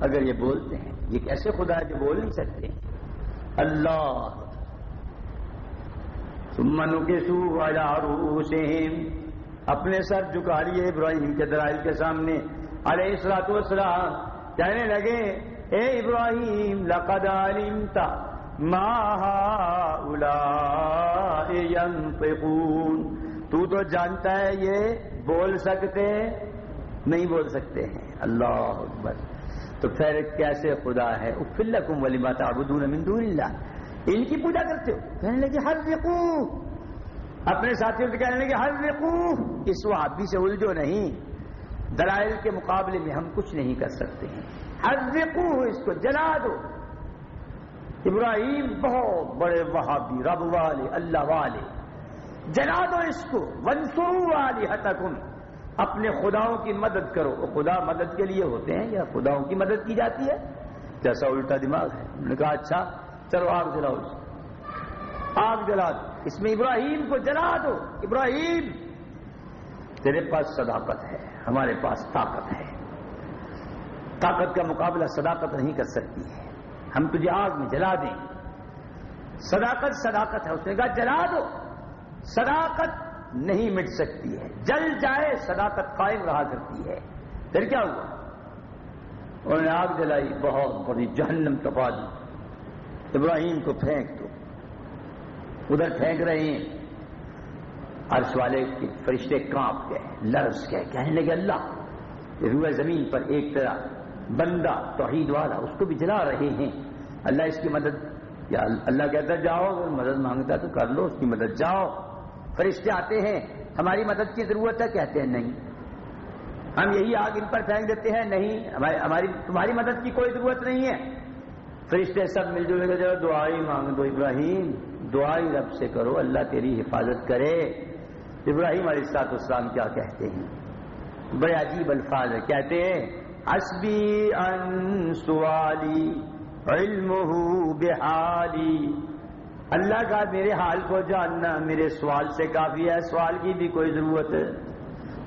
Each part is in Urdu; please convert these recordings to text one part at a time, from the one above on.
اگر یہ بولتے ہیں یہ کیسے خدا ہے جو بول نہیں سکتے؟ اللہ سمن کے سو روسہم اپنے سر جھکا لیے ابراہیم کے درائل کے سامنے۔ علیہ السلاط والسلام کہنے لگے، اے ابراہیم، لقد علمت ما ينطقون۔ تو تو جانتا ہے یہ بول سکتے نہیں بول سکتے ہیں۔ اللہ اکبر۔ تو پھر کیسے خدا ہے؟ افلکم ولما تعبدون من دون اللہ۔ ان کی پوجا کرتے ہو۔ کہنے لگے ہر اپنے ساتھیوں سے کہنے لگے ہر اس وابی سے الجھو نہیں۔ دلائل کے مقابلے میں ہم کچھ نہیں کر سکتے ہیں۔ ہر اس کو جلا دو۔ ابراہیم بہت بڑے وہابی، رب والے، اللہ والے۔ جلا دو اس کو۔ ونسرو والی حتکم اپنے خداؤں کی مدد کرو۔ خدا مدد کے لیے ہوتے ہیں یا خداؤں کی مدد کی جاتی ہے؟ جیسا الٹا دماغ ہے۔ انہوں نے کہا اچھا چلو آگ جلاؤ اس آگ جلا دو۔ اس میں ابراہیم کو جلا دو۔ ابراہیم، تیرے پاس صداقت ہے، ہمارے پاس طاقت ہے۔ طاقت کا مقابلہ صداقت نہیں کر سکتی ہے۔ ہم تجھے آگ میں جلا دیں۔ صداقت صداقت ہے۔ اس نے کہا، جلا دو۔ صداقت نہیں مٹ سکتی ہے۔ جل جائے صداقت قائم رہا کرتی ہے۔ پھر کیا ہوا؟ انہوں نے آگ جلائی، بہت بڑی جہنم تپا دی۔ ابراہیم کو پھینک دو۔ ادھر پھینک رہے ہیں۔ عرش والے کے فرشتے کانپ گئے، لرز گئے، کہنے لگے، اللہ روئے زمین پر ایک طرح بندہ، توحید والا، اس کو بھی جلا رہے ہیں۔ اللہ اس کی مدد، یا اللہ کہتا جاؤ، اگر مدد مانگتا تو کر لو، اس کی مدد جاؤ۔ فرشتے آتے ہیں، ہماری مدد کی ضرورت ہے، کہتے ہیں نہیں۔ ہم یہی آگ ان پر پھینک دیتے ہیں، نہیں، ہماری تمہاری مدد کی کوئی ضرورت نہیں ہے۔ فرشتے سب مل جل کے دعائی مانگ دو ابراہیم۔ دعائی رب سے کرو، اللہ تیری حفاظت کرے۔ ابراہیم علیہ السلاط اسلام کیا کہتے ہیں؟ بڑے عجیب الفاظ ہے کہتے ہیں، حسبی ان سوالی علم بحالی۔ اللہ کا میرے حال کو جاننا، میرے سوال سے کافی ہے، سوال کی بھی کوئی ضرورت ہے۔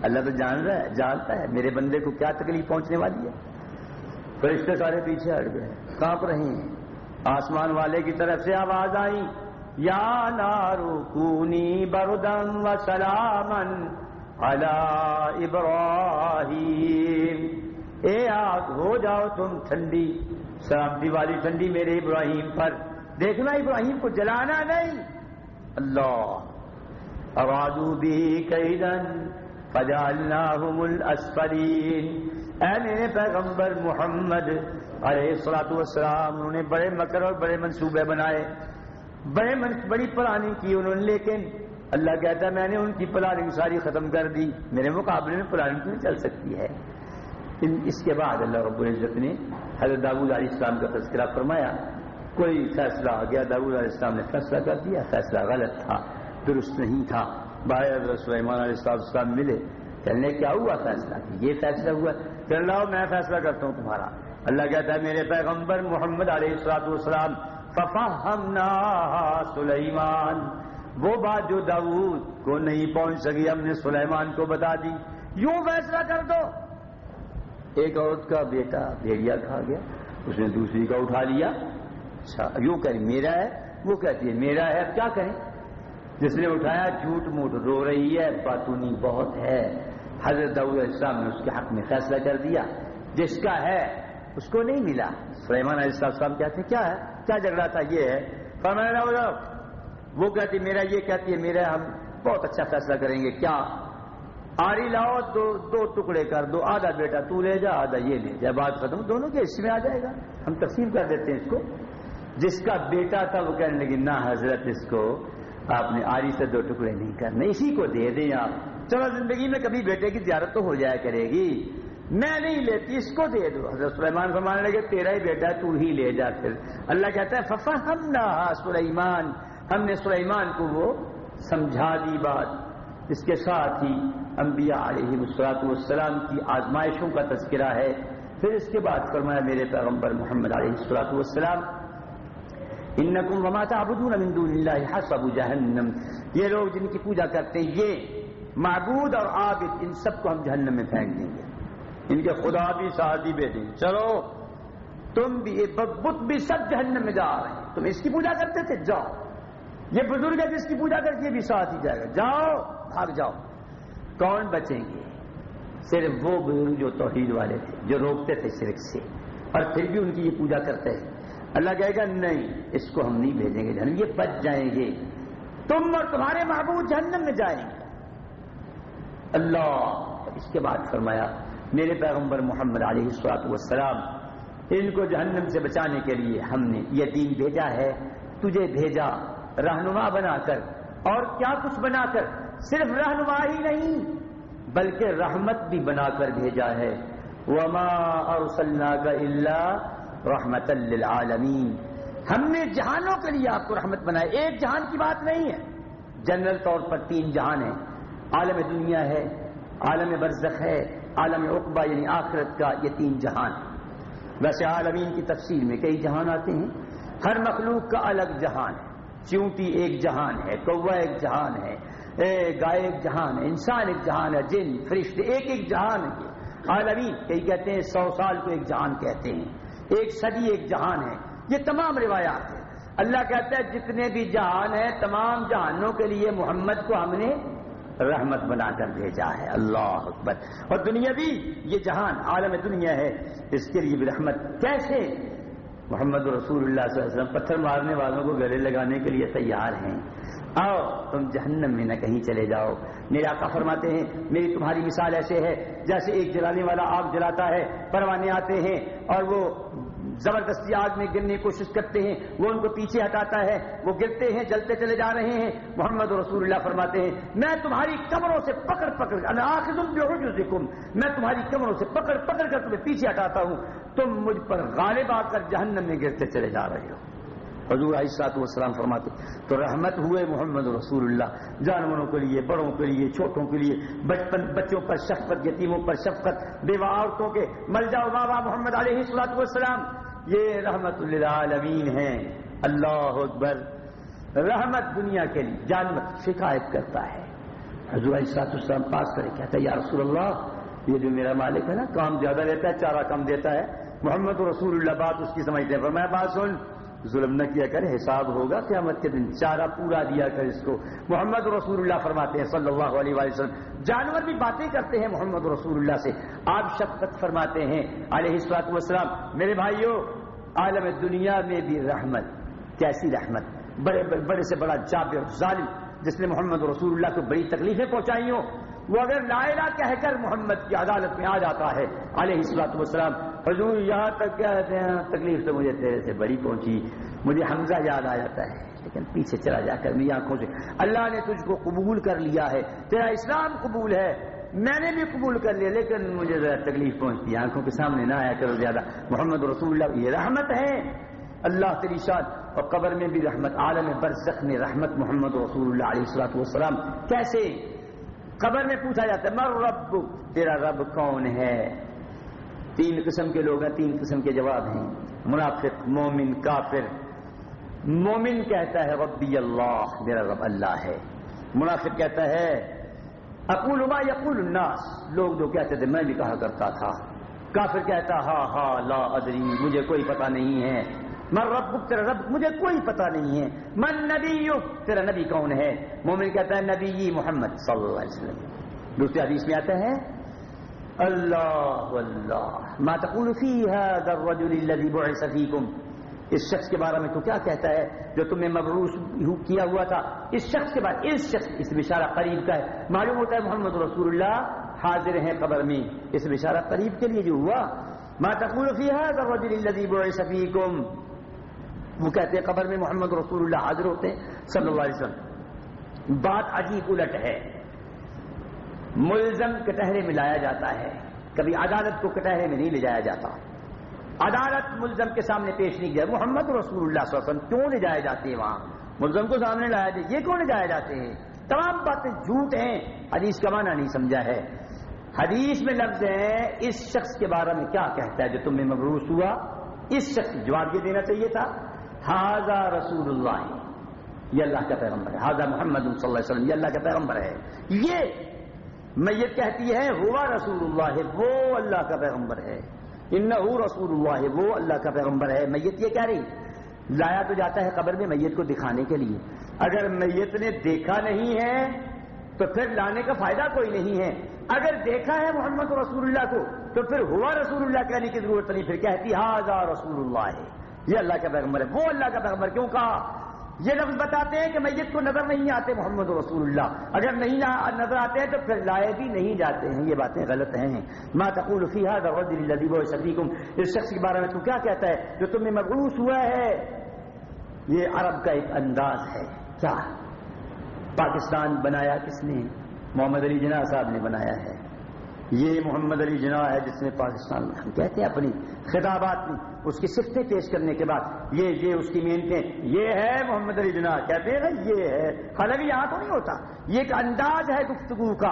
اللہ تو جان رہا ہے، جانتا ہے، میرے بندے کو کیا تکلیف پہنچنے والی ہے؟ فرشتے سارے پیچھے ہٹ گئے، کانپ رہے ہیں۔ آسمان والے کی طرف سے آواز آئی یا نارو کونی بردم و سلامن علی ابراہیم۔ اے آگ ہو جاؤ تم ٹھنڈی، سلامتی والی ٹھنڈی میرے ابراہیم پر۔ دیکھنا ابراہیم کو جلانا نہیں۔ اللہ۔ آوازو بھی اے میرے پیغمبر محمد، علیہ السلاۃ والسلام، انہوں نے بڑے مکر اور بڑے منصوبے بنائے۔ بڑے من، بڑی پلاننگ کی انہوں نے، لیکن اللہ کہتا ہے، میں نے ان کی پلاننگ ساری ختم کر دی۔ میرے مقابلے میں پلاننگ کیوں چل سکتی ہے۔ اس کے بعد اللہ رب العزت نے حضرت داود علیہ السلام کا تذکرہ فرمایا۔ کوئی فیصلہ آ گیا داود علیہ السلام نے فیصلہ کر دیا، فیصلہ غلط تھا، درست نہیں تھا۔ باہر حضرت سلیمان علیہ السلام السلام ملے، چلنے کیا ہوا فیصلہ؟ یہ فیصلہ ہوا۔ چل رہا میں فیصلہ کرتا ہوں تمہارا۔ اللہ کہتا ہے، میرے پیغمبر محمد علیہ السلاط والسلام ففا ہم سلیمان۔ وہ بات جو داود کو نہیں پہنچ سکی، ہم نے سلیمان کو بتا دی۔ یوں فیصلہ کر دو۔ ایک عورت کا بیٹا بھیڑیا کھا گیا، اس نے دوسری کا اٹھا لیا۔ اچھا یوں کہ میرا ہے؟ وہ کہتی ہے، میرا ہے، اب کیا کریں جس نے اٹھایا، جھوٹ موٹ رو رہی ہے، باتونی بہت ہے۔ حضرت علیہ السلام نے اس کے حق میں فیصلہ کر دیا۔ جس کا ہے، اس کو نہیں ملا۔ سلیمان علیہ السلام کہتے ہیں، کیا ہے؟ کیا جھگڑا تھا؟ یہ ہے۔ فرمایا وہ کہتی، میرا یہ کہتی ہے، میرا ہم بہت اچھا فیصلہ کریں گے۔ کیا؟ آری لاؤ، دو دو ٹکڑے کر دو۔ آدھا بیٹا، تو لے جا، آدھا یہ لے جا۔ بات ختم، دونوں کے حصے میں آ جائے گا۔ ہم تقسیم کر دیتے ہیں اس کو۔ جس کا بیٹا تھا وہ کہنے لگی نہ حضرت، اس کو آپ نے آری سے دو ٹکڑے نہیں کرنے۔ اسی کو دے دیں آپ۔ چلو، زندگی میں کبھی بیٹے کی زیارت تو ہو جایا کرے گی۔ میں نہیں لیتی، اس کو دے دو۔ حضرت سلیمان فرمانے لگے، تیرا ہی بیٹا، تو ہی لے جا پھر۔ اللہ کہتا ہے ففا ہم نہ سلیمان ہم نے سلیمان کو وہ سمجھا دی بات۔ اس کے ساتھ ہی انبیاء علیہ مسلاط والسلام کی آزمائشوں کا تذکرہ ہے۔ پھر اس کے بعد فرمایا، میرے پیغمبر محمد علیہ السلاط والسلام انکم وما تعبدون من دون اللہ حسب جہنم۔ یہ لوگ جن کی پوجا کرتے ہیں، یہ معبود اور عابد، ان سب کو ہم جہنم میں پھینک دیں گے۔ ان کے خدا بھی ساتھ ہی بیٹھیں چلو، تم بھی یہ بت بھی سب جہنم میں جا رہے ہیں۔ تم اس کی پوجا کرتے تھے؟ جاؤ۔ یہ بزرگ ہے جس کی پوجا کرتی ہے بھی ساتھ ہی جائے گا۔ جاؤ، بھاگ جاؤ۔ کون بچیں گے؟ صرف وہ بزرگ جو توحید والے تھے، جو روکتے تھے شرک سے۔ اور پھر بھی ان کی یہ پوجا کرتے ہیں۔ اللہ کہے گا، نہیں، اس کو ہم نہیں بھیجیں گے جہنم، یہ بچ جائیں گے۔ تم اور تمہارے محبوب جہنم میں جائیں گے۔ اللہ اس کے بعد فرمایا، میرے پیغمبر محمد علیہ السلاط والسلام، ان کو جہنم سے بچانے کے لیے ہم نے یہ دین بھیجا ہے۔ تجھے بھیجا رہنما بنا کر۔ اور کیا کچھ بنا کر؟ صرف رہنما ہی نہیں، بلکہ رحمت بھی بنا کر بھیجا ہے۔ وما ارسلناک الا رحمت للعالمین۔ ہم نے جہانوں کے لیے آپ کو رحمت بنایا ایک جہان کی بات نہیں ہے۔ جنرل طور پر تین جہان ہیں۔ عالم دنیا ہے، عالم برزخ ہے، عالم اقبا یعنی آخرت کا یہ تین جہان۔ ویسے عالمین کی تفصیل میں کئی جہان آتے ہیں۔ ہر مخلوق کا الگ جہان ہے۔ چونٹی ایک جہان ہے کوا ایک جہان ہے گائے ایک جہان ہے، انسان ایک جہان ہے، جن، فرشتے ایک ایک جہان ہے عالمی کئی کہتے ہیں، سو سال کو ایک جہان کہتے ہیں۔ ایک صدی، ایک جہان ہے۔ یہ تمام روایات ہیں۔ اللہ کہتا ہے، جتنے بھی جہان ہیں، تمام جہانوں کے لیے محمد کو ہم نے رحمت بنا کر بھیجا ہے۔ اللہ اکبر۔ اور دنیا بھی یہ جہان، عالم دنیا ہے، اس کے لیے بھی رحمت۔ کیسے؟ محمد رسول اللہ صلی اللہ علیہ وسلم، پتھر مارنے والوں کو گلے لگانے کے لیے تیار ہیں۔ آؤ، تم جہنم میں نہ کہیں چلے جاؤ۔ میرے آقا فرماتے ہیں، میری تمہاری مثال ایسے ہے، جیسے ایک جلانے والا آگ جلاتا ہے پروانے آتے ہیں اور وہ زبردستی آگ میں گرنے کی کوشش کرتے ہیں، وہ ان کو پیچھے ہٹاتا ہے، وہ گرتے ہیں، جلتے چلے جا رہے ہیں۔ محمد رسول اللہ فرماتے ہیں، میں تمہاری کمروں سے پکڑ پکڑ میں تمہاری کمروں سے پکڑ پکڑ کر تمہیں پیچھے ہٹاتا ہوں۔ تم مجھ پر غالب آ کر جہنم میں گرتے چلے جا رہے ہو۔ حضور عیسات والسلام فرماتے تو رحمت ہوئے محمد رسول اللہ، جانوروں کے لیے، بڑوں کے لیے چھوٹوں کے لیے، بچپن، بچوں پر شفقت، یتیموں پر شفقت، بیوہ عورتوں کے، مل جاؤ بابا محمد علیہ السلاط والسلام، یہ رحمت للعالمین ہیں۔ اللہ اکبر۔ رحمت دنیا کے لیے، جانور شکایت کرتا ہے۔ حضور عیسات السلام پاس کرے، کہتا ہے، یا رسول اللہ، یہ جو میرا مالک ہے نا، کام زیادہ لیتا ہے، چارہ کم دیتا ہے۔ محمد رسول اللہ، بات اس کی سمجھتے ہیں۔ میں بات سن۔ ظلم نہ کیا کر حساب ہوگا قیامت کے دن، چارہ پورا دیا کر اس کو۔ محمد رسول اللہ فرماتے ہیں صلی اللہ علیہ وسلم، جانور بھی باتیں کرتے ہیں محمد رسول اللہ سے۔ آپ شفقت فرماتے ہیں، علیہ السلاط والسلام، میرے بھائیوں عالم دنیا میں بھی رحمت، کیسی رحمت؟ بڑے بڑے سے بڑا جابر ظالم، جس نے محمد رسول اللہ کو بڑی تکلیفیں پہنچائی ہوں۔ وہ اگر لائلہ کہہ کر محمد کی عدالت میں آ جاتا ہے، علیہ السلاط والسلام، حضور یہاں تک کیا کہتے ہیں، تکلیف تو مجھے تیرے سے بڑی پہنچی، مجھے حمزہ یاد آ جاتا ہے لیکن پیچھے چلا جا کر میری آنکھوں سے، اللہ نے تجھ کو قبول کر لیا ہے، تیرا اسلام قبول ہے، میں نے بھی قبول کر لیا، لیکن مجھے ذرا تکلیف پہنچتی ہے آنکھوں کے سامنے نہ آیا کرو زیادہ، محمد رسول اللہ، یہ رحمت ہے۔ اللہ تری شاد اور قبر میں بھی رحمت، عالم برزخ میں رحمت، محمد رسول اللہ علیہ السلاط والسلام، کیسے؟ قبر میں پوچھا جاتا ہے، مر رب، تیرا رب کون ہے؟ تین قسم کے لوگ ہیں، تین قسم کے جواب ہیں۔ منافق، مومن، کافر۔ مومن کہتا ہے، ربی اللہ، میرا رب اللہ ہے۔ منافق کہتا ہے، اقول ما یقول الناس لوگ جو کہتے تھے، میں بھی کہا کرتا تھا۔ کافر کہتا ہا ہا لا ادری، مجھے کوئی پتا نہیں ہے۔ من رب تیرا رب مجھے کوئی پتا نہیں ہے۔ من نبی تیرا نبی کون ہے؟ مومن کہتا ہے نبی محمد صلی اللہ علیہ وسلم۔ دوسرے حدیث میں آتا ہے، اللہ اللہ، ما تقول فی هذا الرجل الذي بعث فيكم اس شخص کے بارے میں تو کیا کہتا ہے؟ جو تمہیں مبروس کیا ہوا تھا۔ اس شخص کے بعد، اس شخص، اس بشارہ قریب کا ہے۔ معلوم ہوتا ہے محمد رسول اللہ حاضر ہیں قبر میں۔ اس بشارہ قریب کے لیے جو ہوا۔ ما تقول فی هذا الرجل الذي بعث فيكم وہ کہتے ہیں قبر میں محمد رسول اللہ حاضر ہوتے ہیں، صلی اللہ علیہ وسلم۔ بات عجیب الٹ ہے۔ ملزم کٹہرے میں لایا جاتا ہے۔ کبھی عدالت کو کٹہرے میں نہیں لے جایا جاتا۔ عدالت ملزم کے سامنے پیش نہیں کیا۔ محمد رسول اللہ صلی اللہ علیہ وسلم کیوں لے جائے جاتے ہیں وہاں؟ ملزم کو سامنے لایا جائے یہ کیوں لے جائے جاتے ہیں؟ تمام باتیں جھوٹ ہیں۔ حدیث کا معنی نہیں سمجھا ہے۔ حدیث میں لفظ ہے، اس شخص کے بارے میں کیا کہتا ہے جو تمہیں مبروس ہوا؟ اس شخص جواب یہ دینا چاہیے تھا۔ حاضہ رسول اللہ۔ یہ اللہ کا پیغمبر ہے۔ حاضہ محمد صلی اللہ علیہ وسلم، یہ اللہ کا پیغمبر ہے۔ یہ میت کہتی ہے، ہوا رسول اللہ ہے وہ اللہ کا پیغمبر ہے۔ ان رسول اللہ ہے وہ اللہ کا پیغمبر ہے۔ میت یہ کہہ رہی، لایا تو جاتا ہے قبر میں میت کو دکھانے کے لیے۔ اگر میت نے دیکھا نہیں ہے، تو پھر لانے کا فائدہ کوئی نہیں ہے۔ اگر دیکھا ہے محمد رسول اللہ کو، تو پھر ہوا رسول اللہ کہنے کی ضرورت نہیں۔ پھر کہتی ہاضا رسول اللہ۔ ہے یہ اللہ کا پیغمبر ہے۔ وہ اللہ کا پیغمبر کیوں کہا؟ یہ لفظ بتاتے ہیں کہ میت کو نظر نہیں آتے محمد رسول اللہ۔ اگر نہیں نظر آتے ہیں تو پھر لائے بھی نہیں جاتے ہیں۔ یہ باتیں غلط ہیں۔ ما تقول فیہا الرجل الذی وہ اس شخص کے بارے میں تو کیا کہتا ہے؟ جو تمہیں مغروس ہوا ہے۔ یہ عرب کا ایک انداز ہے۔ کیا؟ پاکستان بنایا کس نے؟ محمد علی جناح صاحب نے بنایا ہے۔ یہ محمد علی جناح ہے جس نے پاکستان میں ہم کہتے ہیں اپنی خطابات میں اس کی سفتیں پیش کرنے کے بعد، یہ یہ اس کی محنتیں، یہ ہے محمد علی جناح، کہتے ہیں نا یہ ہے، حالانکہ یہاں تو نہیں ہوتا، یہ ایک انداز ہے گفتگو کا،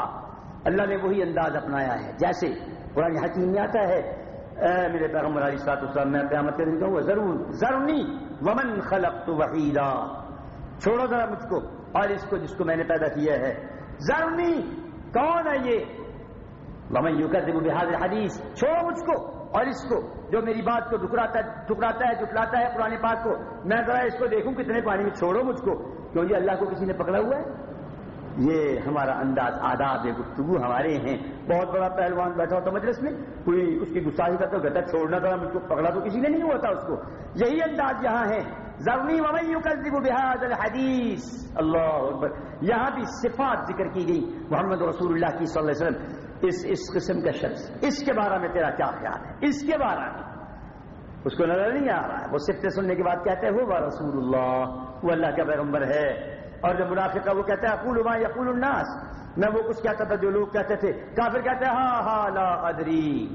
اللہ نے وہی انداز اپنایا ہے، جیسے قرآن حکیم میں آتا ہے، اے میرے پیغمبر علی سات السلام میں قیامت کے دن کہوں ضرور ضروری ومن خلق تو وحیدہ چھوڑو ذرا مجھ کو، اور اس کو جس کو میں نے پیدا کیا ہے ضروری کون ہے یہ؟ ومن یو کر بحاظ حدیث چھوڑو مجھ کو اور اس کو جو میری بات کو ٹکراتا ہے ٹکراتا ہے جٹلاتا ہے پرانے پاک کو، میں ذرا اس کو دیکھوں کتنے پانی میں چھوڑو مجھ کو کیوں یہ اللہ کو کسی نے پکڑا ہوا ہے۔ یہ ہمارا انداز، آداب ہے گفتگو ہمارے ہیں۔ بہت بڑا پہلوان بیٹھا ہوتا مجلس میں، کوئی اس کی گساہی کرتا کہتا چھوڑنا تھا مجھ کو پکڑا تو کسی نے نہیں ہوتا اس کو۔ یہی انداز یہاں ہے۔ ضروری ومن کر بحاد الحدیث اللہ اکبر۔ یہاں بھی صفات ذکر کی گئی، محمد رسول اللہ کی صلی اللہ علیہ وسلم۔ اس اس قسم کا شخص. اس کے بارے میں تیرا کیا خیال ہے؟ اس کے بارے میں. اس کو نظر نہیں آ رہا ہے. وہ صفتے سننے کے بعد کہتے ہیں وہ رسول اللہ وہ اللہ کا پیغمبر ہے. اور جو منافق ہے، وہ کہتا ہے، اقول ما یقول الناس. میں وہ کچھ کہتا تھا جو لوگ کہتے تھے. کافر کہتے ہیں ہاں ہاں لا ادری.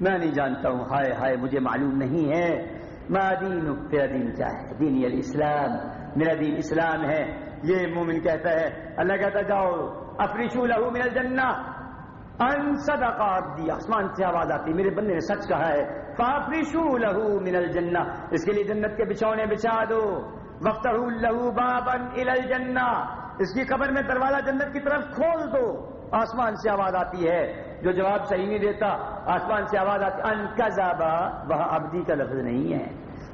میں نہیں جانتا ہوں، ہائے ہائے، مجھے معلوم نہیں ہے. ما دین تیرا دین کیا ہے؟ دینی الاسلام. میرا دین اسلام ہے. یہ مومن کہتا ہے، اللہ کہتا جاؤ افریشو لہو من الجنہ. ان صدقات دی آسمان سے آواز آتی میرے بندے نے سچ کہا ہے۔ فافریشو لہو من الجنہ اس کے لیے جنت کے بچھونے بچھا دو۔ وقت لہو بابن الجنہ اس کی قبر میں دروازہ جنت کی طرف کھول دو۔ آسمان سے آواز آتی ہے۔ جو جواب صحیح نہیں دیتا، آسمان سے آواز آتی ان کذابا وہاں ابدی کا لفظ نہیں ہے۔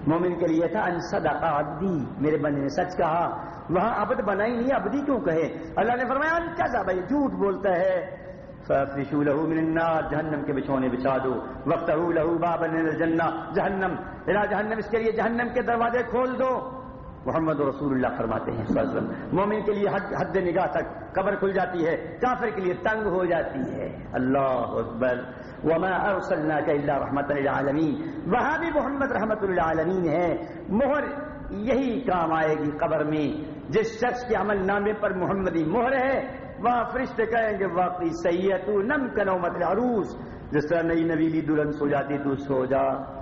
مومن کے لیے تھا ان صدقہ ابدی میرے بندے نے سچ کہا۔ وہاں ابد بنائی نہیں ابدی کیوں کہے؟ اللہ نے فرمایا، ان کذابا یہ جھوٹ بولتا ہے۔ فافرشوا له من النار جہنم کے بچھونے بچھا دو۔ وقت له بابا الجنہ جہنم الى جہنم اس کے لیے جہنم کے دروازے کھول دو۔ محمد رسول اللہ فرماتے ہیں صلی اللہ علیہ وسلم مومن کے لیے حد, حد نگاہ تک قبر کھل جاتی ہے کافر کے لیے تنگ ہو جاتی ہے۔ اللہ اکبر۔ وما ارسلناک الا رحمت للعالمین وہاں بھی محمد رحمت للعالمین ہے۔ مہر یہی کام آئے گی قبر میں جس شخص کے عمل نامے پر محمدی مہر ہے وہاں فرشتے کہیں گے، واقعی سید نم کنو مت عروس جس طرح نئی نویلی دلہن سو جاتی تو سو جا۔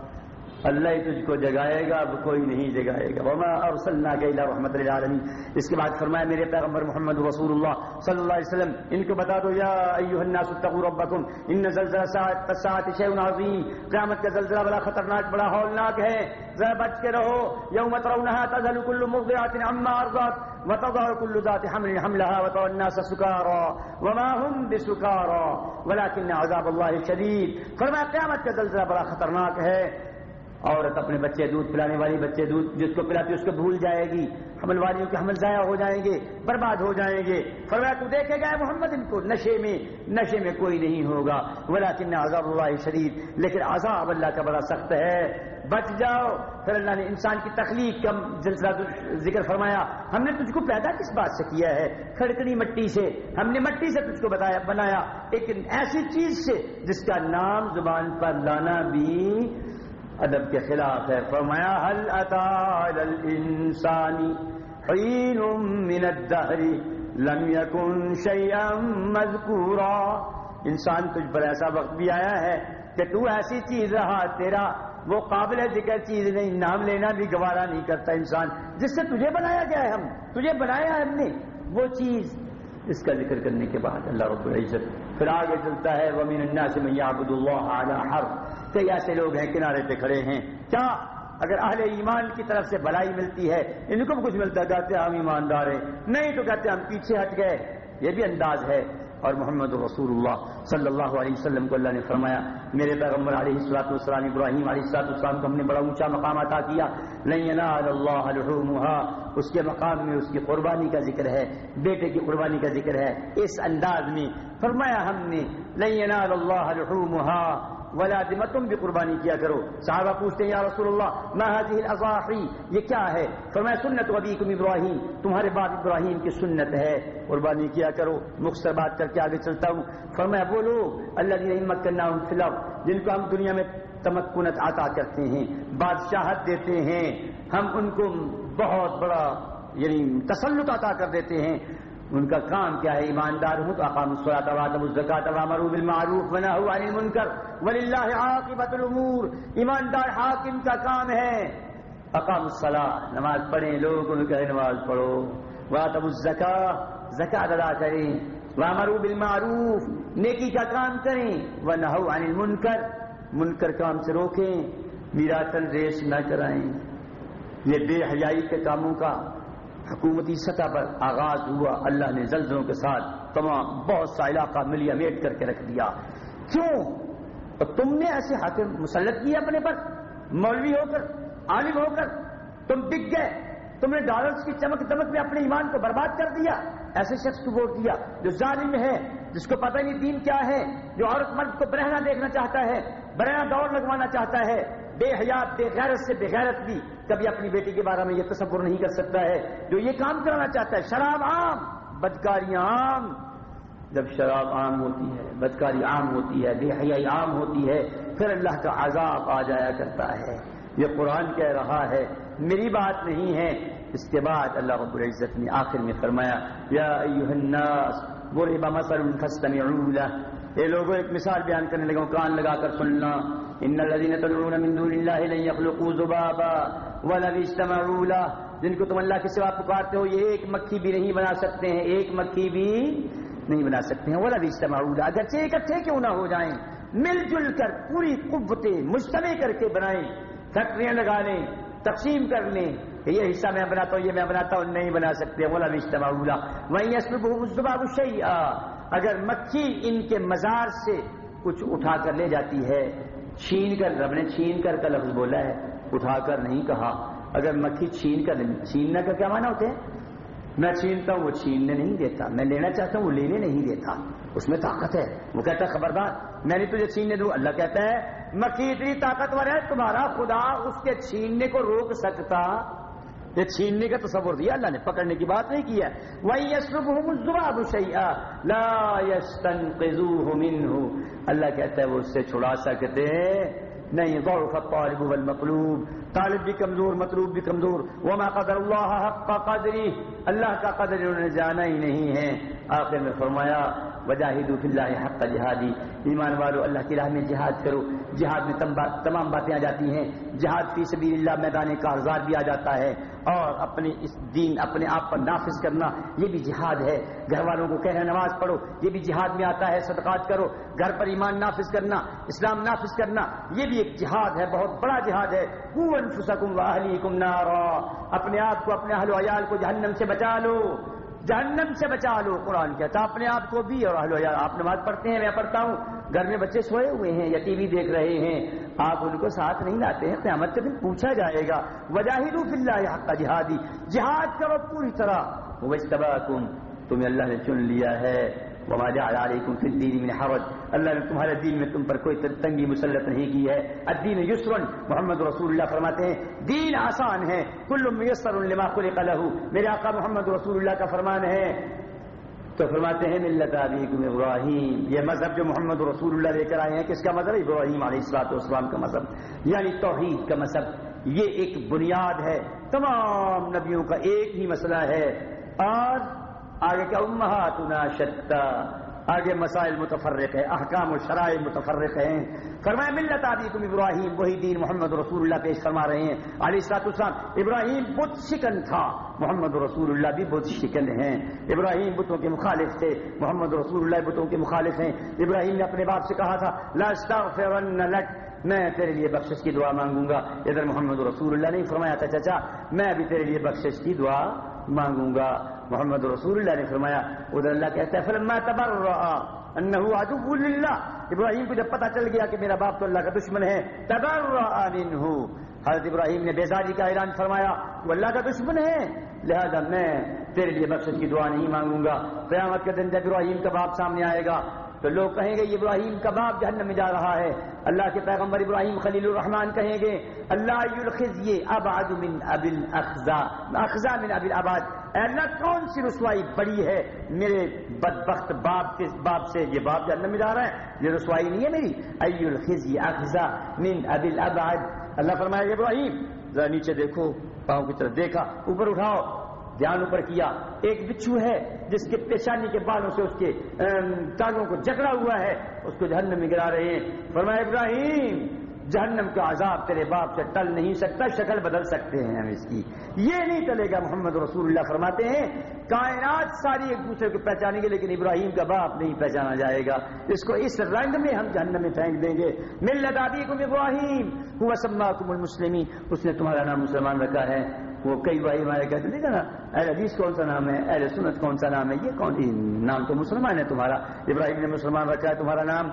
اللہ ہی تجھ کو جگائے گا، اب کوئی نہیں جگائے گا۔ وما ارسلنا الى رحمت للعالمین اس کے بعد فرمایا، میرے پیغمبر محمد رسول اللہ صلی اللہ علیہ وسلم، ان کو بتا دو، یا ایها الناس اتقوا ربکم، ان زلزلہ ساعت الساعه شیء عظیم۔ قیامت کا زلزلہ بڑا خطرناک، بڑا ہولناک ہے۔ ذرا بچ کے رہو۔ یوم ترونها تذهل كل مرضعه عما ارضعت وتضع كل ذات حمل حملها وترى الناس سكارى وما هم بسكارى ولكن عذاب الله شديد فرمایا، قیامت کا زلزلہ بڑا خطرناک ہے۔ عورت اپنے بچے دودھ پلانے والی بچے دودھ جس کو پلاتی اس کو بھول جائے گی۔ حمل والیوں کے حمل ضائع ہو جائیں گے، برباد ہو جائیں گے۔ فرمایا، تو دیکھے گا محمد، ان کو نشے میں نشے میں کوئی نہیں ہوگا۔ ولیکن عذاب اللہ شدید۔ لیکن عذاب اللہ کا بڑا سخت ہے۔ بچ جاؤ۔ پھر اللہ نے انسان کی تخلیق کا سلسلہ ذکر فرمایا۔ ہم نے تجھ کو پیدا کس بات سے کیا ہے؟ کھڑکڑی مٹی سے۔ ہم نے مٹی سے تجھ کو بتایا، بنایا۔ ایک ایسی چیز سے جس کا نام زبان پر لانا بھی ادب کے خلاف ہے۔ فرمایا حل اتا الانسانی حین من الدہر لم یکن شیئا مذکورا انسان تجھ پر ایسا وقت بھی آیا ہے کہ تو ایسی چیز رہا، تیرا وہ قابل ذکر چیز نہیں، نام لینا بھی گوارا نہیں کرتا انسان۔ جس سے تجھے بنایا گیا ہے ہم، تجھے بنایا ہے ہم نے وہ چیز۔ اس کا ذکر کرنے کے بعد اللہ رب العزت پھر آگے چلتا ہے ومین الناس من یعبد اللہ علی حرف کئی ایسے لوگ ہیں کنارے پہ کھڑے ہیں۔ کیا اگر اہل ایمان کی طرف سے بھلائی ملتی ہے، ان کو بھی کچھ ملتا ہے، کہتے ہیں ہم ایماندار ہیں۔ نہیں تو کہتے ہم پیچھے ہٹ گئے۔ یہ بھی انداز ہے۔ اور محمد رسول اللہ صلی اللہ علیہ وسلم کو اللہ نے فرمایا، میرے پیغمبر علیہ السلاط والسلام، ابراہیم علیہ السلاط والسلام کو ہم نے بڑا اونچا مقام عطا کیا۔ نہیں اللہ اس کے مقام میں اس کی قربانی کا ذکر ہے، بیٹے کی قربانی کا ذکر ہے۔ اس انداز میں فرمایا ہم نے نہیں اللہ ولا تم بھی قربانی کیا کرو۔ صحابہ پوچھتے ہیں، یا رسول اللہ ما هذه الاضاحی یہ کیا ہے؟ فرمایا، سنت ابیکم ابراہیم، تمہارے باپ ابراہیم کی سنت ہے۔ قربانی کیا کرو، مختصر بات کر کے آگے چلتا ہوں۔ فرمایا، وہ لوگ اللہ کی رحمت کرنا فی جن کو ہم دنیا میں تمکنت عطا کرتے ہیں، بادشاہت دیتے ہیں، ہم ان کو بہت بڑا یعنی تسلط عطا کر دیتے ہیں۔ ان کا کام کیا ہے؟ ایماندار ہوں تو اقام الصلاۃ واتم الزکات وامروا بالمعروف ونهوا عن المنکر. وللہ عاقبۃ الامور. ایماندار حاکم کا کام ہے. اقام الصلاۃ نماز پڑھیں، لوگوں کو کہے نماز پڑھو. واتم الزکات زکات ادا کریں. وامروا بالمعروف. نیکی کا کام کریں. ونهوا عن المنکر. منکر کام سے روکیں. میراثن ریس نہ کرائیں. یہ بے حیائی کے کاموں کا حکومتی سطح پر آغاز ہوا۔ اللہ نے زلزلوں کے ساتھ تمام بہت سا علاقہ ملیا میٹ کر کے رکھ دیا۔ کیوں؟ تو تم نے ایسے حاکم مسلط کیا اپنے پر، مولوی ہو کر، عالم ہو کر۔ تم بک گئے۔ تم نے ڈالرس کی چمک دمک میں اپنے ایمان کو برباد کر دیا۔ ایسے شخص کو ووٹ دیا جو ظالم ہے، جس کو پتہ نہیں دین کیا ہے، جو عورت مرد کو برہنا دیکھنا چاہتا ہے برہنا دوڑ لگوانا چاہتا ہے۔ بے حیات، بے غیرت سے بے غیرت بھی کبھی اپنی بیٹی کے بارے میں یہ تصور نہیں کر سکتا ہے۔ جو یہ کام کرانا چاہتا ہے، شراب عام بدکاریاں عام۔ جب شراب عام ہوتی ہے، بدکاری عام ہوتی ہے، بے حیائی عام ہوتی ہے، پھر اللہ کا عذاب آ جایا کرتا ہے۔ یہ قرآن کہہ رہا ہے، میری بات نہیں ہے۔ اس کے بعد اللہ رب العزت نے آخر میں فرمایا، یا الناس مثل فاستمعوا له۔ اے لوگوں ایک مثال بیان کرنے لگا کان لگا کر سننا۔ ان الذين تدعون من دون الله لن يخلقوا ذبابا ولا اجتمعوا له۔ جن کو تم اللہ کے سوا پکارتے ہو، یہ ایک مکھی بھی نہیں بنا سکتے ہیں، ایک مکھی بھی نہیں بنا سکتے ہیں۔ ولا اجتمعوا له۔ اگرچہ اکٹھے کیوں نہ ہو جائیں، مل جل کر پوری قوتیں مجتمع کر کے بنائیں، فیکٹریاں لگا لیں، تقسیم کر لیں۔ یہ حصہ میں بناتا ہوں، یہ میں بناتا ہوں، نہیں بنا سکتے۔ ولا اجتماع وہیں الذباب شيئا۔ اگر مکھی ان کے مزار سے کچھ اٹھا کر لے جاتی ہے، چھین کر، رب نے چھین کر کا لفظ بولا ہے، اٹھا کر نہیں کہا۔ اگر مکھی چھین کر چھیننے کا کیا مانا ہوتے ہیں؟ میں چھینتا ہوں، وہ چھیننے نہیں دیتا۔ میں لینا چاہتا ہوں، وہ لینے نہیں دیتا۔ اس میں طاقت ہے۔ وہ کہتا ہے، خبردار، میں نے تجھے چھیننے دوں۔ اللہ کہتا ہے، مکھی اتنی طاقتور ہے، تمہارا خدا اس کے چھیننے کو روک سکتا یہ چھیننے کا تصور دیا اللہ نے، پکڑنے کی بات نہیں کیا وہی اللہ کہتا ہے وہ اس سے چھڑا سکتے نہیں، ضعف الطالب والمطلوب۔ طالب بھی کمزور، مطلوب بھی کمزور۔ وما قدر اللہ حق قدری اللہ کا قدر انہوں نے جانا ہی نہیں ہے۔ آخر میں فرمایا وجاہد فی اللہ حق جہادی۔ ایمان والو، اللہ کی راہ میں جہاد کرو۔ جہاد میں تمام باتیں آ جاتی ہیں۔ جہاد فی سبیل اللہ میدان کارزار بھی آ جاتا ہے۔ اور اپنے اس دین، اپنے آپ پر نافذ کرنا، یہ بھی جہاد ہے۔ گھر والوں کو کہنا نماز پڑھو۔ یہ بھی جہاد میں آتا ہے، صدقات کرو۔ گھر پر ایمان نافذ کرنا، اسلام نافذ کرنا، یہ بھی ایک جہاد ہے، بہت بڑا جہاد ہے۔ نارا۔ اپنے آپ کو، اپنے اہل و عیال کو جہنم سے بچا لو۔ جہنم سے بچا لو، قرآن کہتا اپنے آپ کو بھی اور اہل یار آپ نماز پڑھتے ہیں، میں پڑھتا ہوں۔ گھر میں بچے سوئے ہوئے ہیں، یا ٹی وی دیکھ رہے ہیں۔ آپ ان کو ساتھ نہیں لاتے ہیں، قیامت کے دن پوچھا جائے گا۔ وجاہد اللہ حق کا جہادی جہاد کرو پوری طرح۔ وہ تمہیں اللہ نے چن لیا ہے۔ وما جعل عليكم في الدين من حرج. اللہ نے تمہارے دین میں تم پر کوئی تنگی مسلط نہیں کی ہے. الدین یسر محمد رسول اللہ فرماتے ہیں، دین آسان ہے. کل میسر لما خلق له. میرے آقا محمد رسول اللہ کا فرمان ہے. تو فرماتے ہیں، ملت ابیکم ابراہیم. یہ مذہب جو محمد رسول اللہ لے کر آئے ہیں، کس کا مذہب؟ ابراہیم علیہ السلاط والسلام کا مذہب. یعنی توحید کا مذہب. یہ ایک بنیاد ہے. تمام نبیوں کا ایک ہی مسئلہ ہے. اور آگے کیا امہاتنا شتا؟ آگے مسائل متفرق ہے احکام و شرائع متفرق ہیں۔ فرمایا، ملت آدی تم ابراہیم، وہی دین محمد رسول اللہ پیش فرما رہے ہیں۔ علی سات السلام ابراہیم بت شکن تھا، محمد رسول اللہ بھی بت شکن ہیں۔ ابراہیم بتوں کے مخالف تھے، محمد رسول اللہ بتوں کے مخالف ہیں۔ ابراہیم نے اپنے باپ سے کہا تھا لک، میں تیرے لیے بخشش کی دعا مانگوں گا۔ ادھر محمد رسول اللہ نے فرمایا تھا، چچا، میں بھی تیرے لیے بخشش کی دعا مانگوں گا۔ محمد رسول اللہ نے فرمایا، ادھر اللہ کہتا ہے، فلما تبرع انه عدو لله ابراہیم کو جب پتا چل گیا کہ میرا باپ تو اللہ کا دشمن ہے ہوں حضرت ابراہیم نے بیزاری کا اعلان فرمایا، وہ اللہ کا دشمن ہے۔ لہذا میں تیرے لیے بخش کی دعا نہیں مانگوں گا۔ قیامت کے دن جب ابراہیم کا باپ سامنے آئے گا تو لوگ کہیں گے ابراہیم کا باپ جہنم میں جا رہا ہے۔ اللہ کے پیغمبر ابراہیم خلیل الرحمان کہیں گے، اللہ اباد من ابل اخذا اخذا من ابل آباد اللہ، کون سی رسوائی بڑی ہے؟ میرے بدبخت باپ کے باپ سے یہ باپ جہنم میں جا رہا ہے۔ یہ رسوائی نہیں ہے میری۔ ای الخزی اخذا من ابل اباد اللہ فرمائے ابراہیم، ذرا نیچے دیکھو، پاؤں کی طرف دیکھا، اوپر اٹھاؤ۔ دھیان اوپر کیا۔ ایک بچھو ہے جس کے پیشانی کے بالوں سے اس کے ٹانگوں کو جکڑا ہوا ہے، اس کو جہنم میں گرا رہے ہیں۔ فرمایا، ابراہیم، جہنم کا عذاب تیرے باپ سے ٹل نہیں سکتا، شکل بدل سکتے ہیں ہم اس کی۔ یہ نہیں چلے گا محمد رسول اللہ۔ فرماتے ہیں، کائنات ساری ایک دوسرے کو پہچانیں گے، لیکن ابراہیم کا باپ نہیں پہچانا جائے گا۔ اس کو اس رنگ میں ہم جہنم میں پھینک دیں گے۔ مل لدادی کم ابراہیم، ہوا سما کم اس نے تمہارا نام مسلمان رکھا ہے۔ وہ کئی بھائی ہمارے کہتے دیکھا نا اہل حدیث کون سا نام ہے؟ اہل سنت کون سا نام ہے؟ یہ کون؟ نام تو مسلمان ہے تمہارا۔ ابراہیم نے مسلمان رکھا ہے تمہارا نام۔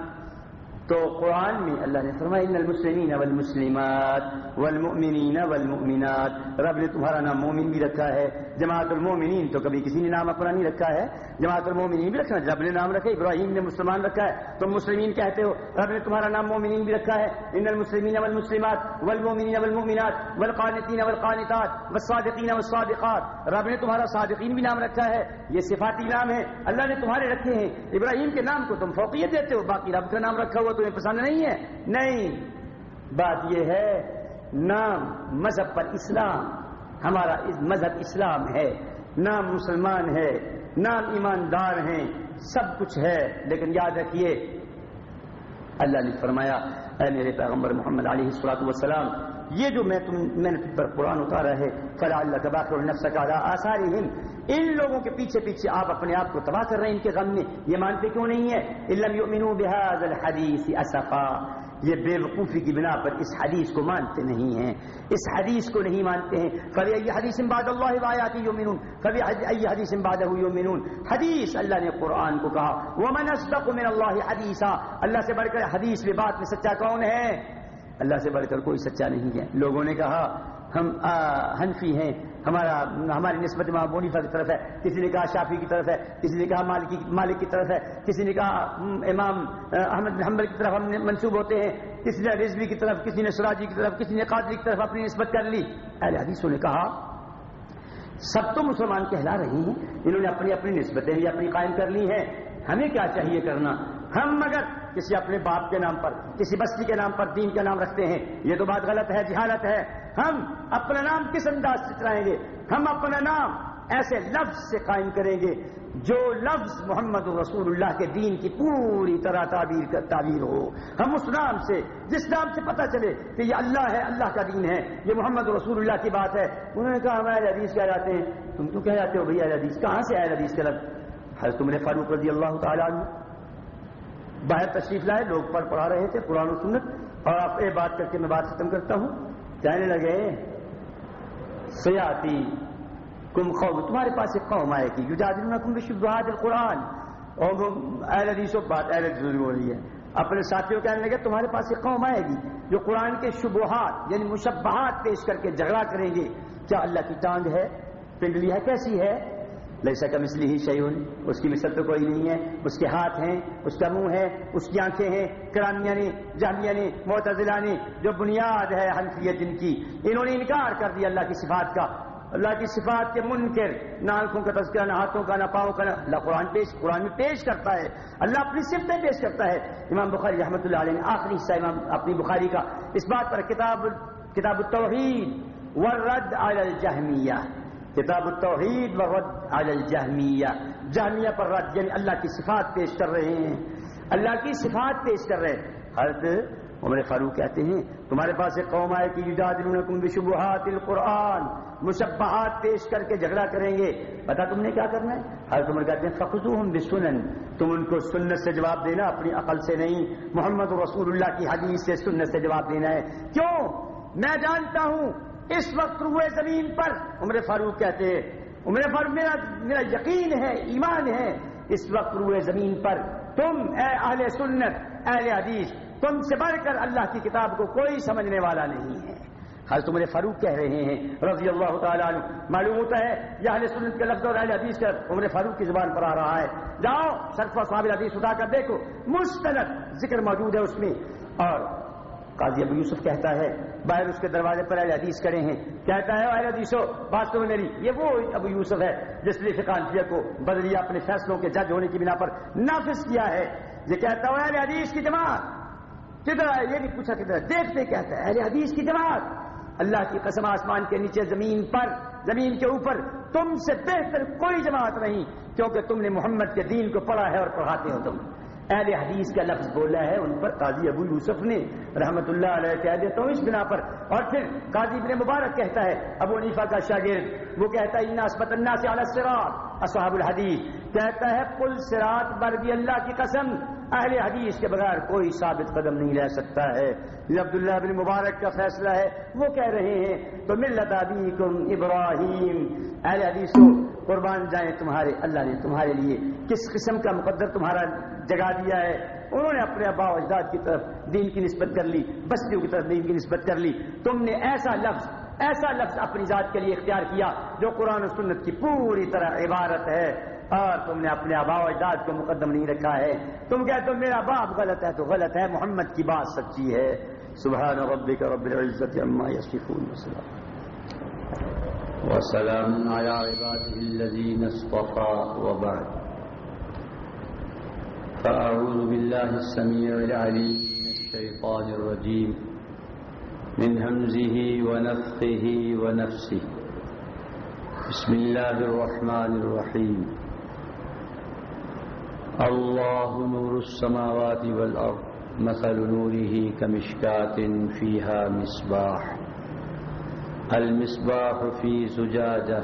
تو قرآن میں اللہ نے فرمایا ان المسلمین والمسلمات والمؤمنین والمؤمنات رب نے تمہارا نام مومن بھی رکھا ہے، جماعت المومنین تو کبھی کسی نے نام اپنا نہیں رکھا ہے، جماعت المومنین بھی رکھنا، رب نے نام رکھا، ابراہیم نے مسلمان رکھا ہے، تم مسلمین کہتے ہو، رب نے تمہارا نام مومنین بھی رکھا ہے ان المسلمین والمسلمات والمؤمنین والمؤمنات والقانتین والقانتات والصادقین والصادقات، رب نے تمہارا صادقین بھی نام رکھا ہے، یہ صفاتی نام ہے، اللہ نے تمہارے رکھے ہیں، ابراہیم کے نام کو تم فوقیت دیتے ہو، باقی رب کا نام رکھا ہوا تمہیں پسند نہیں ہے؟ نہیں۔ بات یہ ہے، نام مذہب پر اسلام، ہمارا مذہب اسلام ہے۔ نام مسلمان ہے، نام ایماندار ہیں، سب کچھ ہے۔ لیکن یاد رکھیے، اللہ نے فرمایا، اے میرے پیغمبر محمد علیہ السلاط والسلام، یہ جو میں تم میں نے پر قرآن اتارا ہے فلا اللہ کا نفس کا آسار ان لوگوں کے پیچھے پیچھے آپ اپنے آپ کو تباہ کر رہے ہیں ان کے غم میں، یہ مانتے کیوں نہیں ہے علم یؤمنو بهذا الحدیث اسفا یہ بے وقوفی کی بنا پر اس حدیث کو مانتے نہیں ہیں۔ اس حدیث کو نہیں مانتے ہیں۔ کبھی ائی حدیث بعد اللہ وایاتی یؤمنون کبھی ائی حدیث بعد یؤمنون حدیث اللہ نے قرآن کو کہا۔ ومن اصدق من اللہ حدیثا؟ اللہ سے بڑھ کر حدیث میں بات میں سچا کون ہے؟ اللہ سے بڑھ کر کوئی سچا نہیں ہے۔ لوگوں نے کہا، ہم حنفی ہیں۔ ہمارا ہماری نسبت امام بونیفا کی طرف ہے، کسی نے کہا شافی کی طرف ہے، کسی نے کہا مالکی مالک کی طرف ہے، کسی نے کہا امام احمد حمبل کی طرف ہم منسوب ہوتے ہیں، کسی نے رضوی کی طرف، کسی نے سراجی کی طرف، کسی نے قادری کی طرف اپنی نسبت کر لی۔ اہل حدیثوں نے کہا، سب تو مسلمان کہلا رہی ہیں، انہوں نے اپنی اپنی نسبتیں بھی اپنی قائم کر لی ہیں، ہمیں کیا چاہیے کرنا؟ ہم مگر کسی اپنے باپ کے نام پر، کسی بستی کے نام پر دین کا نام رکھتے ہیں۔ یہ تو بات غلط ہے، جہالت ہے۔ ہم اپنا نام کس انداز سے چلائیں گے؟ ہم اپنا نام ایسے لفظ سے قائم کریں گے جو لفظ محمد رسول اللہ کے دین کی پوری طرح تعبیر تعبیر ہو۔ ہم اس نام سے، جس نام سے پتہ چلے کہ یہ اللہ ہے، اللہ کا دین ہے، یہ محمد رسول اللہ کی بات ہے۔ انہوں نے کہا، ہم حدیث کیا جاتے ہیں۔ تم تو کہہ جاتے ہو بھائی، اہل حدیث کہاں سے اہل حدیث کے لفظ؟ حضرت تم نے فاروق رضی اللہ تعالیٰ عنہ۔ باہر تشریف لائے، لوگ پڑھ پڑھا رہے تھے، قرآن و سنت۔ اور آپ یہ بات کر کے میں بات ختم کرتا ہوں۔ کہنے لگے سیاتی کم قوم، تمہارے پاس ایک قوم آئے گی۔ کم بشبہات القرآن۔ اور اہل حدیث و بات، اہل حدیث ہو رہی ہے۔ اپنے ساتھیوں کہنے لگے، تمہارے پاس ایک قوم آئے گی جو قرآن کے شبہات یعنی مشبہات پیش کر کے جھگڑا کریں گے۔ کیا اللہ کی ٹانگ ہے؟ پنڈلی ہے، کیسی ہے؟ ليس كمثله شيء اس کی مثل تو کوئی نہیں ہے، اس کے ہاتھ ہیں، اس کا منہ ہے، اس کی آنکھیں ہیں کرامیہ نے جامعہ نے معتزلہ نے جو بنیاد ہے حنفیت جن کی۔ انہوں نے انکار کر دیا اللہ کی صفات کا۔ اللہ کی صفات کے منکر، نہ آنکھوں کا تذکرہ، نہ ہاتھوں کا، نہ پاؤں کا، نہ اللہ قرآن پیش قرآن میں پیش کرتا ہے۔ اللہ اپنی صفتیں پیش کرتا ہے۔ امام بخاری رحمۃ اللہ علیہ نے آخری حصہ امام اپنی بخاری کا۔ اس بات پر کتاب کتاب التوحید، والرد علی الجہمیہ کتاب التوحید و رد علی الجہمیہ۔ جہمیہ پر رد یعنی اللہ کی صفات پیش کر رہے ہیں۔ اللہ کی صفات پیش کر رہے ہیں۔ حضرت عمر فاروق کہتے ہیں، تمہارے پاس ایک قوم آئے کہ یجادلونکم بشبہات القرآن مشبہات پیش کر کے جھگڑا کریں گے۔ پتا تم نے کیا کرنا ہے؟ حضرت عمر کہتے ہیں، فخذوہم بسنن، تم ان کو سنت سے جواب دینا، اپنی عقل سے نہیں۔ محمد رسول اللہ کی حدیث سے سنت سے جواب دینا ہے۔ کیوں؟ میں جانتا ہوں اس وقت روئے زمین پر۔ عمر فاروق کہتے ہیں، عمر فاروق، میرا میرا یقین ہے، ایمان ہے۔ اس وقت روئے زمین پر، تم اے اہل سنت، اہل حدیث، تم سے بڑھ کر اللہ کی کتاب کو کوئی سمجھنے والا نہیں ہے۔ ہر تمہارے فاروق کہہ رہے ہیں، رضی اللہ تعالیٰ عنہ، معلوم ہوتا ہے یہ اہل سنت کے لفظ اور اہل حدیث کا عمر فاروق کی زبان پر آ رہا ہے۔ جاؤ شرف صاحب حدیث اٹھا کر دیکھو، مستند ذکر موجود ہے اس میں۔ اور قاضی ابو یوسف کہتا ہے، باہر اس کے دروازے پر اہل حدیث کرے ہیں۔ کہتا ہے اہل حدیث بات تو میری، یہ وہ ابو یوسف ہے جس نے فقانفیہ کو بدلیا اپنے فیصلوں کے جج ہونے کی بنا پر نافذ کیا ہے۔ یہ کہتا ہے اہل حدیث کی جماعت، کدھر ہے؟ یہ نہیں پوچھا کدھر دیکھتے کہتا ہے، اہل حدیث کی جماعت۔ اللہ کی قسم آسمان کے نیچے زمین پر، زمین کے اوپر تم سے بہتر کوئی جماعت نہیں، کیونکہ تم نے محمد کے دین کو پڑھا ہے اور پڑھاتے ہو تم۔ اہل حدیث کا لفظ بولا ہے، ان پر قاضی ابو یوسف نے رحمت اللہ علیہ کہہ دیتا ہوں اس بنا پر۔ اور پھر قاضی ابن مبارک کہتا ہے، ابو عنیفا کا شاگرد، وہ کہتا ہے اناسمت اللہ سے علیہ اصحاب الحدیث۔ کہتا ہے پل سرات برگی اللہ کی قسم، اہل حدیث کے بغیر کوئی ثابت قدم نہیں رہ سکتا ہے۔ یہ عبداللہ بن مبارک کا فیصلہ ہے۔ وہ کہہ رہے ہیں، تو ملت ابیکم ابراہیم۔ اہل حدیث کو قربان جائیں تمہارے، اللہ نے تمہارے لیے کس قسم کا مقدر تمہارا جگا دیا ہے۔ انہوں نے اپنے ابا و اجداد کی طرف دین کی نسبت کر لی، بستیوں کی طرف دین کی نسبت کر لی۔ تم نے ایسا لفظ ایسا لفظ اپنی ذات کے لیے اختیار کیا جو قرآن و سنت کی پوری طرح عبارت ہے۔ اور تم نے اپنے آبا و اجداد کو مقدم نہیں رکھا ہے۔ تم کہتے ہو، میرا باپ غلط ہے تو غلط ہے، محمد کی بات سچی ہے۔ سبحان ربک رب العزت عما یصفون۔ وسلام وسلام على عباده الذين اصطفى وبعد فأعوذ بالله السميع العليم من الشيطان الرجيم. من همزه ونفخه ونفسه. بسم الله الرحمن الرحيم. الله نور السماوات والأرض، مثل نوره كمشكات فيها مصباح. المصباح في زجاجة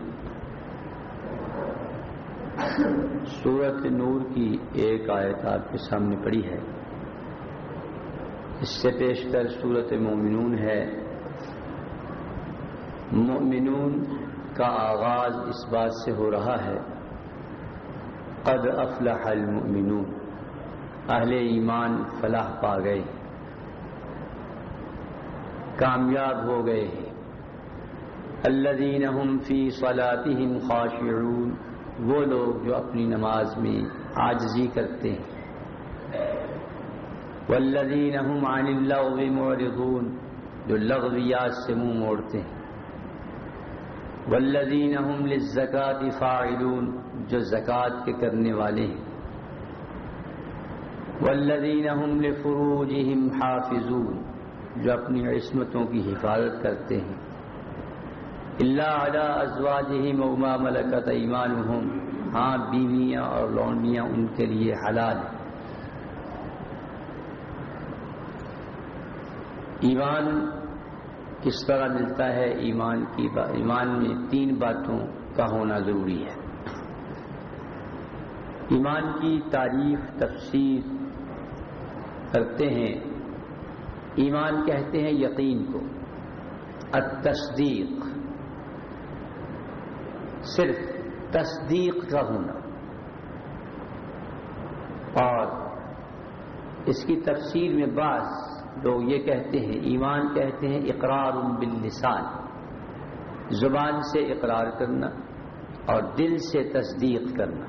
سورت نور کی ایک آیت آپ کے سامنے پڑی ہے۔ اس سے پیش کر سورت مومنون ہے۔ مومنون کا آغاز اس بات سے ہو رہا ہے۔ قد افلح المؤمنون۔ اہل ایمان فلاح پا گئے۔ کامیاب ہو گئے۔ ہیں الذين هم في صلاتهم خاشعون۔ وہ لوگ جو اپنی نماز میں عاجزی کرتے ہیں۔ والذین هم عن اللغو معرضون جو لغویات سے منہ موڑتے ہیں۔ والذین هم للزکاة فاعلون جو زکوٰۃ کے کرنے والے ہیں۔ والذین هم لفروجهم حافظون جو اپنی عصمتوں کی حفاظت کرتے ہیں۔ اللہ علا ازواج ہی مما ملکت ایمان ہاں بیویاں اور لونڈیاں ان کے لیے حلال۔ ہیں ایمان کس طرح ملتا ہے؟ ایمان کی با ایمان میں تین باتوں کا ہونا ضروری ہے۔ ایمان کی تعریف تفسیر کرتے ہیں۔ ایمان کہتے ہیں یقین کو۔ التصدیق۔ صرف تصدیق کا ہونا۔ اور اس کی تفسیر میں بعض لوگ یہ کہتے ہیں، ایمان کہتے ہیں، اقرار باللسان۔ زبان سے اقرار کرنا اور دل سے تصدیق کرنا۔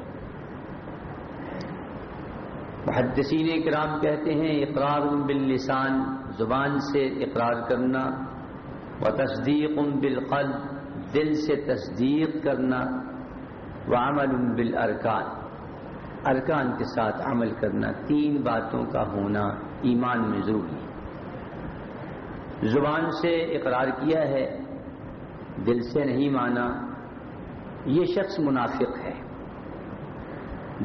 محدثین کرام کہتے ہیں، اقرار باللسان، زبان سے اقرار کرنا۔ و تصدیق بالقلب۔ دل سے تصدیق کرنا و عمل بالارکان، ارکان کے ساتھ عمل کرنا تین باتوں کا ہونا ایمان میں ضروری ہے۔ زبان سے اقرار کیا ہے، دل سے نہیں مانا، یہ شخص منافق ہے۔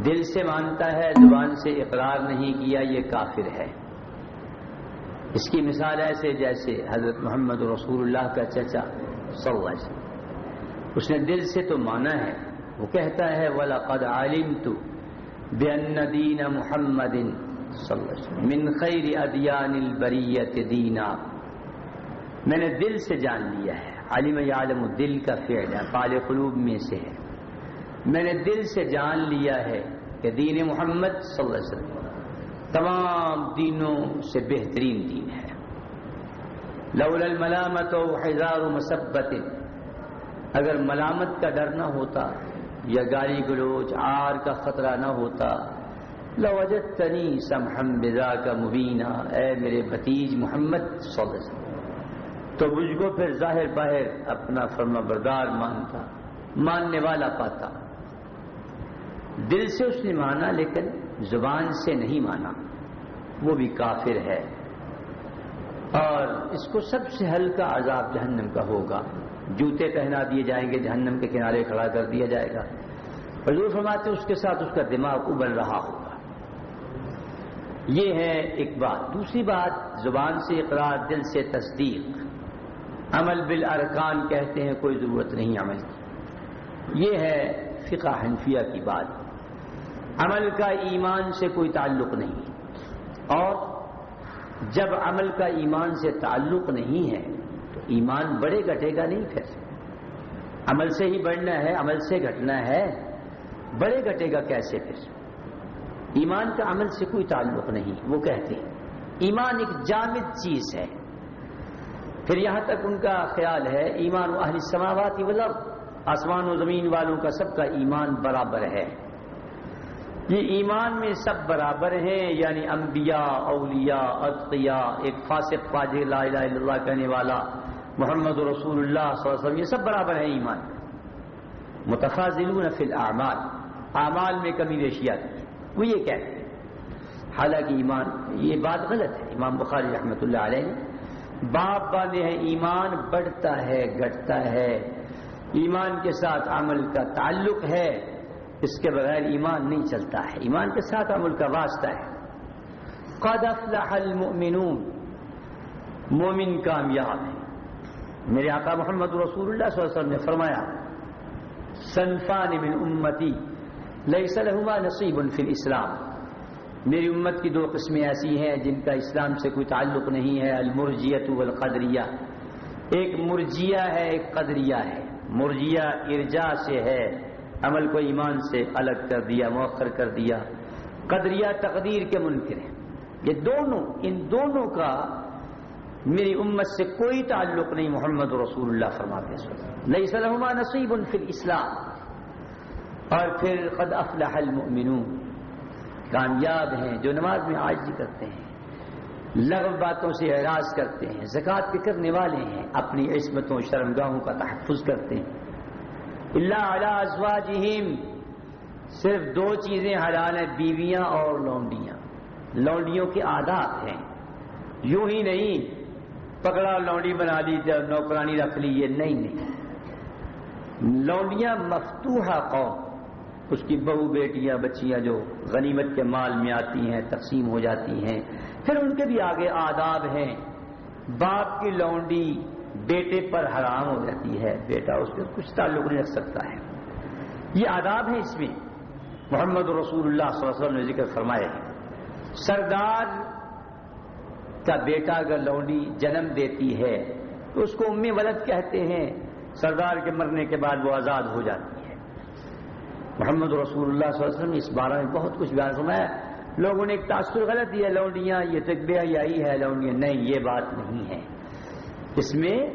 دل سے مانتا ہے، زبان سے اقرار نہیں کیا، یہ کافر ہے۔ اس کی مثال ایسے جیسے حضرت محمد رسول اللہ کا چچا صلی اللہ علیہ وسلم اس نے دل سے تو مانا ہے، وہ کہتا ہے، وَلَقَدْ عَلِمْتُ بِأَنَّ دِينَ مُحَمَّدٍ صلی اللہ علیہ وسلم۔ من خیر ادیان البریت دینا میں نے دل سے جان لیا ہے۔ علم عالم دل کا فعل ہے فال قلوب میں سے ہے۔ میں نے دل سے جان لیا ہے کہ دین محمد صلی اللہ علیہ وسلم تمام دینوں سے بہترین دین ہے۔ لول الملامت و حضار و مسبت۔ اگر ملامت کا ڈر نہ ہوتا یا گالی گلوچ آر کا خطرہ نہ ہوتا لوجت تنی سمحم بزا کا مبینہ اے میرے بھتیج محمد صلی اللہ علیہ وسلم۔ تو مجھ کو پھر ظاہر باہر اپنا فرما بردار مانتا، ماننے والا پاتا۔ دل سے اس نے مانا لیکن زبان سے نہیں مانا، وہ بھی کافر ہے۔ اور اس کو سب سے ہلکا عذاب جہنم کا ہوگا۔ جوتے پہنا دیے جائیں گے، جہنم کے کنارے کھڑا کر دیا جائے گا۔ حضور فرماتے اس کے ساتھ اس کا دماغ ابل رہا ہوگا۔ یہ ہے ایک بات۔ دوسری بات، زبان سے اقرار، دل سے تصدیق۔ عمل بالارکان کہتے ہیں، کوئی ضرورت نہیں عمل کی۔ یہ ہے فقہ حنفیہ کی بات۔ عمل کا ایمان سے کوئی تعلق نہیں۔ اور جب عمل کا ایمان سے تعلق نہیں ہے ایمان بڑے گھٹے گا نہیں پھر عمل سے ہی بڑھنا ہے، عمل سے گھٹنا ہے۔ بڑے گھٹے گا کیسے پھر؟ ایمان کا عمل سے کوئی تعلق نہیں، وہ کہتے ہیں۔ ایمان ایک جامد چیز ہے۔ پھر یہاں تک ان کا خیال ہے، ایمان و اہل سماواتی والارض، آسمان و زمین والوں کا سب کا ایمان برابر ہے۔ یہ ایمان میں سب برابر ہیں یعنی انبیاء، اولیاء اتقیاء ایک فاسق، فاجر، لا الہ الا اللہ کہنے والا۔ محمد رسول اللہ صلی اللہ علیہ وسلم، یہ سب برابر ہیں ایمان متفاضلون فی الاعمال، اعمال میں کمی بیشیات وہ یہ کہتے ہیں۔ حالانکہ ایمان، یہ بات غلط ہے۔ امام بخاری رحمۃ اللہ علیہ باپ باندھے ہیں، ایمان بڑھتا ہے، گھٹتا ہے۔ ایمان کے ساتھ عمل کا تعلق ہے، اس کے بغیر ایمان نہیں چلتا ہے۔ ایمان کے ساتھ عمل کا واسطہ ہے۔ قد افلح المؤمنون، مومن کامیاب ہے میرے آقا محمد رسول اللہ صلی اللہ علیہ وسلم نے فرمایا، صنفان من امتی، لیس لہما نصیب فی الاسلام۔ میری امت کی دو قسمیں ایسی ہیں جن کا اسلام سے کوئی تعلق نہیں ہے المرجیت والقدریہ۔ ایک مرجیہ ہے، ایک قدریہ ہے۔ مرجیہ ارجا سے ہے، عمل کو ایمان سے الگ کر دیا، مؤخر کر دیا۔ قدریہ تقدیر کے منکر ہیں۔ یہ دونوں، ان دونوں کا میری امت سے کوئی تعلق نہیں محمد رسول اللہ فرماتے نہیں سلحما نصیب فی الاسلام اور پھر قد افلح المؤمنون۔ کامیاب ہیں، جو نماز میں عاجزی کرتے ہیں، لغو باتوں سے اعراض کرتے ہیں، زکوٰۃ کے کرنے والے ہیں، اپنی عصمتوں، شرمگاہوں کا تحفظ کرتے ہیں۔ اللہ علی ازواجہم صرف دو چیزیں حلال ہیں، بیویاں اور لونڈیاں۔ لونڈیوں کے عادات ہیں۔ یوں ہی نہیں پکڑا، لونڈی بنا لی، جب نوکرانی رکھ لی، یہ نہیں نہیں لونڈیاں مفتوحہ قوم، اس کی بہو بیٹیاں، بچیاں جو غنیمت کے مال میں آتی ہیں، تقسیم ہو جاتی ہیں، پھر ان کے بھی آگے آداب ہیں۔ باپ کی لونڈی بیٹے پر حرام ہو جاتی ہے، بیٹا اس پہ کچھ تعلق نہیں رکھ سکتا ہے۔ یہ آداب ہے اس میں۔ محمد رسول اللہ صلی اللہ علیہ وسلم نے ذکر فرمائے سردار کا بیٹا اگر لونڈی جنم دیتی ہے، تو اس کو امی ولد کہتے ہیں، سردار کے مرنے کے بعد وہ آزاد ہو جاتی ہے۔ محمد رسول اللہ صلی اللہ علیہ وسلم نے اس بارے میں بہت کچھ بیان فرمایا۔ لوگوں نے ایک تاثر غلط دیا، لونڈیاں، یہ تو بے حیائی ہے، لونڈیاں، نہیں، یہ بات نہیں ہے۔ اس میں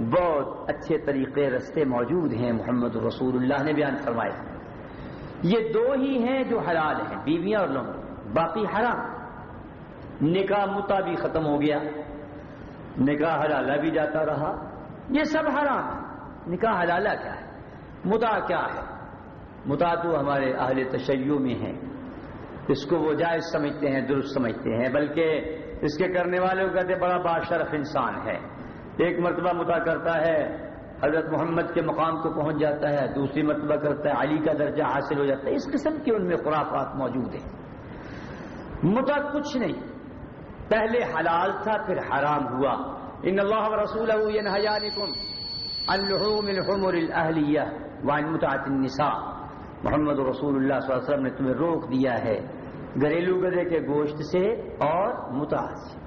بہت اچھے طریقے رستے موجود ہیں، محمد رسول اللہ نے بیان فرمائے۔ یہ دو ہی ہیں جو حلال ہیں، بیویاں اور لونڈی، باقی حرام۔ نکاح متا بھی ختم ہو گیا۔ نکاح حلالہ بھی جاتا رہا۔ یہ سب حرام ہے۔ نکاح حلالہ کیا ہے؟ متا کیا ہے؟ متا تو ہمارے اہل تشیع میں ہیں اس کو وہ جائز سمجھتے ہیں، درست سمجھتے ہیں، بلکہ اس کے کرنے والے کو کہتے بڑا باشرف انسان ہے۔ ایک مرتبہ متا کرتا ہے، حضرت محمد کے مقام کو پہنچ جاتا ہے، دوسری مرتبہ کرتا ہے، علی کا درجہ حاصل ہو جاتا ہے۔ اس قسم کے ان میں خرافات موجود ہیں۔ متا کچھ نہیں۔ پہلے حلال تھا، پھر حرام ہوا۔ ان اللہ رسول الحمر متعت النساء۔ محمد رسول اللہ صلی اللہ علیہ وسلم نے تمہیں روک دیا ہے۔ گھریلو گدے کے گوشت سے اور متا سے۔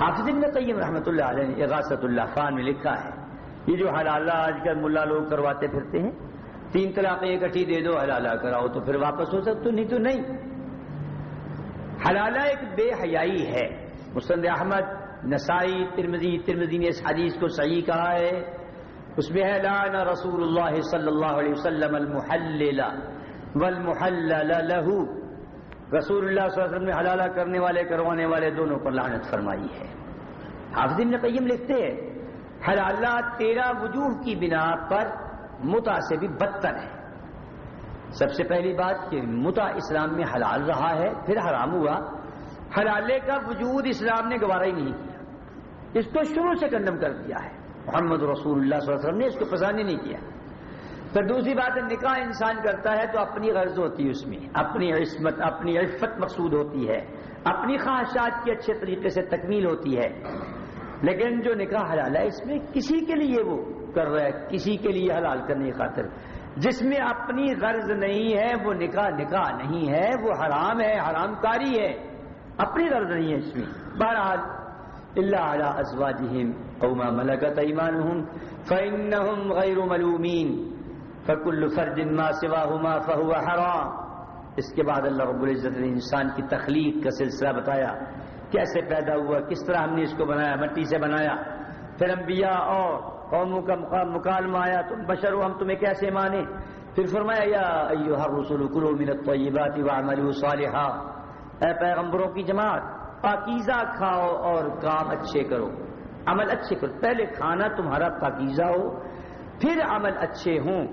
حافظ ابن قیم رحمۃ اللہ علیہ نے اغاثت اللہ خان میں لکھا ہے، یہ جو حلالہ آج کل ملا لوگ کرواتے پھرتے ہیں، تین طلاقیں اکٹھی دے دو حلالہ کراؤ تو پھر واپس ہو سکتے نہیں تو نہیں۔ حلالہ ایک بے حیائی ہے۔ مسند احمد، نسائی ترمزی ترمزی نے اس حدیث کو صحیح کہا ہے۔ اس میں ہے لانا رسول اللہ صلی اللہ علیہ وسلم المحلل والمحلل له رسول اللہ صلی اللہ علیہ وسلم نے حلالہ کرنے والے، کروانے والے دونوں پر لعنت فرمائی ہے۔ حافظ ابن قیم لکھتے ہیں، حلالہ تیرہ وجوہ کی بنا پر متا سے بھی بدتر ہے۔ سب سے پہلی بات کہ متا اسلام میں حلال رہا ہے، پھر حرام ہوا۔ حلالے کا وجود اسلام نے گوارا ہی نہیں کیا۔ اس کو شروع سے کنڈم کر دیا ہے۔ محمد رسول اللہ صلی اللہ علیہ وسلم نے اس کو پسند ہی نہیں کیا۔ پھر دوسری بات ہے نکاح انسان کرتا ہے تو اپنی غرض ہوتی ہے اس میں۔ اپنی عصمت، اپنی عفت مقصود ہوتی ہے۔ اپنی خواہشات کی اچھے طریقے سے تکمیل ہوتی ہے۔ لیکن جو نکاح حلال ہے، اس میں کسی کے لیے وہ کر رہا ہے، کسی کے لیے حلال کرنے کی خاطر۔ جس میں اپنی غرض نہیں ہے، وہ نکاح نکاح نہیں ہے، وہ حرام ہے، حرام کاری ہے۔ اپنی غرض نہیں ہے اس میں۔ بہرحال، اللہ علی ازواجہم او ما ملکت ایمانہم فإنہم غیر ملومین، فکل فرد ما سواہما فہو حرام۔ اس کے بعد اللہ رب العزت نے انسان کی تخلیق کا سلسلہ بتایا، کیسے پیدا ہوا، کس طرح ہم نے اس کو بنایا، مٹی سے بنایا۔ پھر انبیاء اور قوموں کا مکالمہ آیا، تم بشر ہو، ہم تمہیں کیسے مانے پھر فرمایا، یا ایوہ الرسول کلو من الطیبات وعملوا صالحا۔ اے پیغمبروں کی جماعت، پاکیزہ کھاؤ اور کام اچھے کرو۔ عمل اچھے کرو۔ پہلے کھانا تمہارا پاکیزہ ہو، پھر عمل اچھے ہوں۔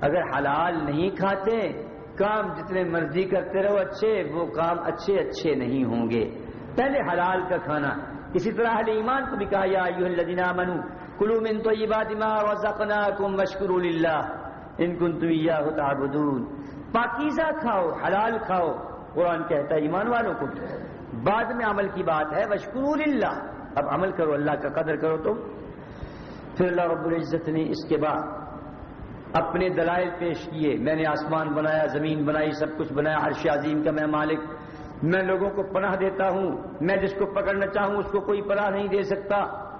اگر حلال نہیں کھاتے، کام جتنے مرضی کرتے رہو اچھے، وہ کام اچھے اچھے نہیں ہوں گے۔ پہلے حلال کا کھانا۔ اسی طرح اہل ایمان کو بھی کہا، یا ایوہ الذین آمنوا کلو من طیبات ما رزقناکم واشکروا للہ. ان کنتم ایاہ تعبدون. پاکیزہ کھاؤ، حلال کھاؤ. قرآن کہتا ہے ایمان والوں کو بعد میں عمل کی بات ہے وشکروا للہ. اب عمل کرو، اللہ کا قدر کرو تم. پھر اللہ رب العزت نے اس کے بعد اپنے دلائل پیش کیے. میں نے آسمان بنایا، زمین بنائی، سب کچھ بنایا، عرش عظیم کا میں مالک. میں لوگوں کو پناہ دیتا ہوں. میں جس کو پکڑنا چاہوں، اس کو کوئی پناہ نہیں دے سکتا.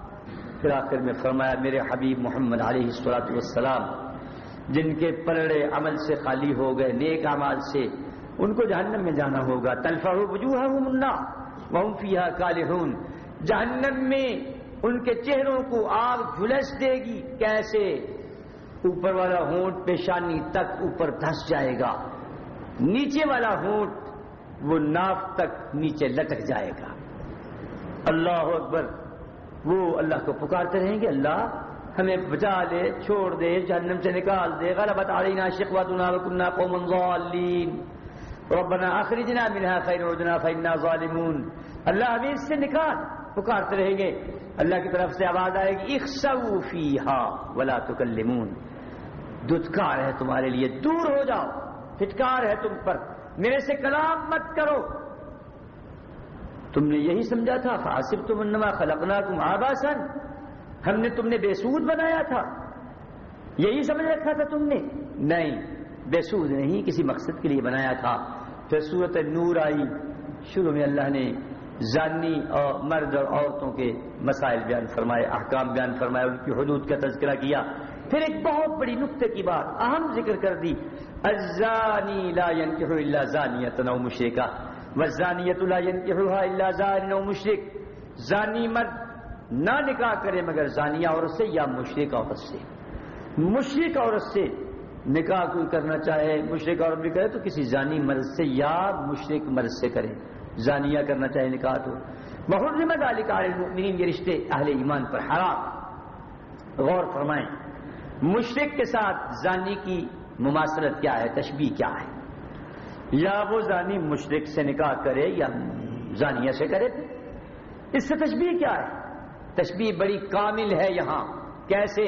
پھر آخر میں فرمایا، میرے حبیب محمد علیہ السلاۃ والسلام، جن کے پلڑے عمل سے خالی ہو گئے، نیک اعمال سے، ان کو جہنم میں جانا ہوگا۔ تلفا وجوہ منا وفیہ کالحون۔ جہنم میں ان کے چہروں کو آگ جھلس دے گی، کیسے؟ اوپر والا ہونٹ پیشانی تک اوپر دھس جائے گا۔ نیچے والا ہونٹ وہ ناف تک نیچے لٹک جائے گا۔ اللہ اکبر۔ وہ اللہ کو پکارتے رہیں گے، اللہ ہمیں بچا لے، چھوڑ دے، جہنم سے نکال دے۔ غلبت علینا شقوتنا وکنا قوم ضالین۔ ربنا اخرجنا منها خیر عدنا فإنا ظالمون۔ اللہ ہمیں اس سے نکال پکارتے رہیں گے۔ اللہ کی طرف سے آواز آئے گی اخسو فیہا ولا تکلمون۔ دھتکار ہے تمہارے لیے، دور ہو جاؤ۔ پھٹکار ہے تم پر۔ میرے سے کلام مت کرو۔ تم نے یہی سمجھا تھا فاسب تم انما خلقنا تم آباسن ہم نے تم نے بے سود بنایا تھا۔ یہی سمجھ رکھا تھا تم نے۔ نہیں بے سود نہیں، کسی مقصد کے لیے بنایا تھا۔ پھر صورت نور آئی۔ شروع میں اللہ نے زانی اور مرد اور عورتوں کے مسائل بیان فرمائے، احکام بیان فرمائے، ان کی حدود کا تذکرہ کیا۔ پھر ایک بہت بڑی نقطے کی بات، اہم ذکر کر دی۔ الزانی لا ينكح الا زانیت نو مشرکا والزانیت لا ينكحها الا زان نو مشرک زانی مرد نہ نکاح کرے مگر زانیہ عورت سے یا مشرک عورت سے۔ مشرک عورت سے نکاح کوئی کرنا چاہے مشرق عورت بھی کرے تو کسی زانی مرد سے یا مشرق مرد سے کرے۔ زانیہ کرنا چاہے نکاح تو۔ بہت ذمہ داری المؤمنین یہ رشتے اہل ایمان پر حرام۔ غور فرمائیں مشرق کے ساتھ زانی کی مماثلت کیا ہے؟ تشبیح کیا ہے؟ یا وہ زانی مشرق سے نکاح کرے یا زانیہ سے کرے اس سے تشبیح کیا ہے تشبیح بڑی کامل ہے یہاں کیسے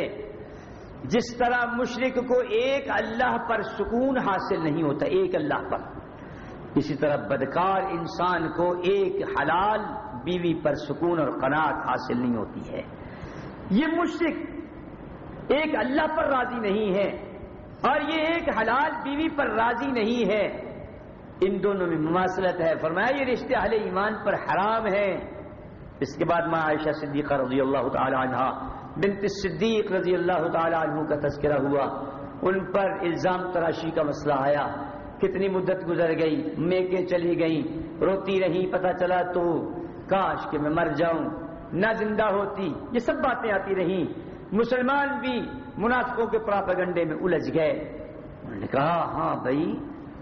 جس طرح مشرق کو ایک اللہ پر سکون حاصل نہیں ہوتا ایک اللہ پر اسی طرح بدکار انسان کو ایک حلال بیوی پر سکون اور قناعت حاصل نہیں ہوتی ہے یہ مشرق ایک اللہ پر راضی نہیں ہے اور یہ ایک حلال بیوی پر راضی نہیں ہے ان دونوں میں مماثلت ہے۔ فرمایا، یہ رشتے اہل ایمان پر حرام ہے اس کے بعد ماں عائشہ صدیقہ رضی اللہ تعالی عنہ بنت صدیق رضی اللہ تعالی عنہ کا تذکرہ ہوا۔ ان پر الزام تراشی کا مسئلہ آیا۔ کتنی مدت گزر گئی، میکیں چلی گئی روتی رہی، پتہ چلا تو کاش کہ میں مر جاؤں۔ نہ زندہ ہوتی، یہ سب باتیں آتی رہی مسلمان بھی منافقوں کے پراپگنڈے میں الجھ گئے۔ انہوں نے کہا ہاں بھائی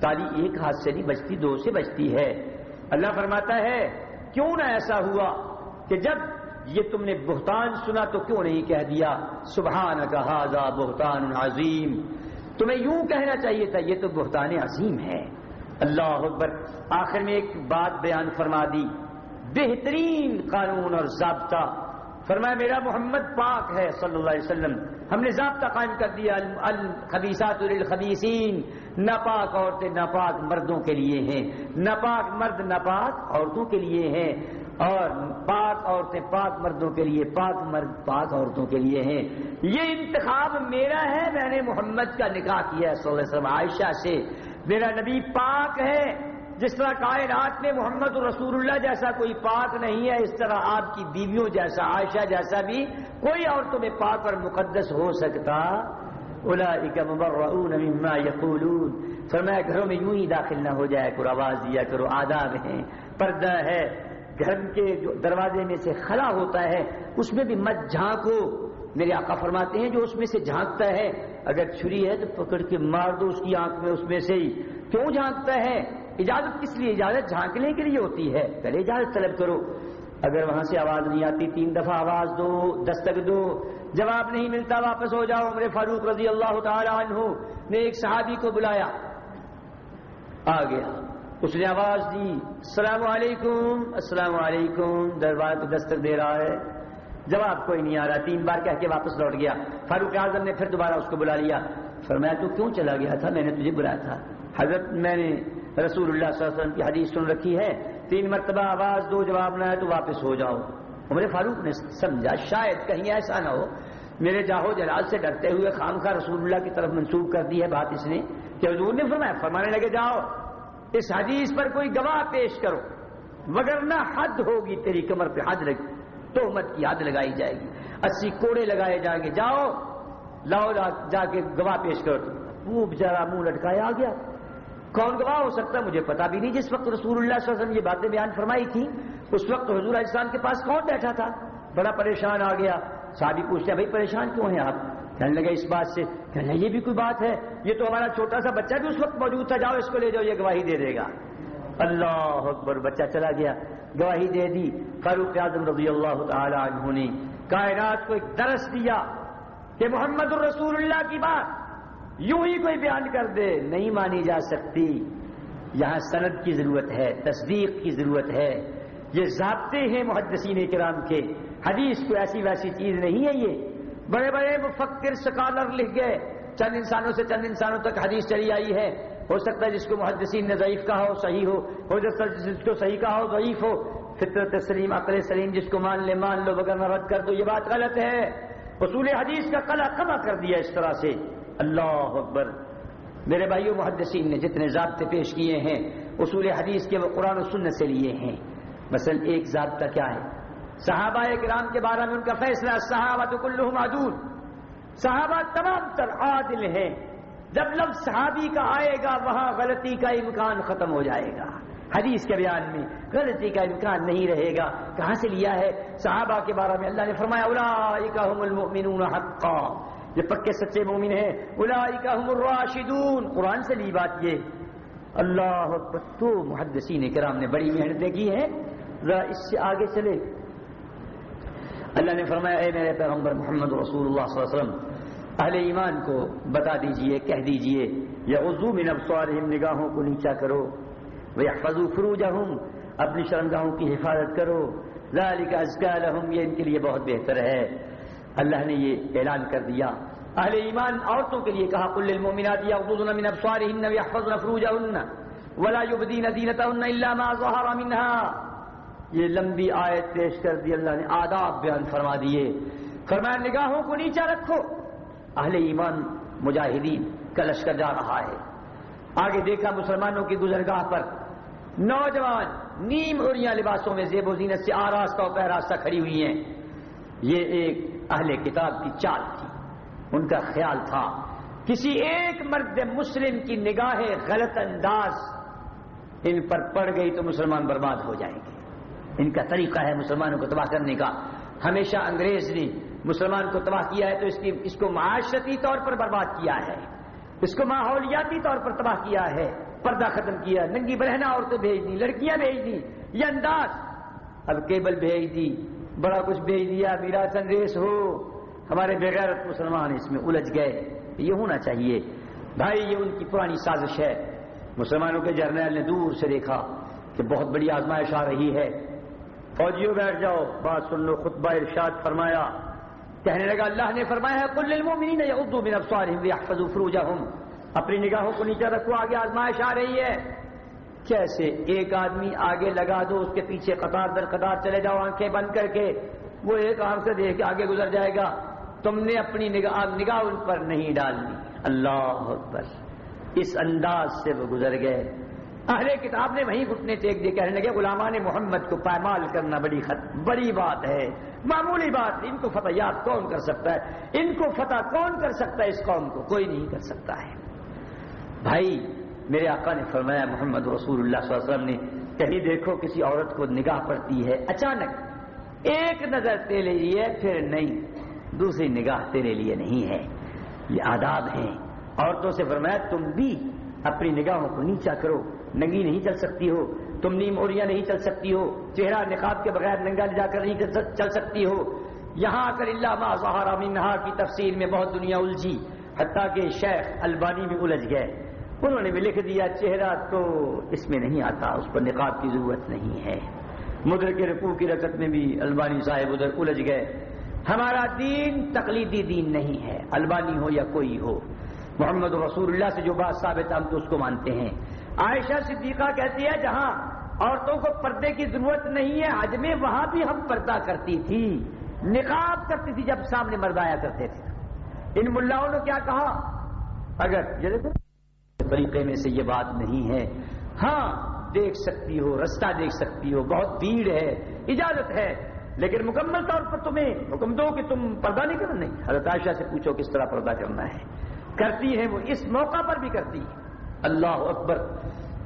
تالی ایک ہاتھ سے نہیں بچتی، دو سے بچتی ہے۔ اللہ فرماتا ہے، کیوں نہ ایسا ہوا کہ جب یہ تم نے بہتان سنا تو کیوں نہیں کہہ دیا؟ سبحان کا بہتان عظیم۔ تمہیں یوں کہنا چاہیے تھا، یہ تو بہتان عظیم ہے۔ اللہ اکبر، آخر میں ایک بات بیان فرما دی۔ بہترین قانون اور ضابطہ فرمایا، میرا محمد پاک ہے صلی اللہ علیہ وسلم۔ ہم نے ضابطہ قائم کر دیا الخبیسات للخبیسین ناپاک عورتیں ناپاک مردوں کے لیے ہیں۔ ناپاک مرد ناپاک عورتوں کے لیے ہیں۔ اور پاک عورتیں پاک مردوں کے لیے، پاک مرد پاک عورتوں کے لیے ہیں۔ یہ انتخاب میرا ہے، میں نے محمد کا نکاح کیا ہے صلی اللہ علیہ وسلم، عائشہ سے۔ میرا نبی پاک ہے۔ جس طرح کائنات میں محمد رسول اللہ جیسا کوئی پاک نہیں ہے، اس طرح آپ کی بیویوں جیسا، عائشہ جیسا بھی کوئی عورتوں میں پاک اور مقدس ہو سکتا۔ مما یقولون۔ فرمایا، گھروں میں یوں ہی داخل نہ ہو جائے کرو آواز دیا کرو، آداب ہیں۔ پردہ ہے، گھر کے جو دروازے میں سے خلا ہوتا ہے، اس میں بھی مت جھانکو۔ میرے آقا فرماتے ہیں، جو اس میں سے جھانکتا ہے، اگر چھری ہے تو پکڑ کے مار دو اس کی آنکھ میں، اس میں سے ہی۔ کیوں جھانکتا ہے؟ اجازت کس لیے اجازت جھانکنے کے لیے ہوتی ہے۔ پہلے اجازت طلب کرو۔ اگر وہاں سے آواز نہیں آتی، تین دفعہ آواز دو، دستک دو، جواب نہیں ملتا، واپس ہو جاؤ۔ عمر فاروق رضی اللہ تعالی عنہ نے ایک صحابی کو بلایا۔ آ گیا۔ اس نے آواز دی۔ السلام علیکم۔ السلام علیکم۔ دربار کو دستک دے رہا ہے۔ جواب کوئی نہیں آ رہا۔ تین بار کہہ کے واپس لوٹ گیا۔ فاروق اعظم نے پھر دوبارہ اس کو بلا لیا۔ فرمایا، تو کیوں چلا گیا تھا؟ میں نے تجھے بلایا تھا۔ حضرت، میں نے رسول اللہ صلی اللہ علیہ وسلم کی حدیث سن رکھی ہے۔ تین مرتبہ آواز، دو جواب نہ ہے تو واپس ہو جاؤ۔ عمر فاروق نے سمجھا، شاید کہیں ایسا نہ ہو۔ میرے جاہو جلال سے ڈرتے ہوئے خام خواہ رسول اللہ کی طرف منسوخ کر دی ہے بات اس نے کہ حضور نے فرمایا، فرمانے لگے، جاؤ، اس حدیث پر کوئی گواہ پیش کرو۔ مگر نہ حد ہوگی تیری کمر پہ حد لگی تومت کی حد لگائی جائے گی۔ اسی کوڑے لگائے جائیں گے۔ جاؤ، لاؤ، جا کے گواہ پیش کرو۔ وہ بےچارا منہ لٹکایا آ گیا۔ کون گواہ ہو سکتا مجھے پتا بھی نہیں جس وقت رسول اللہ صلی اللہ علیہ وسلم یہ باتیں بیان فرمائی تھی اس وقت حضور اسلام کے پاس کون بیٹھا تھا؟ بڑا پریشان آ گیا۔ صحابی پوچھتے ہیں، بھائی پریشان کیوں ہیں آپ؟ کہنے لگے اس بات سے، کہنے یہ بھی کوئی بات ہے؟ یہ تو ہمارا چھوٹا سا بچہ بھی اس وقت موجود تھا، جاؤ اس کو لے جاؤ، یہ گواہی دے دے گا۔ اللہ اکبر، بچہ چلا گیا۔ گواہی دے دی۔ فاروق اعظم رضی اللہ تعالی عنہ نے کائنات کو ایک درس دیا کہ محمد الرسول اللہ کی بات۔ یوں ہی کوئی بیان کر دے، نہیں مانی جا سکتی۔ یہاں سند کی ضرورت ہے، تصدیق کی ضرورت ہے۔ یہ ضابطے ہیں محدثین کرام کے۔ حدیث کو ایسی ویسی چیز نہیں ہے یہ۔ بڑے بڑے مفکر، سکالر لکھ گئے۔ چند انسانوں سے چند انسانوں تک حدیث چلی آئی ہے۔ ہو سکتا ہے جس کو محدثین نے ضعیف کہا ہو، صحیح ہو۔ ہو سکتا ہے جس کو صحیح کہا ہو، ضعیف ہو۔ فطرت سلیم، عقل سلیم، جس کو مان لے، مان لو بغیر رد کر دو یہ بات غلط ہے۔ اصول حدیث کا کلا کما کر دیا اس طرح سے۔ اللہ اکبر۔ میرے بھائیوں محدثین نے جتنے ضابطے پیش کیے ہیں، اصول حدیث کے وہ قرآن و سنت سے لیے ہیں۔ مثلا ایک ضابطہ کیا ہے؟ صحابہ کرام کے بارے میں ان کا فیصلہ صحابہ تو کلو معدول صحابہ تمام تر عادل ہیں۔ جب لفظ صحابی کا آئے گا، وہاں غلطی کا امکان ختم ہو جائے گا۔ حدیث کے بیان میں غلطی کا امکان نہیں رہے گا۔ کہاں سے لیا ہے؟ صحابہ کے بارے میں اللہ نے فرمایا اولئک هم المؤمنون حقا۔ یہ پکے سچے مومن ہیں۔ هم الراشدون۔ قرآن سے لی بات یہ۔ اللہ تو محدثین کرام نے بڑی محنتیں کی ہیں۔ ذرا اس سے آگے چلے۔ اللہ نے فرمایا، اے میرے پیغمبر محمد رسول اللہ صلی اللہ علیہ وسلم، اہل ایمان کو بتا دیجیے، کہہ دیجیے یا عضو من ابصارہم، نگاہوں کو نیچا کرو۔ ویحفظوا فروجہم، اپنی شرمگاہوں کی حفاظت کرو۔ ذالک ازکا لہم، یہ ان کے لیے بہت بہتر ہے۔ اللہ نے یہ اعلان کر دیا۔ اہل ایمان عورتوں کے لیے کہا، قل للمؤمنات یغضضن من ابصارهن ويحفظن فروجهن ولا يبدين زينتهن الا ما ظهر منها یہ لمبی آیت پیش کر دی، اللہ نے آداب بیان فرما دیے۔ فرمایا، نگاہوں کو نیچا رکھو۔ اہل ایمان مجاہدین کا لشکر جا رہا ہے۔ آگے دیکھا مسلمانوں کی گزرگاہ پر۔ نوجوان نیم اڑیاں لباسوں میں زیب و زینت سے آراستہ و پیراستہ کھڑی ہوئی ہیں۔ یہ ایک اہل کتاب کی چال تھی۔ ان کا خیال تھا، کسی ایک مرد مسلم کی نگاہ غلط انداز ان پر پڑ گئی تو مسلمان برباد ہو جائیں گے۔ ان کا طریقہ ہے مسلمانوں کو تباہ کرنے کا۔ ہمیشہ انگریز نے مسلمان کو تباہ کیا ہے تو اس کی، اس کو معاشرتی طور پر برباد کیا ہے۔ اس کو ماحولیاتی طور پر تباہ کیا ہے۔ پردہ ختم کیا، ننگی برہنا عورتیں بھیج دی لڑکیاں بھیج دی یہ انداز اب کیبل بھیج دی۔ بڑا کچھ بھیج دیا میرا سنریس ہو۔ ہمارے بغیر مسلمان اس میں الجھ گئے۔ یہ ہونا چاہیے۔ بھائی، یہ ان کی پرانی سازش ہے۔ مسلمانوں کے جرنیل نے دور سے دیکھا کہ بہت بڑی آزمائش آ رہی ہے۔ فوجیوں بیٹھ جاؤ۔ بات سن لو، خطبہ ارشاد فرمایا۔ کہنے لگا، اللہ نے فرمایا ہے کل المؤمنین یغضوا من ابصارهم ويحفظوا فروجهم۔ اپنی نگاہوں کو نیچے رکھو، آگے آزمائش آ رہی ہے۔ کیسے ایک آدمی آگے لگا دو، اس کے پیچھے قطار در قطار چلے جاؤ، آنکھیں بند کر کے، وہ ایک آنکھ سے دیکھ کے آگے گزر جائے گا۔ تم نے اپنی نگاہ نگاہ ان پر نہیں ڈالنی اللہ اکبر۔ اس انداز سے وہ گزر گئے۔ اہل کتاب نے وہیں گھٹنے ٹیک دیے، کہنے لگے غلامان محمد کو پائمال کرنا بڑی خط، بڑی بات ہے۔ معمولی بات، ان کو فتح یاد کون کر سکتا ہے؟ ان کو فتح کون کر سکتا ہے؟ اس قوم کو کوئی نہیں کر سکتا ہے۔ بھائی میرے آقا نے فرمایا، محمد رسول اللہ صلی اللہ علیہ وسلم نے، کہیں دیکھو کسی عورت کو نگاہ پڑتی ہے، اچانک ایک نظر تیرے لیے، پھر نہیں، دوسری نگاہ تیرے لیے نہیں ہے۔ یہ آداب ہیں۔ عورتوں سے فرمایا، تم بھی اپنی نگاہوں کو نیچا کرو، ننگی نہیں چل سکتی ہو، تم نیم اوریاں نہیں چل سکتی ہو، چہرہ نقاب کے بغیر ننگا جا کر نہیں چل سکتی ہو۔ یہاں کر اللہ ما منہا کی تفسیر میں بہت دنیا الجھی، حتیٰ کہ شیخ البانی بھی الجھ گئے۔ انہوں نے بھی لکھ دیا، چہرہ تو اس میں نہیں آتا، اس پر نقاب کی ضرورت نہیں ہے۔ مدر کے رقو کی رکت میں بھی البانی صاحب ادھر الجھ گئے۔ ہمارا دین تقلیدی دین نہیں ہے، البانی ہو یا کوئی ہو۔ محمد رسول اللہ سے جو بات ثابت ہم تو اس کو مانتے ہیں۔ عائشہ صدیقہ کہتی ہے جہاں عورتوں کو پردے کی ضرورت نہیں ہے، حج میں وہاں بھی ہم پردہ کرتی تھی۔ نقاب کرتی تھی جب سامنے مردایا کرتے تھے۔ ان ملاؤں نے کیا کہا؟ اگر طریقے میں سے یہ بات نہیں ہے۔ ہاں دیکھ سکتی ہو، رستہ دیکھ سکتی ہو، بہت بھیڑ ہے، اجازت ہے، لیکن مکمل طور پر تمہیں حکم دو کہ تم پردہ نہیں کرنا۔ نہیں، حضرت عائشہ سے پوچھو کس طرح پردہ کرنا ہے۔ کرتی ہے وہ، اس موقع پر بھی کرتی ہے۔ اللہ اکبر۔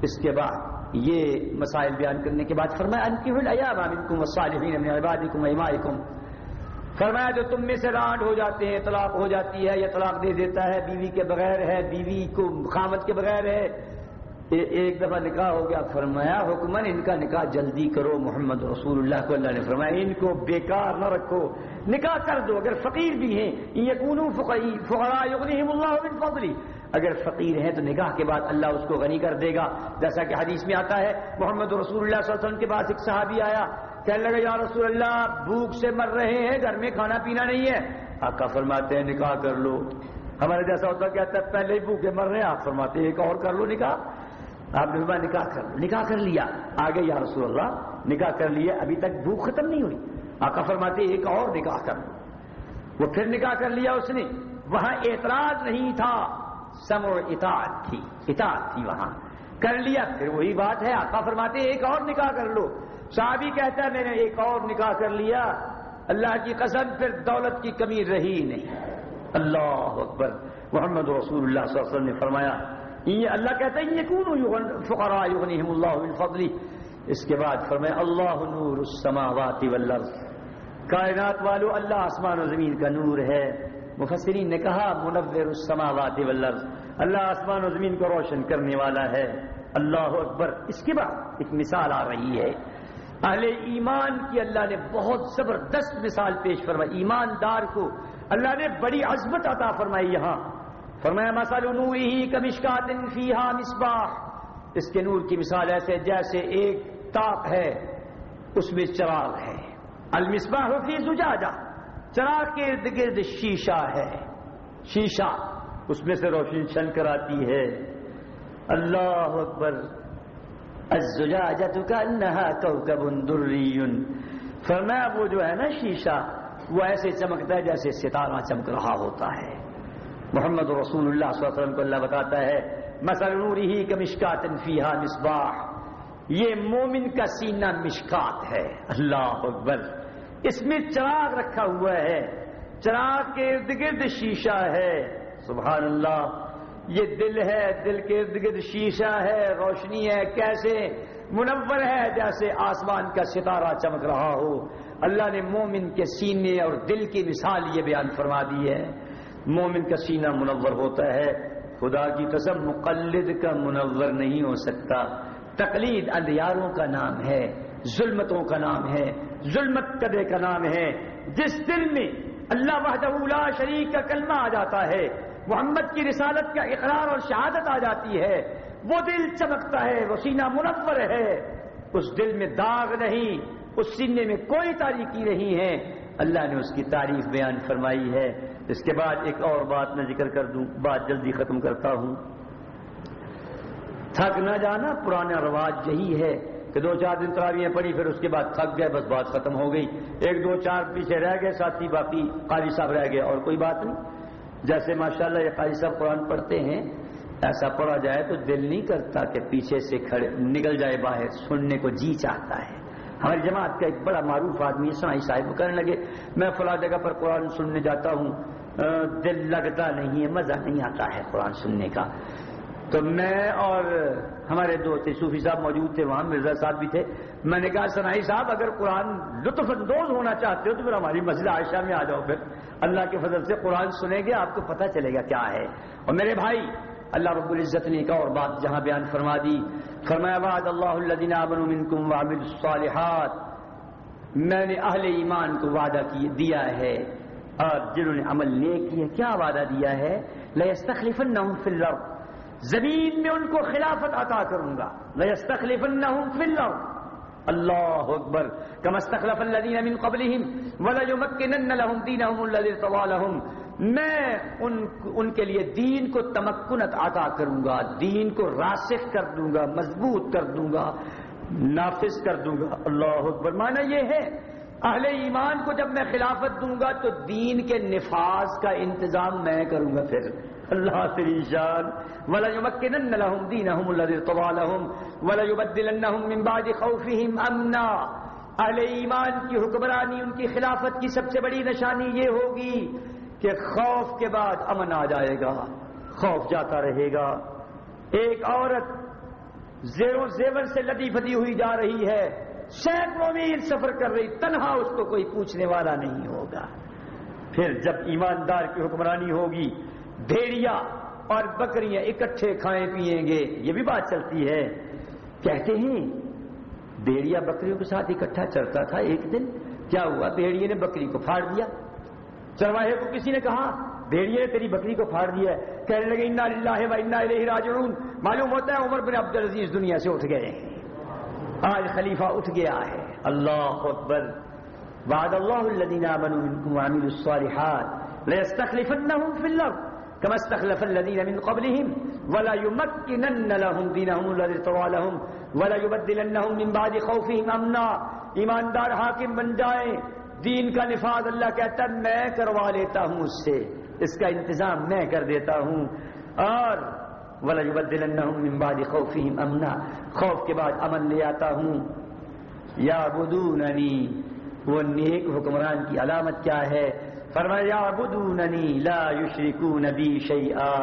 اس کے بعد یہ مسائل بیان کرنے کے بعد فرمایا فرمایا جو تم میں سے رانڈ ہو جاتے ہیں، طلاق ہو جاتی ہے، یا طلاق دے دیتا ہے، بیوی کے بغیر ہے، بیوی کو خامت کے بغیر ہے۔ ایک دفعہ نکاح ہو گیا، فرمایا حکمن، ان کا نکاح جلدی کرو، محمد رسول اللہ کو اللہ نے فرمایا، ان کو بیکار نہ رکھو، نکاح کر دو۔ اگر فقیر بھی ہیں یہ فضلی۔ اگر فقیر ہیں تو نکاح کے بعد اللہ اس کو غنی کر دے گا۔ جیسا کہ حدیث میں آتا ہے، محمد رسول اللہ صلی اللہ علیہ وسلم کے پاس ایک صحابی آیا کہنے لگا یا رسول اللہ، بھوک سے مر رہے ہیں، گھر میں کھانا پینا نہیں ہے. آقا فرماتے ہیں، نکاح کر لو۔ ہمارے جیسا ہوتا کہتا ہے پہلے ہی بھوکے مر رہے ہیں۔ آپ فرماتے ہیں، ایک اور کر لو نکاح۔ آپ نے نکاح کر لو۔ نکاح کر لیا۔ آگے، یا رسول اللہ، نکاح کر لیا ابھی تک بھوک ختم نہیں ہوئی۔ آقا فرماتے ایک اور نکاح کر لو۔ وہ پھر نکاح کر لیا اس نے۔ وہاں اعتراض نہیں تھا۔ سم اور اطاعت تھی۔ اطاعت تھی وہاں۔ کر لیا۔ پھر وہی بات ہے۔ آقا فرماتے ایک اور نکاح کر لو۔ صحابی کہتا ہے، میں نے ایک اور نکاح کر لیا۔ اللہ کی قسم، پھر دولت کی کمی رہی نہیں۔ اللہ اکبر۔ محمد رسول اللہ صلی اللہ علیہ وسلم نے فرمایا، یہ اللہ کہتا ہے یہ کون فقراء یغنیہم اللہ من فضلی اس کے بعد فرمایا، اللہ نور السماوات والارض کائنات والو، اللہ آسمان و زمین کا نور ہے۔ مفسرین نے کہا، منور السماوات والارض اللہ آسمان و زمین کو روشن کرنے والا ہے۔ اللہ اکبر۔ اس کے بعد ایک مثال آ رہی ہے۔ اہل ایمان کی اللہ نے بہت زبردست مثال پیش فرمائی، ایماندار کو۔ اللہ نے بڑی عظمت عطا فرمائی یہاں۔ فرمایا مسال نوری کمشکات فیہا مصباح۔ اس کے نور کی مثال ایسے جیسے ایک تاپ ہے، اس میں چراغ ہے۔ المصباح فی زجاجہ، چراغ کے ارد گرد شیشہ ہے۔ شیشہ، اس میں سے روشنی چھن کر آتی ہے۔ اللہ اکبر۔ الزجاجت کا انہا کوکب دری فرمایا وہ جو ہے نا شیشہ، وہ ایسے چمکتا ہے جیسے ستارہ چمک رہا ہوتا ہے۔ محمد رسول اللہ صلی اللہ علیہ وسلم کو اللہ بتاتا ہے، مثل نوری کا مشکات فیہا مصباح۔ یہ مومن کا سینہ مشکات ہے۔ اللہ اکبر۔ اس میں چراغ رکھا ہوا ہے۔ چراغ کے ارد گرد شیشہ ہے۔ سبحان اللہ۔ یہ دل ہے، دل کے ارد گرد شیشہ ہے، روشنی ہے، کیسے؟ منور ہے، جیسے آسمان کا ستارہ چمک رہا ہو۔ اللہ نے مومن کے سینے اور دل کی مثال یہ بیان فرما دی ہے۔ مومن کا سینہ منور ہوتا ہے۔ خدا کی قسم، مقلد کا منور نہیں ہو سکتا۔ تقلید اندیاروں کا نام ہے، ظلمتوں کا نام ہے، ظلمت کدے کا نام ہے۔ جس دل میں اللہ وحدہ لا شریک کا کلمہ آ جاتا ہے محمد کی رسالت کا اقرار اور شہادت آ جاتی ہے۔ وہ دل چمکتا ہے، وہ سینہ منور ہے۔ اس دل میں داغ نہیں، اس سینے میں کوئی تاریخی نہیں ہے۔ اللہ نے اس کی تعریف بیان فرمائی ہے۔ اس کے بعد ایک اور بات میں ذکر کر دوں، بات جلدی ختم کرتا ہوں۔ تھک نہ جانا، پرانا رواج یہی ہے کہ دو چار دن تراویاں پڑی پھر اس کے بعد تھک گئے، بس بات ختم ہو گئی۔ ایک دو چار پیچھے رہ گئے ساتھی، باقی قاری صاحب رہ گئے اور کوئی بات نہیں۔ جیسے ماشاءاللہ یہ قاری صاحب قرآن پڑھتے ہیں، ایسا پڑھا جائے تو دل نہیں کرتا کہ پیچھے سے کھڑے نکل جائے باہر، سننے کو جی چاہتا ہے۔ ہماری جماعت کا ایک بڑا معروف آدمی سنائی صاحب کرنے لگے، میں فلاں جگہ پر قرآن سننے جاتا ہوں۔ دل لگتا نہیں ہے، مزہ نہیں آتا ہے قرآن سننے کا۔ تو میں اور ہمارے دو صوفی صاحب موجود تھے، وہاں مرزا صاحب بھی تھے۔ میں نے کہا، سنائی صاحب، اگر قرآن لطف اندوز ہونا چاہتے ہو تو پھر ہماری مسئلہ عائشہ میں آ جاؤ پھر۔ اللہ کے فضل سے قرآن سنیں گے، آپ کو پتہ چلے گا کیا ہے۔ اور میرے بھائی، اللہ رب العزت نے ایک اور بات جہاں بیان فرما دی۔ فرمایا بعد اللہ منکم وعمل الصالحات۔ میں نے اہل ایمان کو وعدہ دیا ہے۔ اور جنہوں نے عمل نیک کیا کیا وعدہ دیا ہے؟ لَيَسْتَخْلِفَنَّهُمْ فِي الْأَرْضِ۔ زمین میں ان کو خلافت عطا کروں گا۔ لَيَسْتَخْلِفَنَّهُمْ فِي الْأَرْضِ۔ اللہ اکبر كما استخلف الذين من قبلهم ولا يمكنن لهم دينهم الذي ارتضى لهم. میں ان ان کے لیے دین کو تمکنت عطا کروں گا، دین کو راسخ کر دوں گا، مضبوط کر دوں گا، نافذ کر دوں گا۔ اللہ اکبر، معنی یہ ہے، اہل ایمان کو جب میں خلافت دوں گا تو دین کے نفاذ کا انتظام میں کروں گا پھر۔ اللہ تری شان۔ ولا يمكنن لهم دينهم الذي ارتضى لهم۔ ولا يبدلنهم من بعد خوفهم امنا اہل ایمان کی حکمرانی، ان کی خلافت کی سب سے بڑی نشانی یہ ہوگی کہ خوف کے بعد امن آ جائے گا، خوف جاتا رہے گا۔ ایک عورت زیرو زیور سے لدی پدی ہوئی جا رہی ہے، سینکڑوں میل سفر کر رہی، تنہا اس کو کوئی پوچھنے والا نہیں ہوگا۔ پھر جب ایماندار کی حکمرانی ہوگی بھیڑیا اور بکریاں اکٹھے کھائیں پیئیں گے۔ یہ بھی بات چلتی ہے۔ کہتے ہیں، بھیڑیا بکریوں کے ساتھ اکٹھا چلتا تھا ایک دن۔ کیا ہوا؟ بھیڑیے نے بکری کو پھاڑ دیا۔ چرواہے کو کسی نے کہا بھیڑیے نے تیری بکری کو پھاڑ دیا کہنے لگے، انا للہ و انا الیہ راجعون معلوم ہوتا ہے، عمر بن عبد العزیز دنیا سے اٹھ گئے۔ آج خلیفہ اٹھ گیا ہے۔ اللہ اکبر۔ بعد اللہ الذين امنوا منكم وعملوا الصالحات۔ ليستخلفنهم في الارض كما استخلف الذين من قبلهم ولا يمكنن لهم دينهم الذي ارتضى لهم ولا يبدلنهم من بعد خوفهم امنا ایماندار حاکم بن جائیں دین کا نفاذ اللہ کہتا ہے، میں کروا لیتا ہوں اس سے۔ اس کا انتظام میں کر دیتا ہوں۔ اور ولا يبدلنهم من بعد خوفهم امنا خوف کے بعد امن لے آتا ہوں۔ یا بدوننی وہ نیک حکمران کی علامت کیا ہے؟ فرمایا بدوننی لا یشرکون بی شیئا.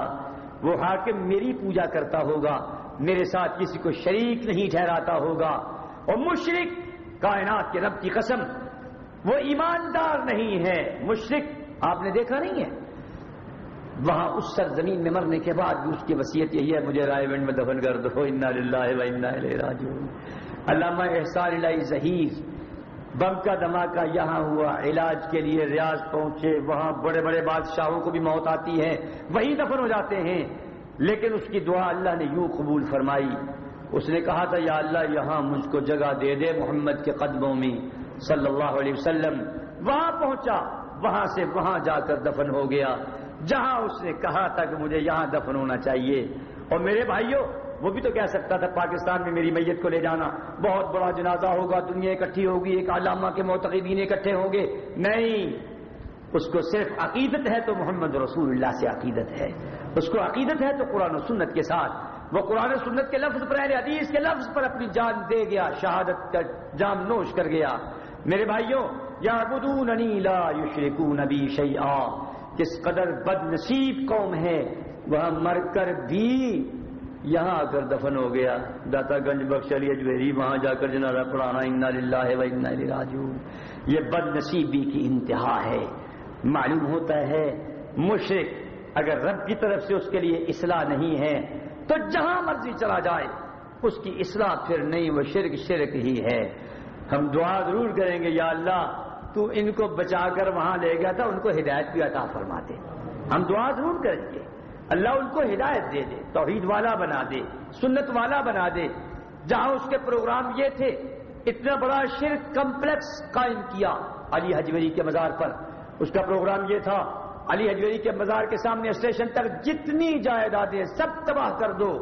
وہ حاکم میری پوجا کرتا ہوگا، میرے ساتھ کسی کو شریک نہیں ٹھہراتا ہوگا، اور مشرک کائنات کے رب کی قسم، وہ ایماندار نہیں ہے، مشرک آپ نے دیکھا نہیں ہے؟ وہاں اس سر زمین میں مرنے کے بعد اس کی وصیت یہی ہے، مجھے رائے ونڈ میں دفن کر دو، انا للہ و انا الیہ راجعون. علامہ احسان الہی ظہیر بم کا دھماکہ یہاں ہوا، علاج کے لیے ریاض پہنچے، وہاں بڑے بڑے بادشاہوں کو بھی موت آتی ہے، وہی دفن ہو جاتے ہیں۔ لیکن اس کی دعا اللہ نے یوں قبول فرمائی۔ اس نے کہا تھا، یا اللہ، یہاں مجھ کو جگہ دے دے محمد کے قدموں میں۔ صلی اللہ علیہ وسلم، وہاں پہنچا، وہاں سے وہاں جا کر دفن ہو گیا۔ جہاں اس نے کہا تھا کہ مجھے یہاں دفن ہونا چاہیے۔ اور میرے بھائیوں وہ بھی تو کہہ سکتا تھا پاکستان میں میری میت کو لے جانا۔ بہت بڑا جنازہ ہوگا، دنیا اکٹھی ہوگی، ایک علامہ کے معتقدین اکٹھے ہوں گے۔ نہیں، اس کو صرف عقیدت ہے تو محمد رسول اللہ سے عقیدت ہے۔ اس کو عقیدت ہے تو قرآن و سنت کے ساتھ۔ وہ قرآن و سنت کے لفظ پر، اہل حدیث کے لفظ پر اپنی جان دے گیا، شہادت کا جام نوش کر گیا۔ میرے بھائیوں یا بدون لا یشرکون نبی شیئا۔ کس قدر بد نصیب قوم ہے وہاں مر کر بھی یہاں آ کر دفن ہو گیا۔ داتا گنج بخش علی اجویری وہاں جا کر جنازہ پڑھانا، انا للہ و انا راجعون. یہ بد نصیبی کی انتہا ہے۔ معلوم ہوتا ہے مشرق اگر رب کی طرف سے اس کے لیے اصلاح نہیں ہے، تو جہاں مرضی چلا جائے، اس کی اصلاح پھر نہیں، وہ شرک شرک ہی ہے۔ ہم دعا ضرور کریں گے، یا اللہ، تو ان کو بچا کر وہاں لے گیا تھا، ان کو ہدایت بھی عطا فرما دے۔ ہم دعا ضرور کریں گے۔ اللہ ان کو ہدایت دے دے، توحید والا بنا دے، سنت والا بنا دے۔ جہاں اس کے پروگرام یہ تھے، اتنا بڑا شرک کمپلیکس قائم کیا علی حجوری کے مزار پر۔ اس کا پروگرام یہ تھا، علی حجوری کے مزار کے سامنے اسٹیشن تک جتنی جائیدادیں سب تباہ کر دو،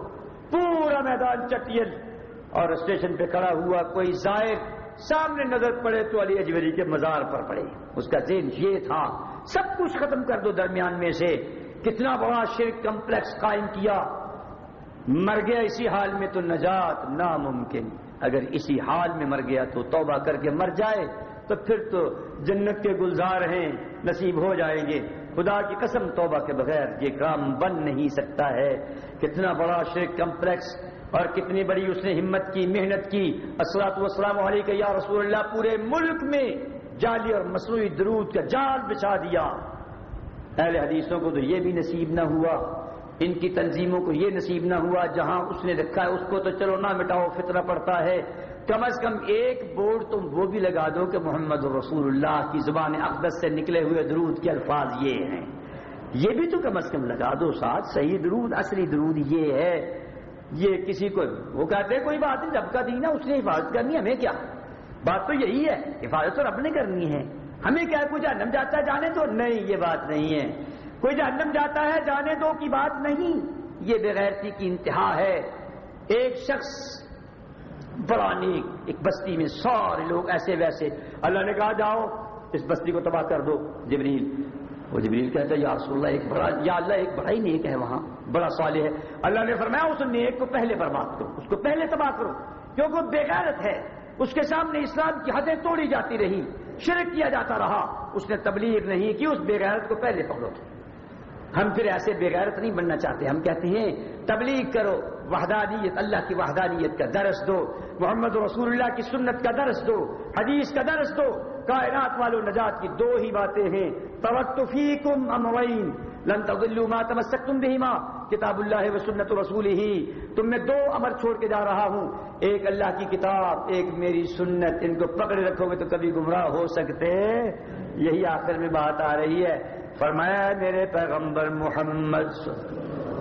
پورا میدان چٹیل۔ اور اسٹیشن پہ کھڑا ہوا کوئی زائر سامنے نظر پڑے تو علی اجویری کے مزار پر پڑے۔ اس کا ذہن یہ تھا، سب کچھ ختم کر دو درمیان میں سے۔ کتنا بڑا شرک کمپلیکس قائم کیا۔ مر گیا اسی حال میں تو نجات ناممکن۔ اگر اسی حال میں مر گیا تو توبہ کر کے مر جائے، تو پھر تو جنت کے گلزار ہیں، نصیب ہو جائیں گے۔ خدا کی قسم توبہ کے بغیر یہ کام بن نہیں سکتا ہے۔ کتنا بڑا شیخ کمپلیکس اور کتنی بڑی اس نے ہمت کی، محنت کی۔ اسلات وسلام علیہ یا رسول اللہ، پورے ملک میں جعلی اور مصنوعی درود کا جال بچھا دیا۔ اہل حدیثوں کو تو یہ بھی نصیب نہ ہوا، ان کی تنظیموں کو یہ نصیب نہ ہوا، جہاں اس نے رکھا ہے، اس کو تو چلو نہ مٹاؤ، فطرہ پڑتا ہے۔ کم از کم ایک بورڈ تم وہ بھی لگا دو کہ محمد رسول اللہ کی زبان اقدس سے نکلے ہوئے درود کے الفاظ یہ ہیں۔ یہ بھی تو کم از کم لگا دو ساتھ، صحیح درود، اصلی درود یہ ہے۔ یہ کسی کو، وہ کہتے ہیں، کوئی بات نہیں، رب کا دینا اس نے حفاظت کرنی ہمیں کیا؟ بات تو یہی ہے، حفاظت تو رب نے کرنی ہے۔ ہمیں کیا کوئی جہنم جاتا ہے جانے دو؟ نہیں، یہ بات نہیں ہے۔ کوئی جہنم جاتا ہے جانے دو کی بات نہیں۔ یہ بغیرتی کی انتہا ہے۔ ایک شخص بڑا نیک، ایک بستی میں سارے لوگ ایسے ویسے۔ اللہ نے کہا، جاؤ، اس بستی کو تباہ کر دو۔ جبریل، وہ جبریل کہتا ہے، یا رسول اللہ، ایک بڑا، یا اللہ، ایک بڑا ہی نیک ہے وہاں، بڑا صالح ہے۔ اللہ نے فرمایا، اس نیک کو پہلے برباد کرو، اس کو پہلے تباہ کرو۔ کیونکہ وہ بےغیرت ہے۔ اس کے سامنے اسلام کی حدیں توڑی جاتی رہی شرک کیا جاتا رہا۔ اس نے تبلیغ نہیں کی، اس بےغیرت کو پہلے پکڑو۔ ہم پھر ایسے بےغیرت نہیں بننا چاہتے۔ ہم کہتے ہیں، تبلیغ کرو، وحدانیت، اللہ کی وحدانیت کا درس دو۔ محمد رسول اللہ کی سنت کا درس دو، حدیث کا درس دو۔ کائنات والو نجات کی دو ہی باتیں ہیں۔ توقفیکم اموین لن تضلوا ما تمسکتم بهما، کتاب اللہ و سنت رسول ہی۔ تم میں دو امر چھوڑ کے جا رہا ہوں۔ ایک اللہ کی کتاب، ایک میری سنت۔ ان کو پکڑے رکھو گے تو کبھی گمراہ ہو سکتے۔ یہی آخر میں بات آ رہی ہے۔ فرمایا میرے پیغمبر محمد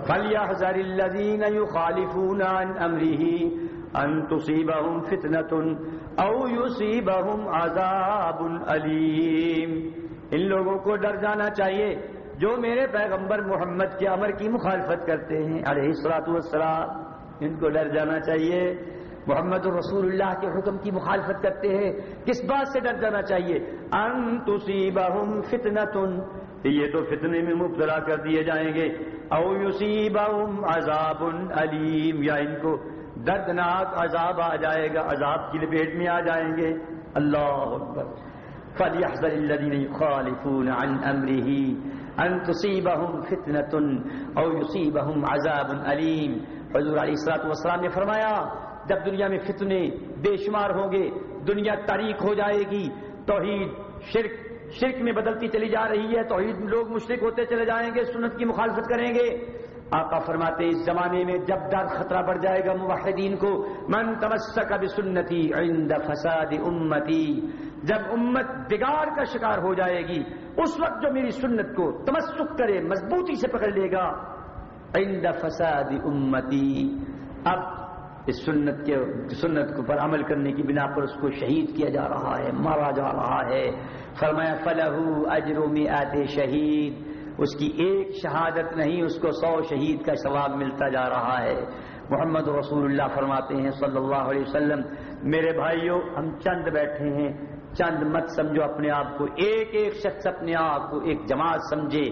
فلیحذر الذین یخالفون عن امره ان تصیبهم فتنة او یصیبهم عذاب علیم ان لوگوں کو ڈر جانا چاہیے جو میرے پیغمبر محمد کے امر کی مخالفت کرتے ہیں۔ علیہ السلاۃ والسلام، ان کو ڈر جانا چاہیے۔ محمد رسول اللہ کے حکم کی مخالفت کرتے ہیں۔ کس بات سے ڈر جانا چاہیے؟ ان تصیبهم فتنة یہ تو فتنے میں مبتلا کر دیے جائیں گے۔ او یصیبہم عذاب علیم یا ان کو دردناک عذاب آ جائے گا، عذاب کی لپیٹ میں آ جائیں گے۔ اللہ اکبر۔ فلیحذر الذین یخالفون عن امره ان تصیبہم فتنۃ او یصیبہم عذاب علیم حضور علیہ الصلوۃ والسلام نے فرمایا، جب دنیا میں فتنے بے شمار ہوں گے، دنیا تاریخ ہو جائے گی، توحید شرک شرک میں بدلتی چلی جا رہی ہے تو لوگ مشرق ہوتے چلے جائیں گے، سنت کی مخالفت کریں گے۔ آقا فرماتے اس زمانے میں جب ڈر خطرہ بڑھ جائے گا موحدین کو، من تمسک بسنتی عند فساد امتی۔ جب امت بگاڑ کا شکار ہو جائے گی، اس وقت جو میری سنت کو تمسک کرے، مضبوطی سے پکڑ لے گا۔ عند فساد امتی۔ اب اس سنت کے، سنت کو پر عمل کرنے کی بنا پر اس کو شہید کیا جا رہا ہے، مارا جا رہا ہے۔ فرمایا فلاح اجر میں آتے شہید۔ اس کی ایک شہادت نہیں، اس کو سو شہید کا ثواب ملتا جا رہا ہے۔ محمد رسول اللہ فرماتے ہیں صلی اللہ علیہ وسلم، میرے بھائیوں ہم چند بیٹھے ہیں۔ چند مت سمجھو اپنے آپ کو۔ ایک ایک شخص اپنے آپ کو ایک جماعت سمجھے،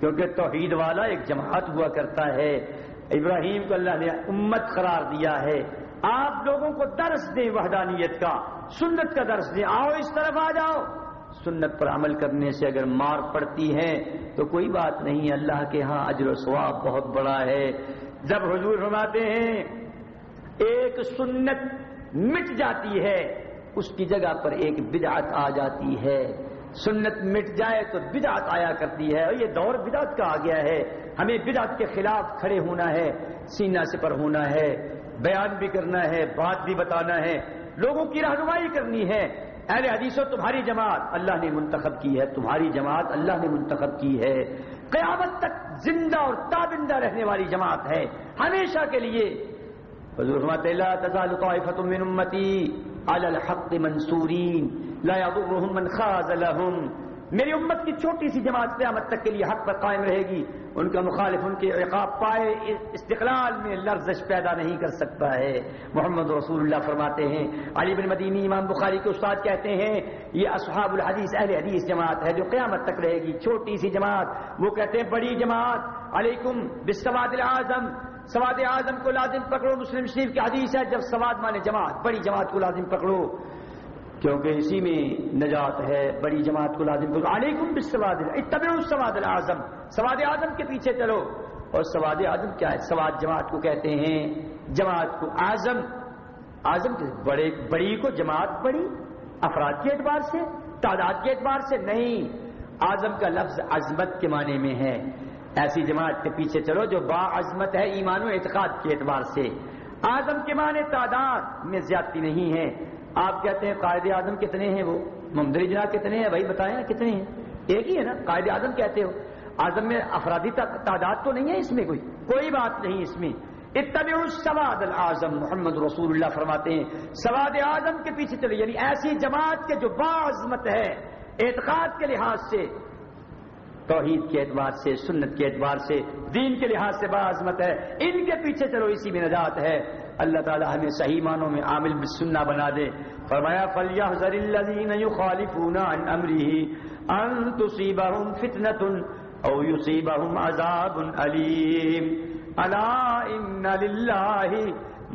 کیونکہ توحید والا ایک جماعت ہوا کرتا ہے۔ ابراہیم کو اللہ نے امت قرار دیا ہے۔ آپ لوگوں کو درس دیں وحدانیت کا، سنت کا درس دیں۔ آؤ اس طرف آ جاؤ۔ سنت پر عمل کرنے سے اگر مار پڑتی ہے تو کوئی بات نہیں، اللہ کے ہاں اجر و ثواب بہت بڑا ہے۔ جب حضور فرماتے ہیں، ایک سنت مٹ جاتی ہے، اس کی جگہ پر ایک بدعت آ جاتی ہے۔ سنت مٹ جائے تو بدعت آیا کرتی ہے، اور یہ دور بدعت کا آ گیا ہے۔ ہمیں بدعت کے خلاف کھڑے ہونا ہے، سینہ سے پر ہونا ہے، بیان بھی کرنا ہے، بات بھی بتانا ہے۔ لوگوں کی رہنمائی کرنی ہے۔ اہل حدیثوں تمہاری جماعت اللہ نے منتخب کی ہے، تمہاری جماعت اللہ نے منتخب کی ہے۔ قیامت تک زندہ اور تابندہ رہنے والی جماعت ہے، ہمیشہ کے لیے۔ حضور اللہ تزال من امتی علی الحق منصورین، لا يضرهم من خاز لهم۔ میری امت کی چھوٹی سی جماعت قیامت تک کے لیے حق پر قائم رہے گی۔ ان کا مخالف ان کے عقاب پائے استقلال میں لرزش پیدا نہیں کر سکتا ہے۔ محمد رسول اللہ فرماتے ہیں۔ علی بن مدینی، امام بخاری کے استاد کہتے ہیں، یہ اصحاب الحدیث، اہل حدیث جماعت ہے جو قیامت تک رہے گی۔ چھوٹی سی جماعت۔ وہ کہتے ہیں بڑی جماعت۔ علیکم بسواد العظم سواد اعظم کو لازم پکڑو۔ مسلم شریف کی حدیث ہے، جب سواد مانے جماعت، بڑی جماعت کو لازم پکڑو۔ کیونکہ اسی میں نجات ہے، بڑی جماعت کو لازم کرو علیکم بسواد اتبعوا السواد العظم سواد اعظم کے پیچھے چلو۔ اور سواد اعظم کیا ہے؟ سواد جماعت کو کہتے ہیں، جماعت کو اعظم۔ اعظم بڑے، بڑی کو جماعت بڑی، افراد کے اعتبار سے، تعداد کے اعتبار سے نہیں۔ اعظم کا لفظ عظمت کے معنی میں ہے۔ ایسی جماعت کے پیچھے چلو جو با عظمت ہے، ایمان و اعتقاد کے اعتبار سے۔ اعظم کے معنی تعداد میں زیادتی نہیں ہے۔ آپ کہتے ہیں قائد اعظم کتنے ہیں وہ؟ ممدری کتنے ہیں؟ بھائی بتائیں کتنے ہیں؟ ایک ہی ہے نا، قائد اعظم کہتے ہو۔ اعظم میں افرادی تعداد تو نہیں ہے اس میں کوئی؟ کوئی بات نہیں اس میں۔ اتبع سواد العظم محمد رسول اللہ فرماتے ہیں۔ سواد اعظم کے پیچھے چلے یعنی ایسی جماعت کے جو باعظمت ہے، اعتقاد کے لحاظ سے، توحید کے اعتبار سے، سنت کے اعتبار سے، دین کے لحاظ سے باعظمت ہے۔ ان کے پیچھے چلو، اسی میں نجات ہے۔ اللہ تعالیٰ ہمیں صحیح معنوں میں عامل بسنہ بنا دے۔ فرمایا فلیحذر الذین یخالفون عن امره ان تصيبهم فتنه او يصيبهم عذاب الیم الا ان لله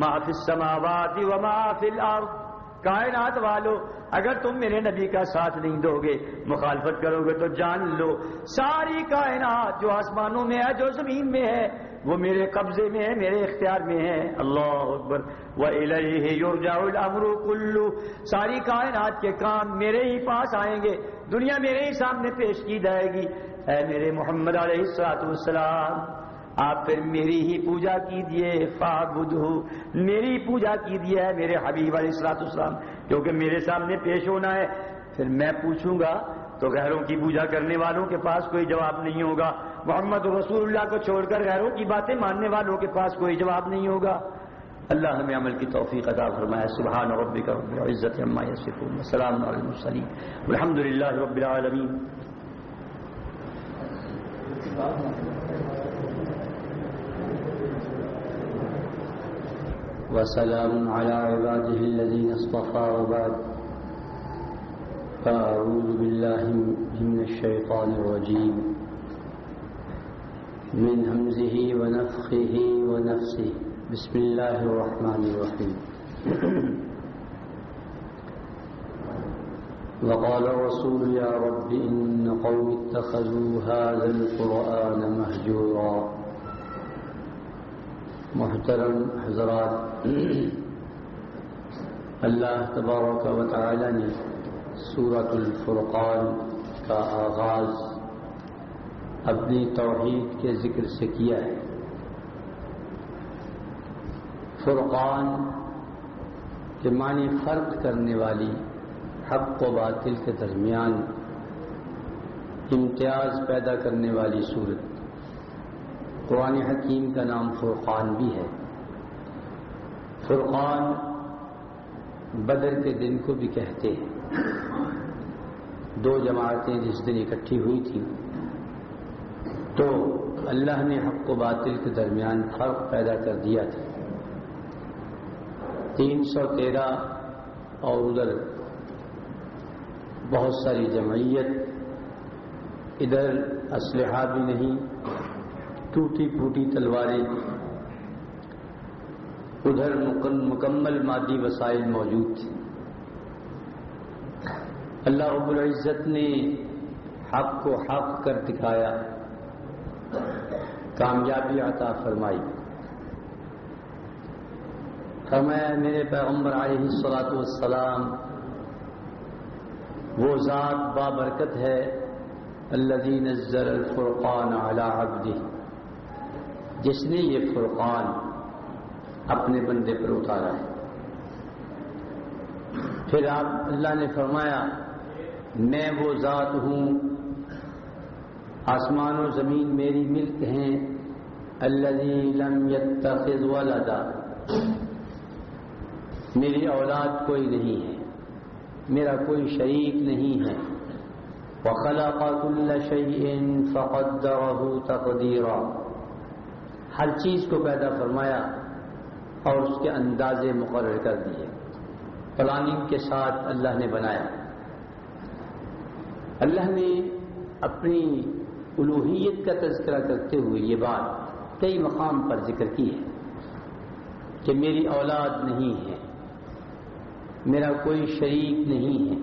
ما في السماوات وما في الارض کائنات والو، اگر تم میرے نبی کا ساتھ نہیں دو گے، مخالفت کرو گے تو جان لو۔ ساری کائنات جو آسمانوں میں ہے، جو زمین میں ہے وہ میرے قبضے میں ہے، میرے اختیار میں ہے۔ اللہ اکبر۔ وہ الامر کلو ساری کائنات کے کام میرے ہی پاس آئیں گے۔ دنیا میرے ہی سامنے پیش کی جائے گی۔ اے میرے محمد علیہ السلاط والسلام، آپ پھر میری ہی پوجا کیجیے فا میری پوجا کیجیے میرے حبیب علیہ السلاط السلام کیونکہ میرے سامنے پیش ہونا ہے۔ پھر میں پوچھوں گا تو غیروں کی پوجا کرنے والوں کے پاس کوئی جواب نہیں ہوگا۔ محمد رسول اللہ کو چھوڑ کر غیروں کی باتیں ماننے والوں کے پاس کوئی جواب نہیں ہوگا۔ اللہ ہمیں عمل کی توفیق عطا فرمایا سبحان ربک رب العزت عما یصفون۔ السلام علی المرسلین۔ والحمد للہ رب العالمین۔ وسلام على عباده الذين اصطفى وبعد۔ فأعوذ بالله من الشيطان الرجيم. من همزه ونفخه ونفسه. بسم الله الرحمن الرحيم. وقال الرسول يا رب إن قوم اتخذوا هذا القرآن مهجورا. محترم حضرات، اللہ تبارک و تعالی نے سورت الفرقان کا آغاز اپنی توحید کے ذکر سے کیا ہے۔ فرقان کے معنی فرق کرنے والی حق و باطل کے درمیان امتیاز پیدا کرنے والی صورت۔ قرآن حکیم کا نام فرقان بھی ہے۔ فرقان بدر کے دن کو بھی کہتے ہیں۔ دو جماعتیں جس دن اکٹھی ہوئی تھیں۔ تو اللہ نے حق و باطل کے درمیان فرق پیدا کر دیا تھا۔ تین سو تیرہ اور ادھر بہت ساری جمعیت، ادھر اسلحہ بھی نہیں، ٹوٹی پھوٹی تلواریں، ادھر مکمل مادی وسائل موجود تھے اللہ رب العزت نے حق کو حق کر دکھایا، کامیابی عطا فرمائی۔ فرمایا، میرے پیغمبر علیہ السلاۃ والسلام، وہ ذات بابرکت ہے اللہ نزل الفرقان علی عبدہ۔ جس نے یہ فرقان اپنے بندے پر اتارا ہے۔ پھر آپ، اللہ نے فرمایا میں وہ ذات ہوں۔ آسمان و زمین میری ملک ہیں۔ اللہ لم يتخذ ولدا۔ میری اولاد کوئی نہیں ہے۔ میرا کوئی شریک نہیں ہے۔ وخلق كل شيء فقدره تقديرا ہر چیز کو پیدا فرمایا اور اس کے اندازے مقرر کر دیے۔ پلاننگ کے ساتھ اللہ نے بنایا۔ اللہ نے اپنی الوحیت کا تذکرہ کرتے ہوئے یہ بات کئی مقام پر ذکر کی ہے کہ میری اولاد نہیں ہے، میرا کوئی شریک نہیں ہے۔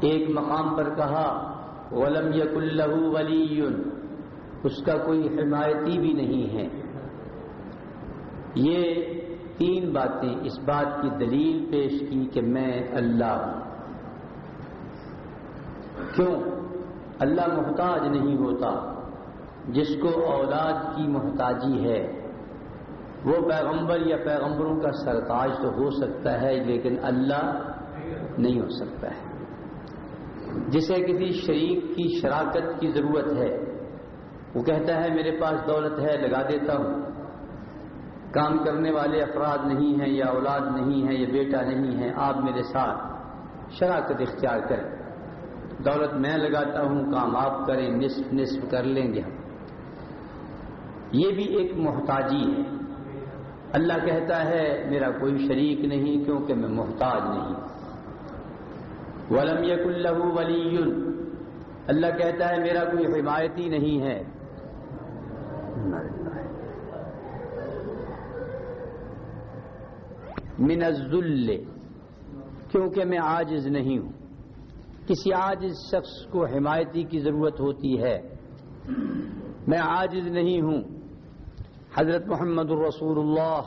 ایک مقام پر کہا غلم یق اللہ ولی اس کا کوئی حمایتی بھی نہیں ہے۔ یہ تین باتیں اس بات کی دلیل پیش کی کہ میں اللہ ہوں۔ کیوں؟ اللہ محتاج نہیں ہوتا۔ جس کو اولاد کی محتاجی ہے، وہ پیغمبر یا پیغمبروں کا سرتاج تو ہو سکتا ہے، لیکن اللہ نہیں ہو سکتا ہے۔ جسے کسی شریک کی شراکت کی ضرورت ہے، وہ کہتا ہے، میرے پاس دولت ہے، لگا دیتا ہوں۔ کام کرنے والے افراد نہیں ہیں یا اولاد نہیں ہے یا بیٹا نہیں ہے، آپ میرے ساتھ شراکت اختیار کریں۔ دولت میں لگاتا ہوں کام آپ کریں، نصف نصف کر لیں گے ہم۔ یہ بھی ایک محتاجی ہے۔ اللہ کہتا ہے، میرا کوئی شریک نہیں کیونکہ میں محتاج نہیں۔ ولم یق اللہ ولی اللہ کہتا ہے، میرا کوئی حمایتی نہیں ہے۔ من الذل، کیونکہ میں عاجز نہیں ہوں۔ کسی عاجز شخص کو حمایتی کی ضرورت ہوتی ہے۔ میں عاجز نہیں ہوں۔ حضرت محمد الرسول اللہ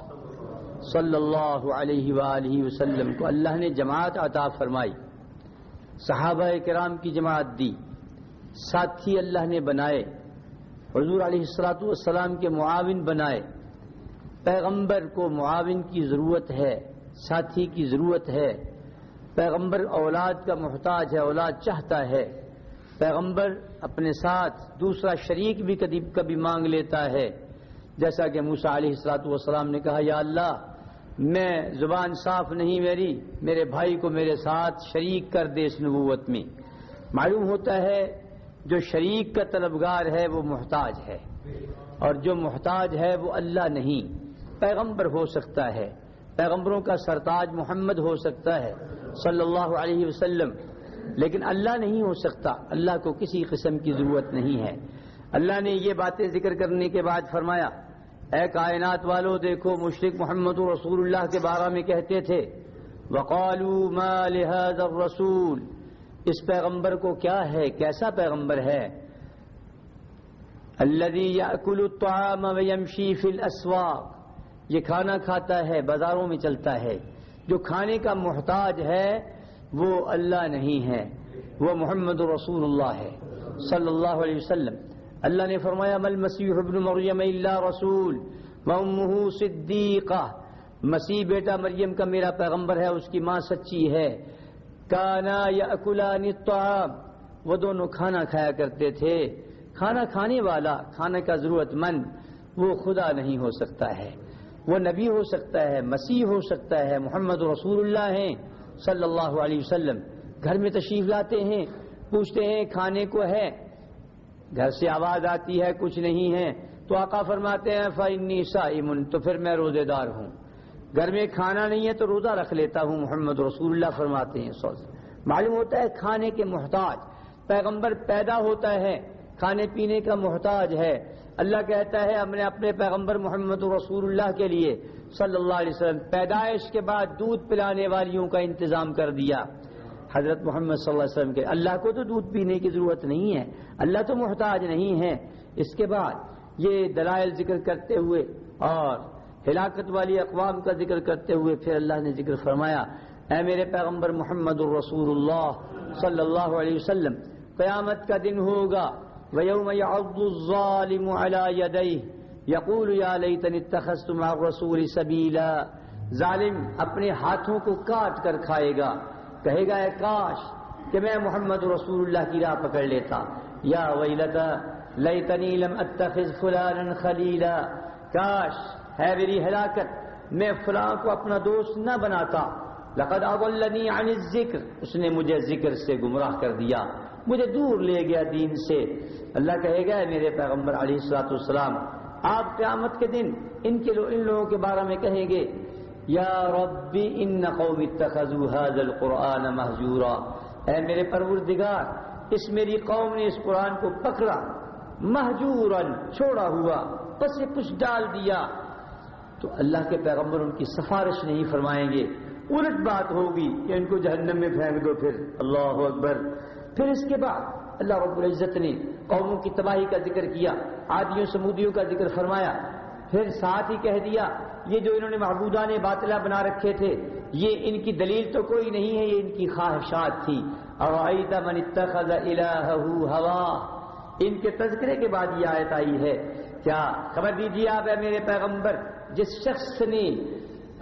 صلی اللہ علیہ وآلہ وسلم کو اللہ نے جماعت عطا فرمائی۔ صحابہ کرام کی جماعت دی۔ ساتھی اللہ نے بنائے۔ حضور علیہ السلاۃ والسلام کے معاون بنائے۔ پیغمبر کو معاون کی ضرورت ہے، ساتھی کی ضرورت ہے۔ پیغمبر اولاد کا محتاج ہے، اولاد چاہتا ہے۔ پیغمبر اپنے ساتھ دوسرا شریک بھی کبھی کبھی مانگ لیتا ہے۔ جیسا کہ موسا علیہ السلاۃ والسلام نے کہا، یا اللہ، میں زبان صاف نہیں میری، میرے بھائی کو میرے ساتھ شریک کر دے اس نبوت میں۔ معلوم ہوتا ہے، جو شریک کا طلبگار ہے، وہ محتاج ہے۔ اور جو محتاج ہے، وہ اللہ نہیں۔ پیغمبر ہو سکتا ہے۔ پیغمبروں کا سرتاج محمد ہو سکتا ہے، صلی اللہ علیہ وسلم۔ لیکن اللہ نہیں ہو سکتا، اللہ کو کسی قسم کی ضرورت نہیں ہے۔ اللہ نے یہ باتیں ذکر کرنے کے بعد فرمایا، اے کائنات والو، دیکھو مشرق محمد رسول اللہ کے بارے میں کہتے تھے، وقالوا ما لهذا الرسول۔ اس پیغمبر کو کیا ہے، کیسا پیغمبر ہے؟ الذي ياكل الطعام ويمشي في الاسواق یہ کھانا کھاتا ہے، بازاروں میں چلتا ہے۔ جو کھانے کا محتاج ہے، وہ اللہ نہیں ہے۔ وہ محمد رسول اللہ ہے۔ صلی اللہ علیہ وسلم۔ اللہ نے فرمایا، مل مسیح ابن مریم اللہ رسول ممہ صدیقہ۔ مسیح بیٹا مریم کا میرا پیغمبر ہے، اس کی ماں سچی ہے۔ کانا یا اکلا وہ دونوں کھانا کھایا کرتے تھے۔ کھانا کھانے والا کھانا کا ضرورت مند، وہ خدا نہیں ہو سکتا ہے۔ وہ نبی ہو سکتا ہے، مسیح ہو سکتا ہے، محمد رسول اللہ ہیں، صلی اللہ علیہ وسلم۔ گھر میں تشریف لاتے ہیں، پوچھتے ہیں، کھانے کو ہے؟ گھر سے آواز آتی ہے، کچھ نہیں ہے۔ تو آقا فرماتے ہیں فنی سائمن تو پھر میں روزے دار ہوں۔ گھر میں کھانا نہیں ہے تو روزہ رکھ لیتا ہوں، محمد رسول اللہ فرماتے ہیں سو معلوم ہوتا ہے، کھانے کے محتاج، پیغمبر پیدا ہوتا ہے، کھانے پینے کا محتاج ہے۔ اللہ کہتا ہے ہم نے اپنے پیغمبر محمد رسول اللہ کے لیے صلی اللہ علیہ وسلم پیدائش کے بعد دودھ پلانے والیوں کا انتظام کر دیا۔ حضرت محمد صلی اللہ علیہ وسلم کے اللہ کو تو دودھ پینے کی ضرورت نہیں ہے۔ اللہ تو محتاج نہیں ہے۔ اس کے بعد یہ دلائل ذکر کرتے ہوئے اور ہلاکت والی اقوام کا ذکر کرتے ہوئے پھر اللہ نے ذکر فرمایا، اے میرے پیغمبر محمد الرسول اللہ صلی اللہ علیہ وسلم، قیامت کا دن ہوگا۔ وَيَوْمَ يَعَضُّ الظَّالِمُ عَلَى يَدَيْهِ يَقُولُ يَا لَيْتَنِ اتَّخَذْتُ مَعَ الرَّسُولِ سَبِيلًا ظالم اپنے ہاتھوں کو کاٹ کر کھائے گا۔ کہے گا، اے کاش، کہ میں محمد رسول اللہ کی راہ پکڑ لیتا۔ یا ویلتا لیتنی لم اتخذ فلانا خلیلا۔ کاش، ہے میری ہلاکت، میں فلاں کو اپنا دوست نہ بناتا۔ لقد اضلنی عن الذکر اس نے مجھے ذکر سے گمراہ کر دیا۔ مجھے دور لے گیا دین سے۔ اللہ کہے گا میرے پیغمبر علیہ السلاۃ والسلام، آپ قیامت کے دن ان کے ان لوگوں کے بارے میں کہیں گے، یا ربی ان قوم اتخذوا هذا القرآن محجورا اے میرے پروردگار، اس میری قوم نے اس قرآن کو پکڑا محجورا چھوڑا ہوا پس کچھ ڈال دیا۔ تو اللہ کے پیغمبر ان کی سفارش نہیں فرمائیں گے۔ الٹ بات ہوگی کہ ان کو جہنم میں پھینک دو پھر۔ اللہ اکبر۔ پھر اس کے بعد اللہ رب العزت نے قوموں کی تباہی کا ذکر کیا آدیوں سمودیوں کا ذکر فرمایا۔ پھر ساتھ ہی کہہ دیا، یہ جو انہوں نے محبودہ نے باطلا بنا رکھے تھے، یہ ان کی دلیل تو کوئی نہیں ہے، یہ ان کی خواہشات تھی۔ من اتخذ ہوا۔ ان کے تذکرے کے بعد یہ آیت آئی ہے۔ کیا؟ خبر دیجیے آپ ہے میرے پیغمبر، جس شخص نے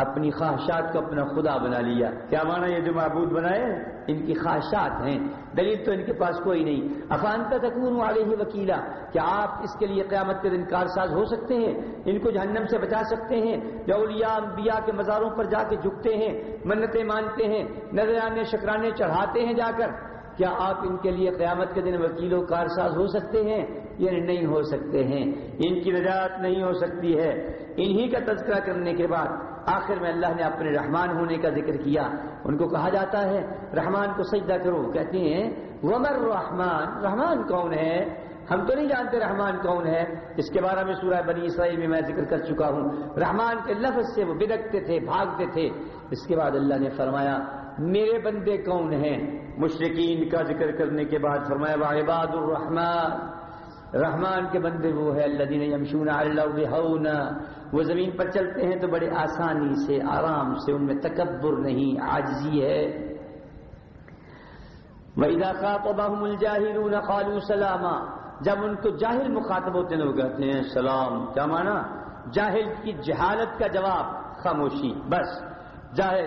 اپنی خواہشات کو اپنا خدا بنا لیا۔ کیا مانا یہ جو معبود بنائے؟ ان کی خواہشات ہیں۔ دلیل تو ان کے پاس کوئی نہیں۔ افانتا تکون والے ہی وکیلا، کیا آپ اس کے لیے قیامت کے دن کارساز ہو سکتے ہیں؟ ان کو جہنم سے بچا سکتے ہیں۔ جو اولیاء، انبیاء کے مزاروں پر جا کے جھکتے ہیں، منتیں مانتے ہیں نظرانے شکرانے چڑھاتے ہیں جا کر۔ کیا آپ ان کے لیے قیامت کے دن وکیل و کارساز ہو سکتے ہیں؟ یعنی نہیں ہو سکتے ہیں۔ ان کی نجات نہیں ہو سکتی ہے۔ انہی کا تذکرہ کرنے کے بعد آخر میں اللہ نے اپنے رحمان ہونے کا ذکر کیا۔ ان کو کہا جاتا ہے، رحمان کو سجدہ کرو۔ کہتے ہیں، ومر رحمان؟ رحمان کون ہے؟ ہم تو نہیں جانتے رحمان کون ہے۔ اس کے بارے میں سورہ بنی اسرائیل میں میں ذکر کر چکا ہوں۔ رحمان کے لفظ سے وہ بدکتے تھے، بھاگتے تھے۔ اس کے بعد اللہ نے فرمایا، میرے بندے کون ہیں؟ مشرقین کا ذکر کرنے کے بعد فرمایا عباد الرحمان رحمان کے بندے وہ ہے اللہ دین یمشون اللہ وہ زمین پر چلتے ہیں تو بڑے آسانی سے، آرام سے، ان میں تکبر نہیں آجزی ہے۔ وَإِذَا خَاطَبَهُمُ الْجَاهِلُونَ قَالُوا سَلَامًا۔ جب ان کو جاہل مخاطب ہوتے ہیں وہ کہتے ہیں سلام۔ کیا مانا؟ جاہل کی جہالت کا جواب، خاموشی، بس۔ جاہل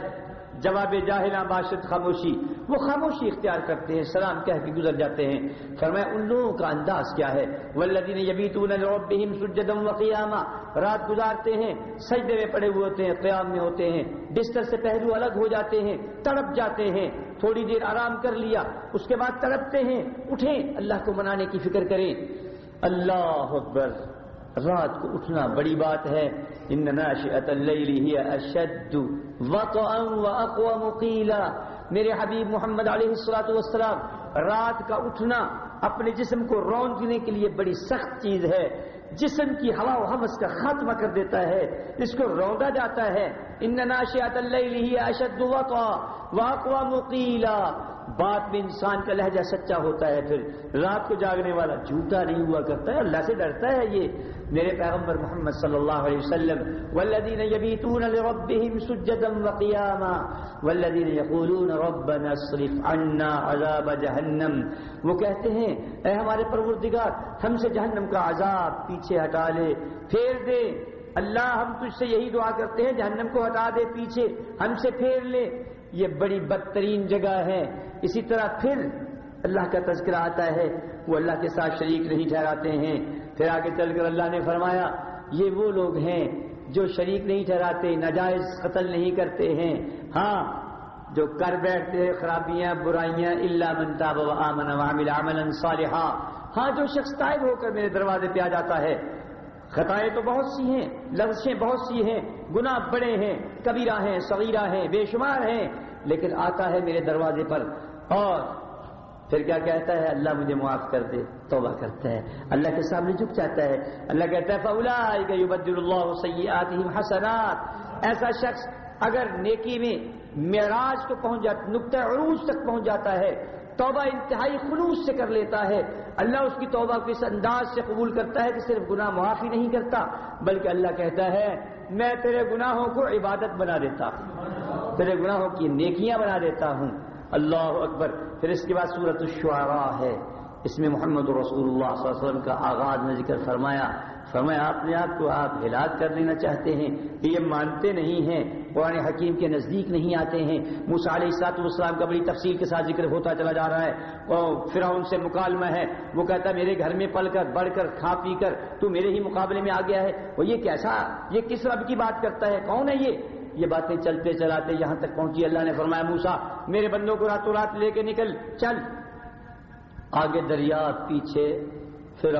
جواب جاہلہ باشد خاموشی۔ وہ خاموشی اختیار کرتے ہیں، سلام کہہ کے گزر جاتے ہیں۔ فرمایا، ان لوگوں کا انداز کیا ہے؟ والذین یبیتون لربہم سجدا وقیاما رات گزارتے ہیں، سجدے میں پڑے ہوئے ہوتے ہیں، قیام میں ہوتے ہیں۔ بستر سے پہلو الگ ہو جاتے ہیں، تڑپ جاتے ہیں۔ تھوڑی دیر آرام کر لیا، اس کے بعد تڑپتے ہیں، اٹھیں، اللہ کو منانے کی فکر کریں۔ اللہ اکبر۔ رات کو اٹھنا بڑی بات ہے۔ ان ناشئۃ اللیل ہی اشد وطئا واقوم قیلا میرے حبیب محمد علیہ الصلوۃ والسلام، رات کا اٹھنا اپنے جسم کو روندنے کے لیے بڑی سخت چیز ہے۔ جسم کی ہوا و حمس کا خاتمہ کر دیتا ہے۔ اس کو روندا جاتا ہے۔ ان ناشئۃ اللیل ہی اشد وطئا واقوم قیلا بات میں انسان کا لہجہ سچا ہوتا ہے، پھر رات کو جاگنے والا جھوٹا نہیں ہوا کرتا ہے، اللہ سے ڈرتا ہے یہ۔ میرے پیغمبر محمد صلی اللہ علیہ وسلم والذین یبیتون لربهم سجدا وقیاما والذین یقولون ربنا اصرف عنا عذاب جہنم وہ کہتے ہیں، اے ہمارے پروردگار، ہم سے جہنم کا عذاب پیچھے ہٹا لے، پھیر دے۔ اللہ ہم تجھ سے یہی دعا کرتے ہیں، جہنم کو ہٹا دے پیچھے، ہم سے پھیر لے۔ یہ بڑی بدترین جگہ ہے۔ اسی طرح پھر اللہ کا تذکرہ آتا ہے، وہ اللہ کے ساتھ شریک نہیں ٹھہراتے ہیں۔ پھر آگے چل کر اللہ نے فرمایا، یہ وہ لوگ ہیں جو شریک نہیں ٹھہراتے، ناجائز قتل نہیں کرتے ہیں۔ ہاں جو کر بیٹھتے ہیں، خرابیاں، برائیاں اللہ منتا آمن وعمل عملا صالحا۔ ہاں جو شخص طائب ہو کر میرے دروازے پہ آ جاتا ہے۔ خطائیں تو بہت سی ہیں، لفظیں بہت سی ہیں، گناہ بڑے ہیں، کبیرہ ہیں، صغیرہ ہیں، بے شمار ہیں، لیکن آتا ہے میرے دروازے پر۔ اور پھر کیا کہتا ہے؟ اللہ مجھے معاف کر دے، توبہ کرتا ہے۔ اللہ کے سامنے جھک جاتا ہے۔ اللہ کہتا ہے فولا اللہ سیات حسنات۔ ایسا شخص اگر نیکی میں معراج کو پہنچ جاتا، نقطۂ عروج تک پہنچ جاتا ہے، توبہ انتہائی خلوص سے کر لیتا ہے۔ اللہ اس کی توبہ کو اس انداز سے قبول کرتا ہے کہ صرف گناہ معافی نہیں کرتا، بلکہ اللہ کہتا ہے، میں تیرے گناہوں کو عبادت بنا دیتا ہوں۔ تیرے گناہوں کی نیکیاں بنا دیتا ہوں۔ اللہ اکبر۔ پھر اس کے بعد صورت الشعراء ہے۔ اس میں محمد رسول اللہ صلی اللہ علیہ وسلم کا آغاز میں ذکر فرمایا۔ فرمایا اپنے آپ کو آپ ہلاک کر لینا چاہتے ہیں کہ یہ مانتے نہیں ہیں۔ قرآن حکیم کے نزدیک نہیں آتے ہیں۔ علیہ سات والسلام کا بڑی تفصیل کے ساتھ ذکر ہوتا چلا جا رہا ہے۔ اور پھر ان سے مکالمہ ہے۔ وہ کہتا ہے، میرے گھر میں پل کر، بڑھ کر، کھا پی کر، تو میرے ہی مقابلے میں آ گیا ہے۔ وہ یہ کیسا، یہ کس رب کی بات کرتا ہے؟ کون ہے یہ؟ یہ باتیں چلتے چلاتے یہاں تک پہنچی۔ اللہ نے فرمایا موسا میرے بندوں کو راتوں رات لے کے نکل، چل۔ آگے دریا، پیچھے پھر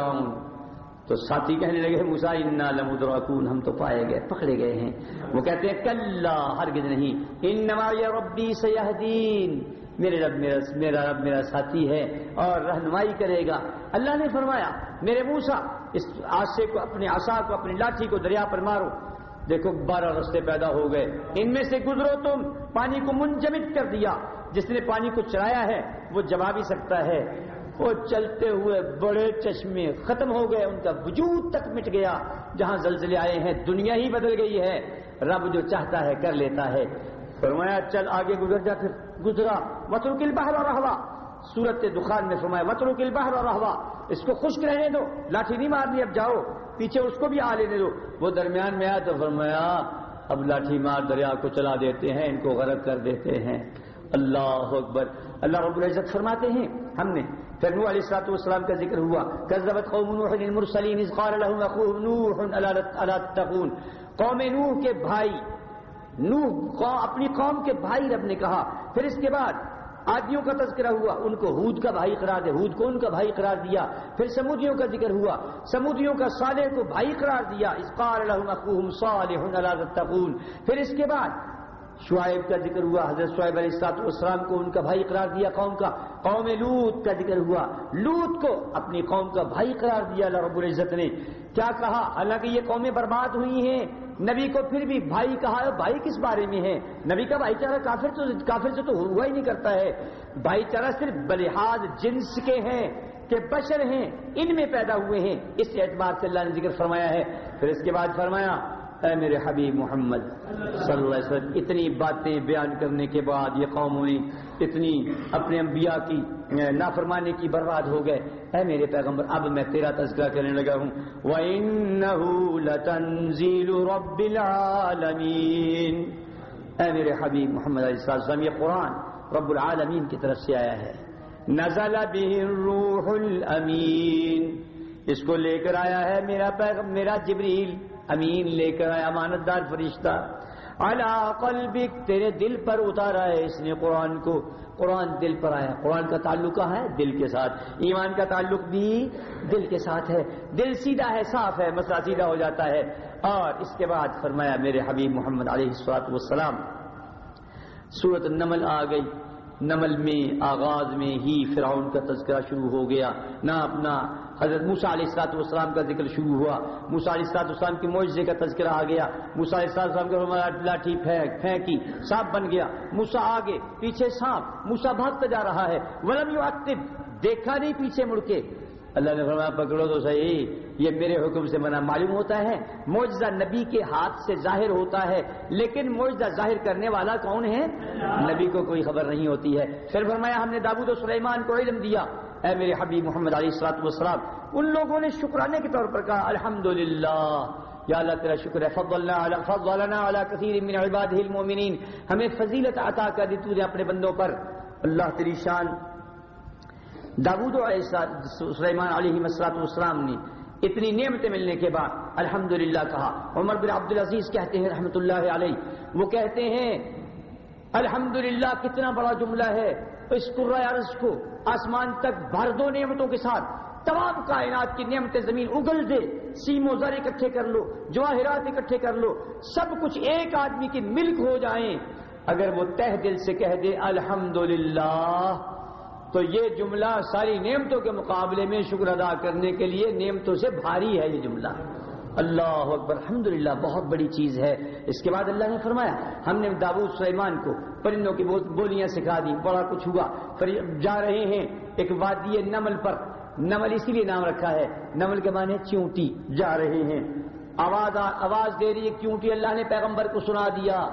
تو ساتھی کہنے لگے موسا انا لمدرکون ہم تو پائے گئے، پکڑے گئے ہیں۔ وہ کہتے ہیں کل ہرگز نہیں۔ ان ربی سیاحدین میرے رب، میرا میرا رب، میرا ساتھی ہے اور رہنمائی کرے گا۔ اللہ نے فرمایا، میرے موسا اس آسے کو، اپنے آسا کو، اپنی لاٹھی کو دریا پر مارو۔ دیکھو بارہ رستے پیدا ہو گئے۔ ان میں سے گزرو تم، پانی کو منجمد کر دیا۔ جس نے پانی کو چڑھایا ہے، وہ جما بھی سکتا ہے۔ وہ چلتے ہوئے بڑے چشمے ختم ہو گئے، ان کا وجود تک مٹ گیا۔ جہاں زلزلے آئے ہیں، دنیا ہی بدل گئی ہے۔ رب جو چاہتا ہے، کر لیتا ہے۔ فرمایا، چل آگے گزر جا پھر۔ گزرا۔ وطرکل باہر اور رہوا سورت دخان میں فرمایا وطرکل باہر اور رہوا اس کو خشک رہنے دو، لاٹھی نہیں مارنی، اب جاؤ۔ پیچھے اس کو بھی آ لینے دو۔ وہ درمیان میں آیا تو فرمایا، اب لاٹھی مار دریا کو چلا دیتے ہیں، ان کو غرق کر دیتے ہیں۔ اللہ اکبر۔ اللہ رب العزت فرماتے ہیں ہم نے۔ پھر نوح علیہ السلاط والسلام کا ذکر ہوا۔ کذبت قوم نوح المرسلین اذ قال لهم اخوهم نوح، الا تتقون۔ قوم نوح کے بھائی، نوح اپنی قوم کے بھائی رب نے کہا۔ پھر اس کے بعد آدیوں کا تذکرہ ہوا، ان کو ہود کا بھائی قرار دے ہود کو ان کا بھائی قرار دیا، پھر سمودیوں کا ذکر ہوا، سمودیوں کا صالح کو بھائی قرار دیا اس قال لهم اخوهم صالح الا تتقون، پھر اس کے بعد شعیب کا ذکر ہوا، حضرت شعیب علیہ السلاط والسلام کو ان کا بھائی قرار دیا قوم کا، قوم لوت کا ذکر ہوا۔ لوت کو اپنی قوم کا بھائی قرار دیا، اللہ رب العزت نے۔ کیا کہا؟ حالانکہ یہ قومیں برباد ہوئی ہیں۔ نبی کو پھر بھی بھائی کہا بھائی کس بارے میں ہے؟ نبی کا بھائی چارہ کافر تو، کافر سے تو ہوا ہی نہیں کرتا ہے۔ بھائی چارہ صرف بلحاظ جنس کے ہیں کہ بشر ہیں، ان میں پیدا ہوئے ہیں۔ اس اعتبار سے اللہ نے ذکر فرمایا ہے۔ پھر اس کے بعد فرمایا اے میرے حبیب محمد صلی اللہ علیہ وسلم، اتنی باتیں بیان کرنے کے بعد یہ قوموں نے اتنی اپنے انبیاء کی نافرمانے کی برباد ہو گئے۔ اے میرے پیغمبر، اب میں تیرا تذکرہ کرنے لگا ہوں۔ وَإِنَّهُ لَتَنزِيلُ رَبِّ الْعَالَمِينَ۔ اے میرے حبیب محمد علیہ السلام یہ قرآن رب العالمین کی طرف سے آیا ہے۔ نزل به الروح الامین اس کو لے کر آیا ہے میرا پیغمبر میرا جبریل۔ امین لے کر آیا امانت دار فرشتہ۔ اللہ قلبک، تیرے دل پر اتارا ہے اس نے قرآن کو۔ قرآن دل پر آیا۔ قرآن کا تعلق ہے؟ دل کے ساتھ۔ ایمان کا تعلق بھی دل کے ساتھ ہے۔ دل سیدھا ہے، صاف ہے، مسئلہ سیدھا ہو جاتا ہے۔ اور اس کے بعد فرمایا، میرے حبیب محمد علیہ السلاط والسلام سورت نمل آ گئی۔ نمل میں، آغاز میں ہی فرعون کا تذکرہ شروع ہو گیا۔ نہ اپنا حضرت موسا علیہ السلاط والسلام کا ذکر شروع ہوا۔ موسا علیہ السلاط والسلام کے معجزے کا تذکرہ آ گیا۔ موسا علیہ السلام کا لاٹھی پھینک، پھینکی، سانپ بن گیا۔ موسا آگے، پیچھے سانپ۔ موسا بھاگتا جا رہا ہے۔ ولم یو دیکھا نہیں پیچھے مڑ کے۔ اللہ نے فرمایا، پکڑو تو صحیح. یہ میرے حکم سے منع معلوم ہوتا ہے۔ معجزہ نبی کے ہاتھ سے ظاہر ہوتا ہے، لیکن معجزہ ظاہر کرنے والا کون ہے؟ نبی کو کوئی خبر نہیں ہوتی ہے۔ پھر فرمایا، ہم نے دابود و سلیمان کو علم دیا۔ اے میرے حبیب محمد علیہ السلاط والسلام، ان لوگوں نے شکرانے کے طور پر کہا الحمد یا اللہ تیرا شکر ہے۔ فضلنا علی کثیر من عباده المؤمنین۔ ہمیں فضیلت عطا کر دی تو نے اپنے بندوں پر۔ اللہ تیری شان داود سلیمان علیہ مسلاط والسلام نے اتنی نعمتیں ملنے کے بعد الحمدللہ کہا۔ عمر بن عبد العزیز کہتے ہیں رحمت اللہ علیہ، وہ کہتے ہیں، الحمدللہ کتنا بڑا جملہ ہے، اس عرض کو آسمان تک بھر دو نعمتوں کے ساتھ۔ تمام کائنات کی نعمت زمین اگل دے، سیم و زر اکٹھے کر لو، جواہرات اکٹھے کر لو، سب کچھ ایک آدمی کی ملک ہو جائیں۔ اگر وہ تہ دل سے کہہ دے، الحمدللہ تو یہ جملہ ساری نعمتوں کے مقابلے میں شکر ادا کرنے کے لیے نعمتوں سے بھاری ہے یہ جملہ۔ اللہ اکبر الحمد بہت بڑی چیز ہے۔ اس کے بعد اللہ نے فرمایا، ہم نے داود سلیمان کو پرندوں کی بولیاں سکھا دی بڑا کچھ ہوا۔ جا رہے ہیں ایک وادی نمل پر۔ نمل اسی لیے نام رکھا ہے۔ نمل کے معنی چونٹی جا رہے ہیں۔ آواز آواز دے رہی ہے چونٹی اللہ نے پیغمبر کو سنا دیا۔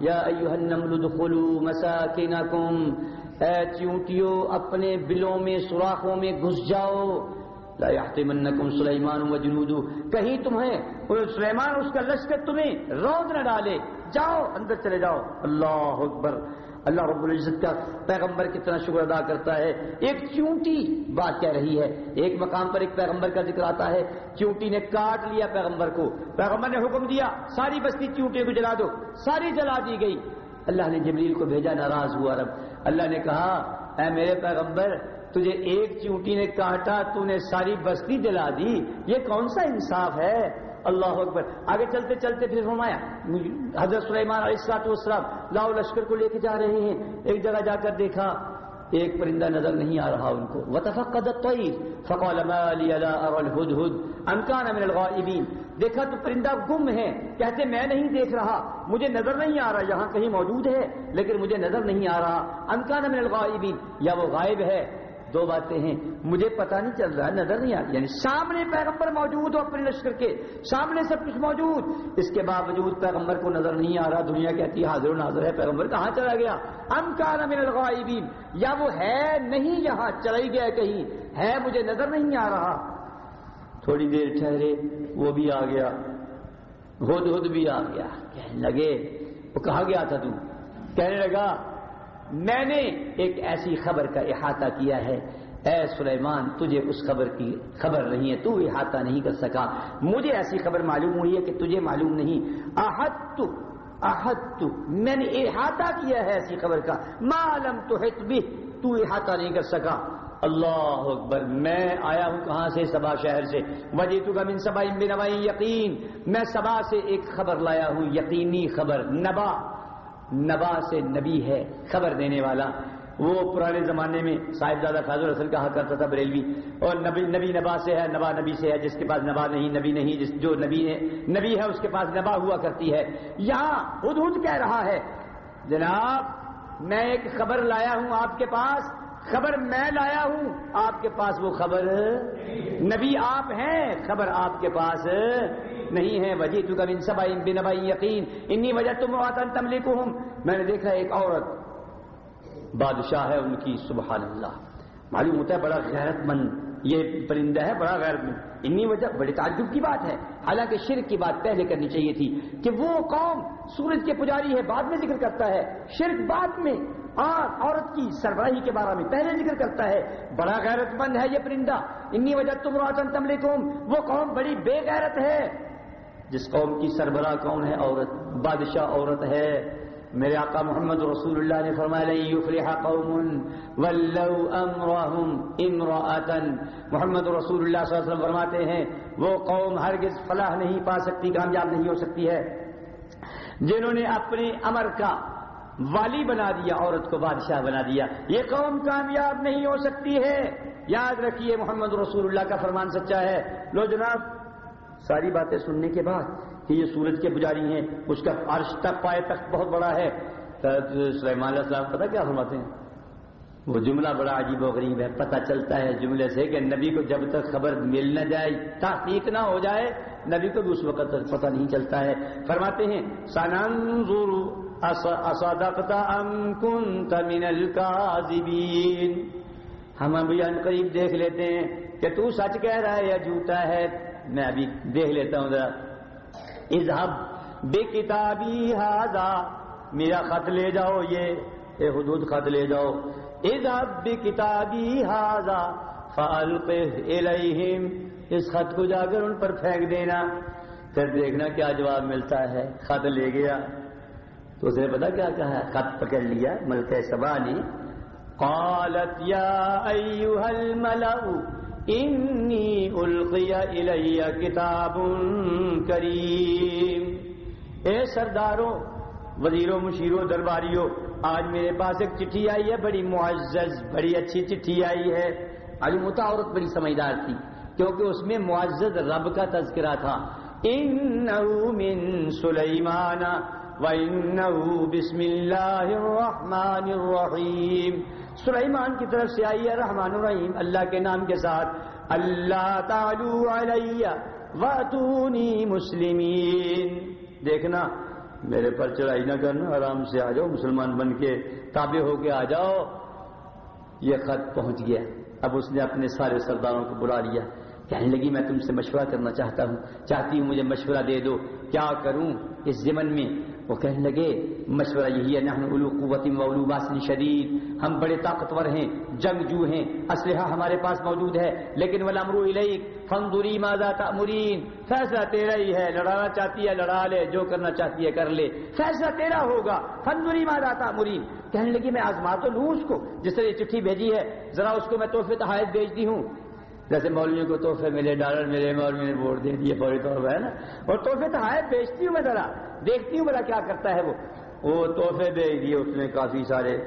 یا النمل دخلوا مساکنکم۔ اے چونٹیوں اپنے بلوں میں، سوراخوں میں گھس جاؤ۔ لا يحتمنکم سلیمان و جنودو، کہیں تمہیں سلیمان اس کا لشکر تمہیں روز نہ ڈالے۔ جاؤ، اندر چلے جاؤ۔ اللہ اکبر۔ اللہ رب العزت کا پیغمبر کتنا شکر ادا کرتا ہے۔ ایک چونٹی بات کہہ رہی ہے۔ ایک مقام پر ایک پیغمبر کا ذکر آتا ہے۔ چونٹی نے کاٹ لیا پیغمبر کو۔ پیغمبر نے حکم دیا، ساری بستی چونٹی کو جلا دو۔ ساری جلا دی گئی۔ اللہ نے جبریل کو بھیجا، ناراض ہوا رب۔ اللہ نے کہا، اے میرے پیغمبر، تجھے ایک چونٹی نے کاٹا تو نے ساری بستی جلا دی. یہ کون سا انصاف ہے؟ اللہ اکبر۔ آگے چلتے چلتے پھر فرمایا، حضرت سلیمان علیہ السلاط والسلام لاؤ لشکر کو لے کے جا رہے ہیں۔ ایک جگہ جا کر دیکھا، ایک پرندہ نظر نہیں آ رہا ان کو۔ وتفقد الطير فقال ما لي لا ارى الهدهد ام كان من الغائبين دیکھا تو پرندہ گم ہے، کہتے میں نہیں دیکھ رہا، مجھے نظر نہیں آ رہا، یہاں کہیں موجود ہے، لیکن مجھے نظر نہیں آ رہا۔ ام كان من الغائبين یا وہ غائب ہے۔ دو باتیں ہیں، مجھے پتا نہیں چل رہا، نظر نہیں آتی یعنی سامنے پیغمبر موجود ہو اپنے لشکر کے، سامنے سب کچھ موجود۔ اس کے باوجود پیغمبر کو نظر نہیں آ رہا، دنیا کہتی حاضر و ناظر ہے، پیغمبر کہاں چلا گیا؟ ام کان من الغائبین، یا وہ ہے نہیں، یہاں چلا ہی گیا کہیں۔ ہے، مجھے نظر نہیں آ رہا۔ تھوڑی دیر ٹھہرے، وہ بھی آ گیا۔ ہد ہد بھی آ گیا۔ کہنے لگے، وہ کہا گیا تھا تو؟ کہنے لگا، میں نے ایک ایسی خبر کا احاطہ کیا ہے۔ اے سلیمان، تجھے اس خبر کی خبر نہیں ہے، تو احاطہ نہیں کر سکا۔ مجھے ایسی خبر معلوم ہوئی ہے کہ تجھے معلوم نہیں۔ آحت تو آحت تو میں نے احاطہ کیا ہے ایسی خبر کا۔ معلوم تو ہے تو احاطہ نہیں کر سکا۔ اللہ اکبر، میں آیا ہوں کہاں سے؟ سبا شہر سے۔ وجہ تو من سبا بنوائی یقین۔ میں سبا سے ایک خبر لایا ہوں، یقینی خبر، نبا۔ نبا سے نبی ہے، خبر دینے والا۔ وہ پرانے زمانے میں صاحبزادہ خاضر اصل کہا کرتا تھا بریلوی۔ اور نبی نبی نبا سے ہے، نبا نبی سے ہے، جس کے پاس نبا نہیں، نبی نہیں، جس جو نبی ہے نبی ہے، اس کے پاس نبا ہوا کرتی ہے۔ یہاں خود خود کہہ رہا ہے، جناب، میں ایک خبر لایا ہوں آپ کے پاس۔ خبر میں لایا ہوں، آپ کے پاس وہ خبر نبی آپ ہیں، خبر آپ کے پاس نہیں ہے۔ وجہ تو کبھی سبا بن بھائی یقین۔ انی وجہ تم تملی کو ہوں میں نے دیکھا ایک عورت، بادشاہ ہے ان کی سبحان اللہ معلوم ہوتا ہے بڑا غیرت مند یہ پرندہ ہے، بڑا غیرت مند انی وجہ بڑے تعجب کی بات ہے۔ حالانکہ شرک کی بات پہلے کرنی چاہیے تھی کہ وہ قوم سورج کے پجاری ہے، بعد میں ذکر کرتا ہے۔ شرک بعد میں۔ اور عورت کی سربراہی کے بارے میں پہلے ذکر کرتا ہے، بڑا غیرت مند ہے یہ پرندہ۔ انی وجہ تم روشن تملے وہ قوم بڑی بے غیرت ہے۔ جس قوم کی سربراہ کون ہے؟ عورت، بادشاہ عورت ہے۔ میرے آقا محمد رسول اللہ نے فرمایا قوم ولو امرهم محمد رسول اللہ صلی اللہ علیہ وسلم فرماتے ہیں، وہ قوم ہرگز فلاح نہیں پا سکتی، کامیاب نہیں ہو سکتی ہے۔ جنہوں نے اپنے امر کا والی بنا دیا، عورت کو بادشاہ بنا دیا۔ یہ قوم کامیاب نہیں ہو سکتی ہے۔ یاد رکھیے، محمد رسول اللہ کا فرمان سچا ہے۔ لو جناب، ساری باتیں سننے کے بعد کہ یہ سورج کے پجاری ہیں، اس کا عرش تک، پائے تک بہت بڑا ہے۔ سلیمان علیہ السلام، پتہ کیا فرماتے ہیں؟ وہ جملہ بڑا عجیب و غریب ہے، پتہ چلتا ہے جملے سے کہ نبی کو جب تک خبر مل نہ جائے، تحقیق نہ ہو جائے، نبی کو بھی اس وقت تک پتہ نہیں چلتا ہے۔ فرماتے ہیں، سننظر اصدقت ام کنت من الكاذبین ہم ابھی ان قریب دیکھ لیتے ہیں کہ تو سچ کہہ رہا ہے یا جھوٹا ہے۔ میں ابھی دیکھ لیتا ہوں ذرا۔ اظہب بے کتابی ہاضا میرا خط لے جاؤ، یہ، اے حدود خط لے جاؤ۔ اظہب بے کتابی ہاضا الیہم اس خط کو جا کر ان پر پھینک دینا۔ پھر دیکھنا کیا جواب ملتا ہے۔ خط لے گیا۔ تو اسے پتا کیا کہا؟ خط پکڑ لیا۔ ملک سبا نے قالت یا ایوہ الملأ، انی القی الی کتاب کریم۔ اے سرداروں، وزیروں، مشیروں، درباریوں آج میرے پاس ایک چٹھی آئی ہے، بڑی معزز، بڑی اچھی چٹھی آئی ہے۔ علی متا عورت بڑی سمجھدار تھی، کیونکہ اس میں معزز رب کا تذکرہ تھا۔ انہو من سلیمان وانہو بسم اللہ الرحمن الرحیم۔ سلیمان کی طرف سے آئی ہے رحمان الرحیم، اللہ کے نام کے ساتھ۔ اللہ تعالو علیہ واتونی مسلمین۔ دیکھنا میرے پر چڑھائی نہ کرنا، آرام سے آ جاؤ، مسلمان بن کے تابع ہو کے آ جاؤ۔ یہ خط پہنچ گیا۔ اب اس نے اپنے سارے سرداروں کو بلا لیا۔ کہنے لگی، میں تم سے مشورہ کرنا چاہتا ہوں۔ چاہتی ہوں مجھے مشورہ دے دو۔ کیا کروں اس زمن میں؟ وہ کہنے لگے، مشورہ یہی ہے، نحن علو قوت و علو باسن شدید۔ ہم بڑے طاقتور ہیں جنگ جو ہیں، اسلحہ ہمارے پاس موجود ہے، لیکن ولامرو الیک فنظری ماذا تأمرین؟ فیصلہ تیرا ہی ہے، لڑانا چاہتی ہے، لڑا لے، جو کرنا چاہتی ہے کر لے۔ فیصلہ تیرا ہوگا فنظری ماذا تأمرین؟ کہنے لگی، میں آزما تو لوں اس کو، جس طرح یہ چٹھی بھیجی ہے، ذرا اس کو میں تحفے تحائف بھیجتی ہوں۔ جیسے مولویوں کو تحفے ملے، ڈالر ملے، مولوی نے ووٹ دے دیے، فوری طور پر، ہے نا؟ اور تحفے تحائف بیچتی ہوں میں ذرا، دیکھتی ہوں میرا کیا کرتا ہے وہ۔ وہ تحفے بھیج دیے، اس نے کافی سارے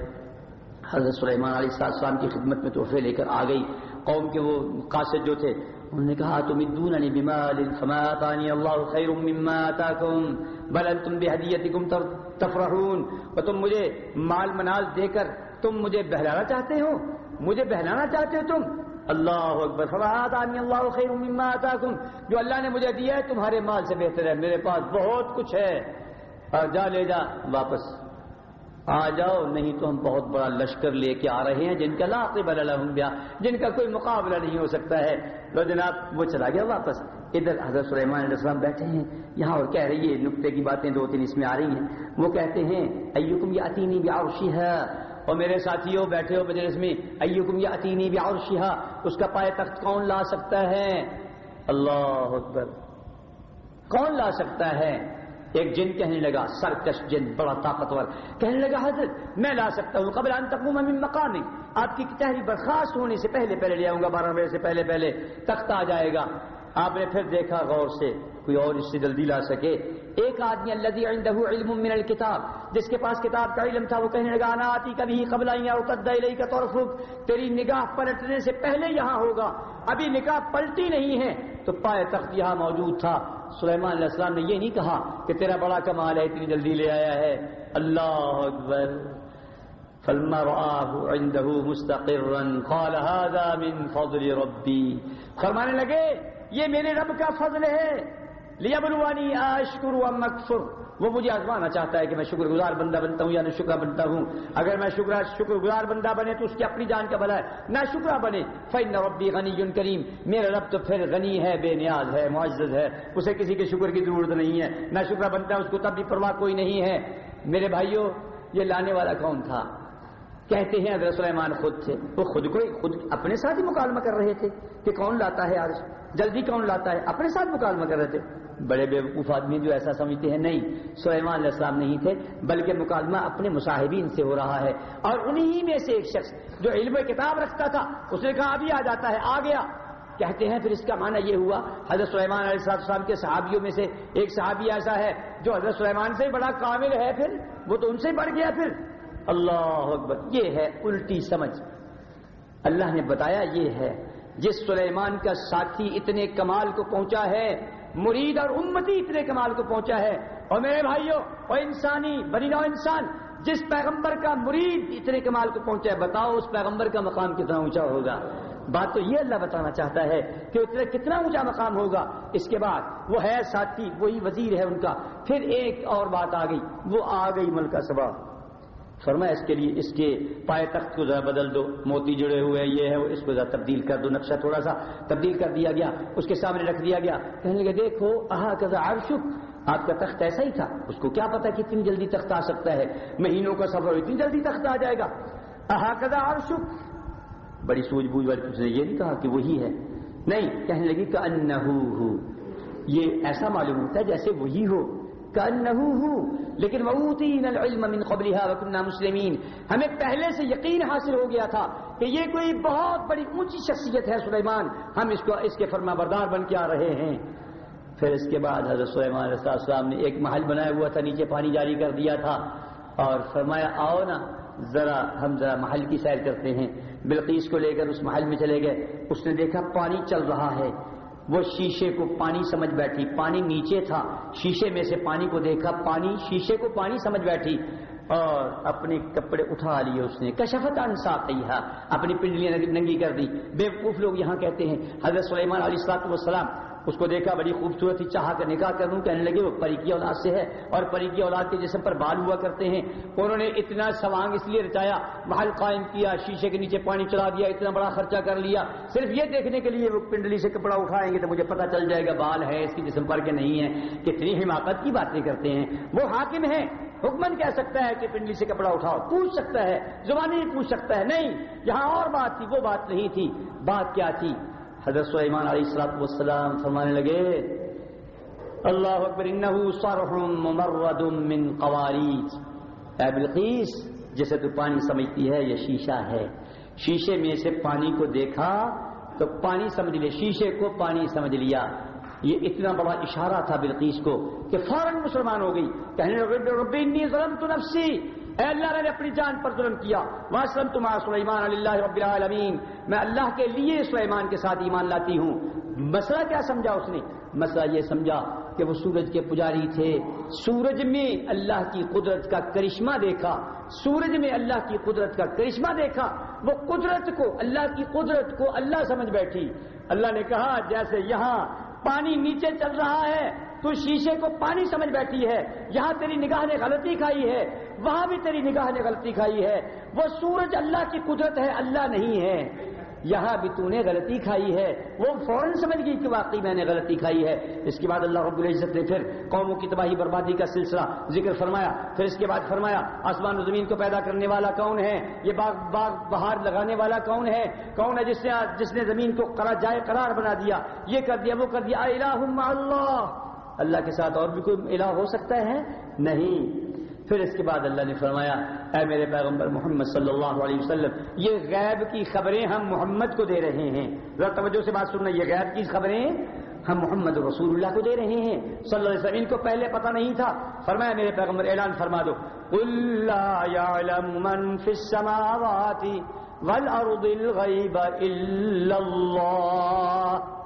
حضرت سلیمان علیہ السلام کی خدمت میں تحفے لے کر آ گئی۔ قوم کے وہ قاصد جو تھے انہوں نے کہا تم ادوننی بمال فما آتانی اللہ خیر مما آتاکم بل انتم بہدیتکم تفرحون۔ اور تم مجھے مال منال دے کر تم مجھے بہلانا چاہتے ہو؟ مجھے بہلانا چاہتے ہو تم؟ اللہ اکبر۔ فما آتانی اللہ خیر مما آتاکم جو اللہ نے مجھے دیا ہے، تمہارے مال سے بہتر ہے، میرے پاس بہت کچھ ہے۔ اور جا لے جا واپس۔ آ جاؤ، نہیں تو ہم بہت بڑا لشکر لے کے آ رہے ہیں، جن کا لاقب الحم بیا، جن کا کوئی مقابلہ نہیں ہو سکتا ہے۔ تو جناب، وہ چلا گیا واپس۔ ادھر حضرت سلیمان علیہ السلام بیٹھے ہیں۔ یہاں اور کہہ رہی ہے، نقطے کی باتیں دو تین اس میں آ رہی ہیں۔ وہ کہتے ہیں، ایوکم یا اتینی بھی آوشی ہے اور میرے ساتھیوں بیٹھے ہو مجلس میں، ایوکم یا اتینی بھی آوشی ہے اس کا پائے تخت کون لا سکتا ہے؟ اللہ اکبر۔ کون لا سکتا ہے؟ ایک جن کہنے لگا، سرکش جن، بڑا طاقتور۔ کہنے لگا، حضرت، میں لا سکتا ہوں قبل ان تقوم من مقامی۔ آپ کی تحریر برخاست ہونے سے پہلے پہلے لے آؤں گا، بارہ بجے سے پہلے پہلے، تخت آ جائے گا۔ آپ نے پھر دیکھا غور سے کوئی اور اس سے جلدی لا سکے۔ ایک آدمی الذي عنده علم من الكتاب، جس کے پاس کتاب کا علم تھا، وہ کہنے لگا، انا آتی کبھی قبل یا اقد الیک طرفک، تیری نگاہ پلٹنے سے پہلے یہاں ہوگا، ابھی نگاہ پلٹی نہیں ہے۔ تو پائے تخت یہاں موجود تھا۔ سلیمان علیہ السلام نے یہ نہیں کہا کہ تیرا بڑا کمال ہے، اتنی جلدی لے آیا ہے۔ اللہ اکبر۔ فلما رآه عنده مستقرا۔ قال، هذا من فضل ربي فرمانے لگے یہ میرے رب کا فضل ہے۔ لیبلوانی اشکر ام اکفر وہ مجھے آزمانا چاہتا ہے کہ میں شکر گزار بندہ بنتا ہوں یا نہ شکر بنتا ہوں۔ اگر میں شکر شکر گزار بندہ بنے تو اس کی اپنی جان کا بھلا ہے۔ نہ شکر بنے۔ فین ربی غنی کریم میرا رب تو پھر غنی ہے، بے نیاز ہے، معزز ہے۔ اسے کسی کے شکر کی ضرورت نہیں ہے۔ نہ شکر بنتا ہے اس کو تب بھی پرواہ کوئی نہیں ہے۔ میرے بھائیوں یہ لانے والا کون تھا؟ کہتے ہیں حضرت سلیمان خود تھے وہ خود کو خود اپنے ساتھ ہی مکالمہ کر رہے تھے کہ کون لاتا ہے آج جلدی کون لاتا ہے؟ اپنے ساتھ مکالمہ کر رہے تھے۔ بڑے بیوقوف آدمی جو ایسا سمجھتے ہیں، نہیں، سلیمان علیہ السلام نہیں تھے، بلکہ مکالمہ اپنے مصاحبین سے ہو رہا ہے۔ اور انہی میں سے ایک شخص جو علم کتاب رکھتا تھا، اس نے کہا، ابھی آ جاتا ہے، آ گیا۔ کہتے ہیں، پھر اس کا معنی یہ ہوا، حضرت سلیمان علیہ السلام کے صحابیوں میں سے ایک صحابی ایسا ہے جو حضرت سلیمان سے بڑا کامل ہے، پھر وہ تو ان سے بڑھ گیا، پھر۔ اللہ اکبر، یہ ہے الٹی سمجھ۔ اللہ نے بتایا یہ ہے، جس سلیمان کا ساتھی اتنے کمال کو پہنچا ہے، مرید اور امتی اتنے کمال کو پہنچا ہے۔ اور میرے بھائیوں اور انسانی، بنی نو انسان، جس پیغمبر کا مرید اتنے کمال کو پہنچا ہے، بتاؤ اس پیغمبر کا مقام کتنا اونچا ہوگا۔ بات تو یہ اللہ بتانا چاہتا ہے کہ اتنا کتنا اونچا مقام ہوگا۔ اس کے بعد وہ ہے ساتھی، وہی وزیر ہے ان کا۔ پھر ایک اور بات آ گئی، وہ آ گئی ملکہ سبا فرمایا، اس کے لیے اس کے پائے تخت کو ذرا بدل دو، موتی جڑے ہوئے یہ ہے اس کو ذرا تبدیل کر دو، نقشہ تھوڑا سا تبدیل کر دیا گیا، اس کے سامنے رکھ دیا گیا۔ کہنے لگے، دیکھو آہا کزا عرشک، آپ کا تخت ایسا ہی تھا، اس کو کیا پتا کہ اتنی جلدی تخت آ سکتا ہے، مہینوں کا سفر اتنی جلدی تخت آ جائے گا۔ آہا کزا عرشک، بڑی سوجھ بوجھ والی اس نے یہ نہیں کہا کہ وہی ہے۔ نہیں، کہنے لگی کہ انہو ہو، یہ ایسا معلوم ہوتا ہے جیسے وہی ہو۔ لیکن من قبلها مسلمین۔ ہمیں پہلے سے یقین حاصل ہو گیا تھا کہ یہ کوئی بہت بڑی اونچی شخصیت ہے سلیمان۔ ہم اس کو، اس کے فرما بردار بن کے آ رہے ہیں۔ پھر اس کے بعد حضرت سلیمان علیہ السلام نے ایک محل بنایا ہوا تھا، نیچے پانی جاری کر دیا تھا۔ اور فرمایا، آؤ نا، ذرا ہم ذرا محل کی سیر کرتے ہیں۔ بلقیس کو لے کر اس محل میں چلے گئے۔ اس نے دیکھا، پانی چل رہا ہے۔ وہ شیشے کو پانی سمجھ بیٹھی۔ پانی نیچے تھا۔ شیشے میں سے پانی کو دیکھا۔ پانی، شیشے کو پانی سمجھ بیٹھی۔ اور اپنے کپڑے اٹھا لیے اس نے۔ کشفت انصاف اپنی پنڈلیاں ننگی کر دی۔ بے وقوف لوگ یہاں کہتے ہیں، حضرت سلیمان علیہ السلاط والسلام اس کو دیکھا، بڑی خوبصورت چاہ کر نکاح کروں کہنے لگے، وہ پری کی اولاد سے ہے اور پری کی اولاد کے جسم پر بال ہوا کرتے ہیں۔ انہوں نے اتنا سوانگ اس لیے رچایا، محل قائم کیا، شیشے کے نیچے پانی چلا دیا، اتنا بڑا خرچہ کر لیا۔ صرف یہ دیکھنے کے لیے وہ پنڈلی سے کپڑا اٹھائیں گے تو مجھے پتا چل جائے گا، بال ہے، اس کی جسم پر کے نہیں ہے۔ کتنی حماقت کی باتیں کرتے ہیں۔ وہ حاکم ہے حکمن کہہ سکتا ہے کہ پنڈلی سے کپڑا اٹھاؤ۔ پوچھ سکتا ہے زبانی پوچھ سکتا ہے، نہیں، یہاں اور بات تھی، وہ بات نہیں تھی۔ بات کیا تھی؟ حضرت سلیمان علیہ السلام والسلام فرمانے لگے، اللہ اکبر، انہو صرح ممرد من قواریج. اے بلقیس جسے تو پانی سمجھتی ہے، یہ شیشہ ہے۔ شیشے میں سے پانی کو دیکھا تو پانی سمجھ لیا، شیشے کو پانی سمجھ لیا۔ یہ اتنا بڑا اشارہ تھا بلقیس کو کہ فوراً مسلمان ہو گئی۔ کہنے لگے ربی انی ظلمت نفسی۔ اے اللہ نے اپنی جان پر ظلم کیا۔ واسلم تم سلیمان اللہ رب العالمین۔ میں اللہ کے لیے سلیمان کے ساتھ ایمان لاتی ہوں۔ مسئلہ کیا سمجھا اس نے؟ مسئلہ یہ سمجھا کہ وہ سورج کے پجاری تھے۔ سورج میں اللہ کی قدرت کا کرشمہ دیکھا۔ سورج میں اللہ کی قدرت کا کرشمہ دیکھا۔ وہ قدرت کو، اللہ کی قدرت کو اللہ سمجھ بیٹھی۔ اللہ نے کہا، جیسے یہاں پانی نیچے چل رہا ہے تو شیشے کو پانی سمجھ بیٹھی ہے، یہاں تیری نگاہ نے غلطی کھائی ہے، وہاں بھی تیری نگاہ نے غلطی کھائی ہے۔ وہ سورج اللہ کی قدرت ہے، اللہ نہیں ہے۔ یہاں بھی تو نے غلطی کھائی ہے۔ وہ فوراً سمجھ گئی کہ واقعی میں نے غلطی کھائی ہے۔ اس کے بعد اللہ رب العزت نے پھر قوموں کی تباہی بربادی کا سلسلہ ذکر فرمایا۔ پھر اس کے بعد فرمایا، آسمان و زمین کو پیدا کرنے والا کون ہے؟ یہ باغ باغ، بہار لگانے والا کون ہے؟ کون ہے جس نے جس نے زمین کو جائے، قرار بنا دیا، یہ کر دیا، وہ کر دیا۔ اللہ۔ اللہ کے ساتھ اور بھی کوئی الہ ہو سکتا ہے؟ نہیں. پھر اس کے بعد اللہ نے فرمایا، اے میرے پیغمبر محمد صلی اللہ علیہ وسلم، یہ غیب کی خبریں ہم محمد کو دے رہے ہیں۔ ذرا توجہ سے بات سننا، یہ غیب کی خبریں ہم محمد رسول اللہ کو دے رہے ہیں۔ صلی اللہ علیہ وسلم، ان کو پہلے پتہ نہیں تھا۔ فرمایا، میرے پیغمبر، اعلان فرما دو۔ من السماوات والارض الا اللہ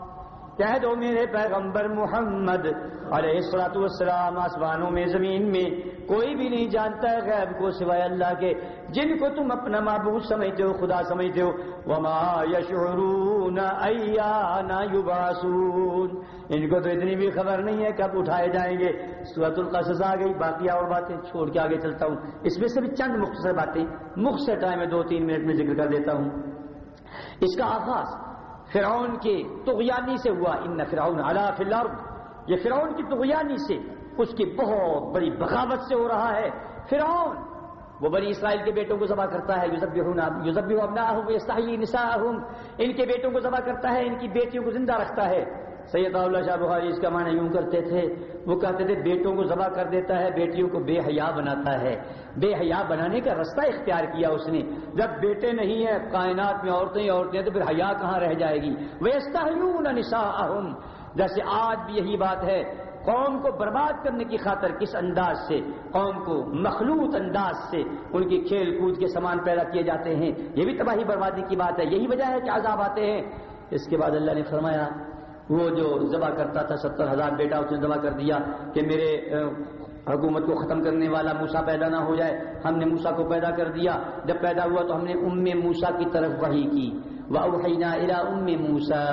کہہ دو میرے پیغمبر محمد، علیہ السلاۃ والسلام، آسمانوں میں، زمین میں، کوئی بھی نہیں جانتا ہے غیب کو سوائے اللہ کے، جن کو تم اپنا معبود سمجھتے ہو، خدا سمجھتے ہو۔ وما یشعرون ایانا یباسون ان کو تو اتنی بھی خبر نہیں ہے کب اٹھائے جائیں گے۔ سورت القصص آ گئی باقی اور باتیں چھوڑ کے آگے چلتا ہوں۔ اس میں سے بھی چند مختصر باتیں۔ مختصر ٹائم میں دو تین منٹ میں ذکر کر دیتا ہوں۔ اس کا آغاز فرعون کے تغیانی سے ہوا، ان فرعون علا فی الارض۔ یہ فرعون کی تغیانی سے اس کی بہت بڑی بغاوت سے ہو رہا ہے۔ فرعون، وہ بنی اسرائیل کے بیٹوں کو ذبح کرتا ہے۔ یوزب ہوں ان کے بیٹوں کو ذبح کرتا ہے، ان کی بیٹیوں کو زندہ رکھتا ہے۔ سید اللہ شاہ بخاری اس کا معنی یوں کرتے تھے، وہ کہتے تھے، بیٹوں کو ذبح کر دیتا ہے، بیٹیوں کو بے حیا بناتا ہے۔ بے حیا بنانے کا رستہ اختیار کیا اس نے۔ جب بیٹے نہیں ہیں، کائنات میں عورتیں عورتیں تو پھر حیا کہاں رہ جائے گی؟ وہ نسا جیسے آج بھی یہی بات ہے، قوم کو برباد کرنے کی خاطر کس انداز سے؟ قوم کو مخلوط انداز سے ان کی کھیل کود کے سامان پیدا کیے جاتے ہیں۔ یہ بھی تباہی بربادی کی بات ہے، یہی وجہ ہے کہ عذاب آتے ہیں۔ اس کے بعد اللہ نے فرمایا وہ جو ذبح کرتا تھا ستر ہزار بیٹا اس نے ذبح کر دیا کہ میرے حکومت کو ختم کرنے والا موسا پیدا نہ ہو جائے۔ ہم نے موسا کو پیدا کر دیا۔ جب پیدا ہوا تو ہم نے ام موسا کی طرف وحی کی۔ ام موسا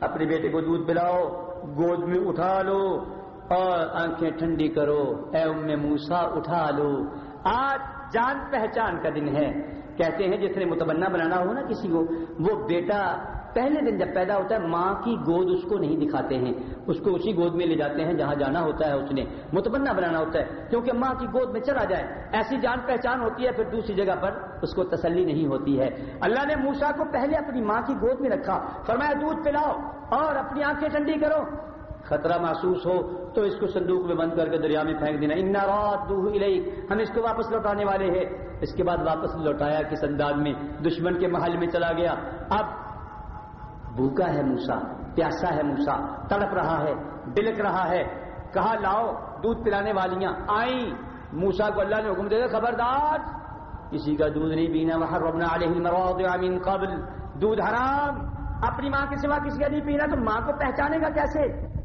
اپنے بیٹے کو دودھ پلاؤ، گود میں اٹھا لو اور آنکھیں ٹھنڈی کرو۔ اے ام موسا اٹھا لو۔ آج جان پہچان کا دن ہے۔ کہتے ہیں جس نے متبنا بنانا ہو نا کسی کو، وہ بیٹا پہلے دن جب پیدا ہوتا ہے، ماں کی گود اس کو نہیں دکھاتے ہیں۔ اس کو اسی گود میں لے جاتے ہیں جہاں جانا ہوتا ہے، اس نے متبنا بنانا ہوتا ہے۔ کیونکہ ماں کی گود میں چلا جائے، ایسی جان پہچان ہوتی ہے، پھر دوسری جگہ پر اس کو تسلی نہیں ہوتی ہے۔ اللہ نے موسا کو پہلے اپنی ماں کی گود میں رکھا۔ فرمایا، دودھ پلاؤ اور اپنی آنکھیں ٹھنڈی کرو۔ خطرہ محسوس ہو تو اس کو صندوق میں بند کر کے دریا میں پھینک دینا۔ ان رات ہم اس کو واپس لوٹانے والے ہیں۔ اس کے بعد واپس لوٹایا کس انداز میں؟ دشمن کے محل میں چلا گیا۔ اب بھوکا ہے موسا، پیاسا ہے موسا، تڑپ رہا ہے، بلک رہا ہے۔ کہا، لاؤ دودھ پلانے والیاں، آئیں۔ موسا کو اللہ نے حکم دے دیا، خبردار۔ کسی کا دودھ نہیں پینا وہ ربنا علیہ من قبل۔ دودھ حرام، اپنی ماں کے سوا کسی کا نہیں پینا، تو ماں کو پہچانے گا کیسے؟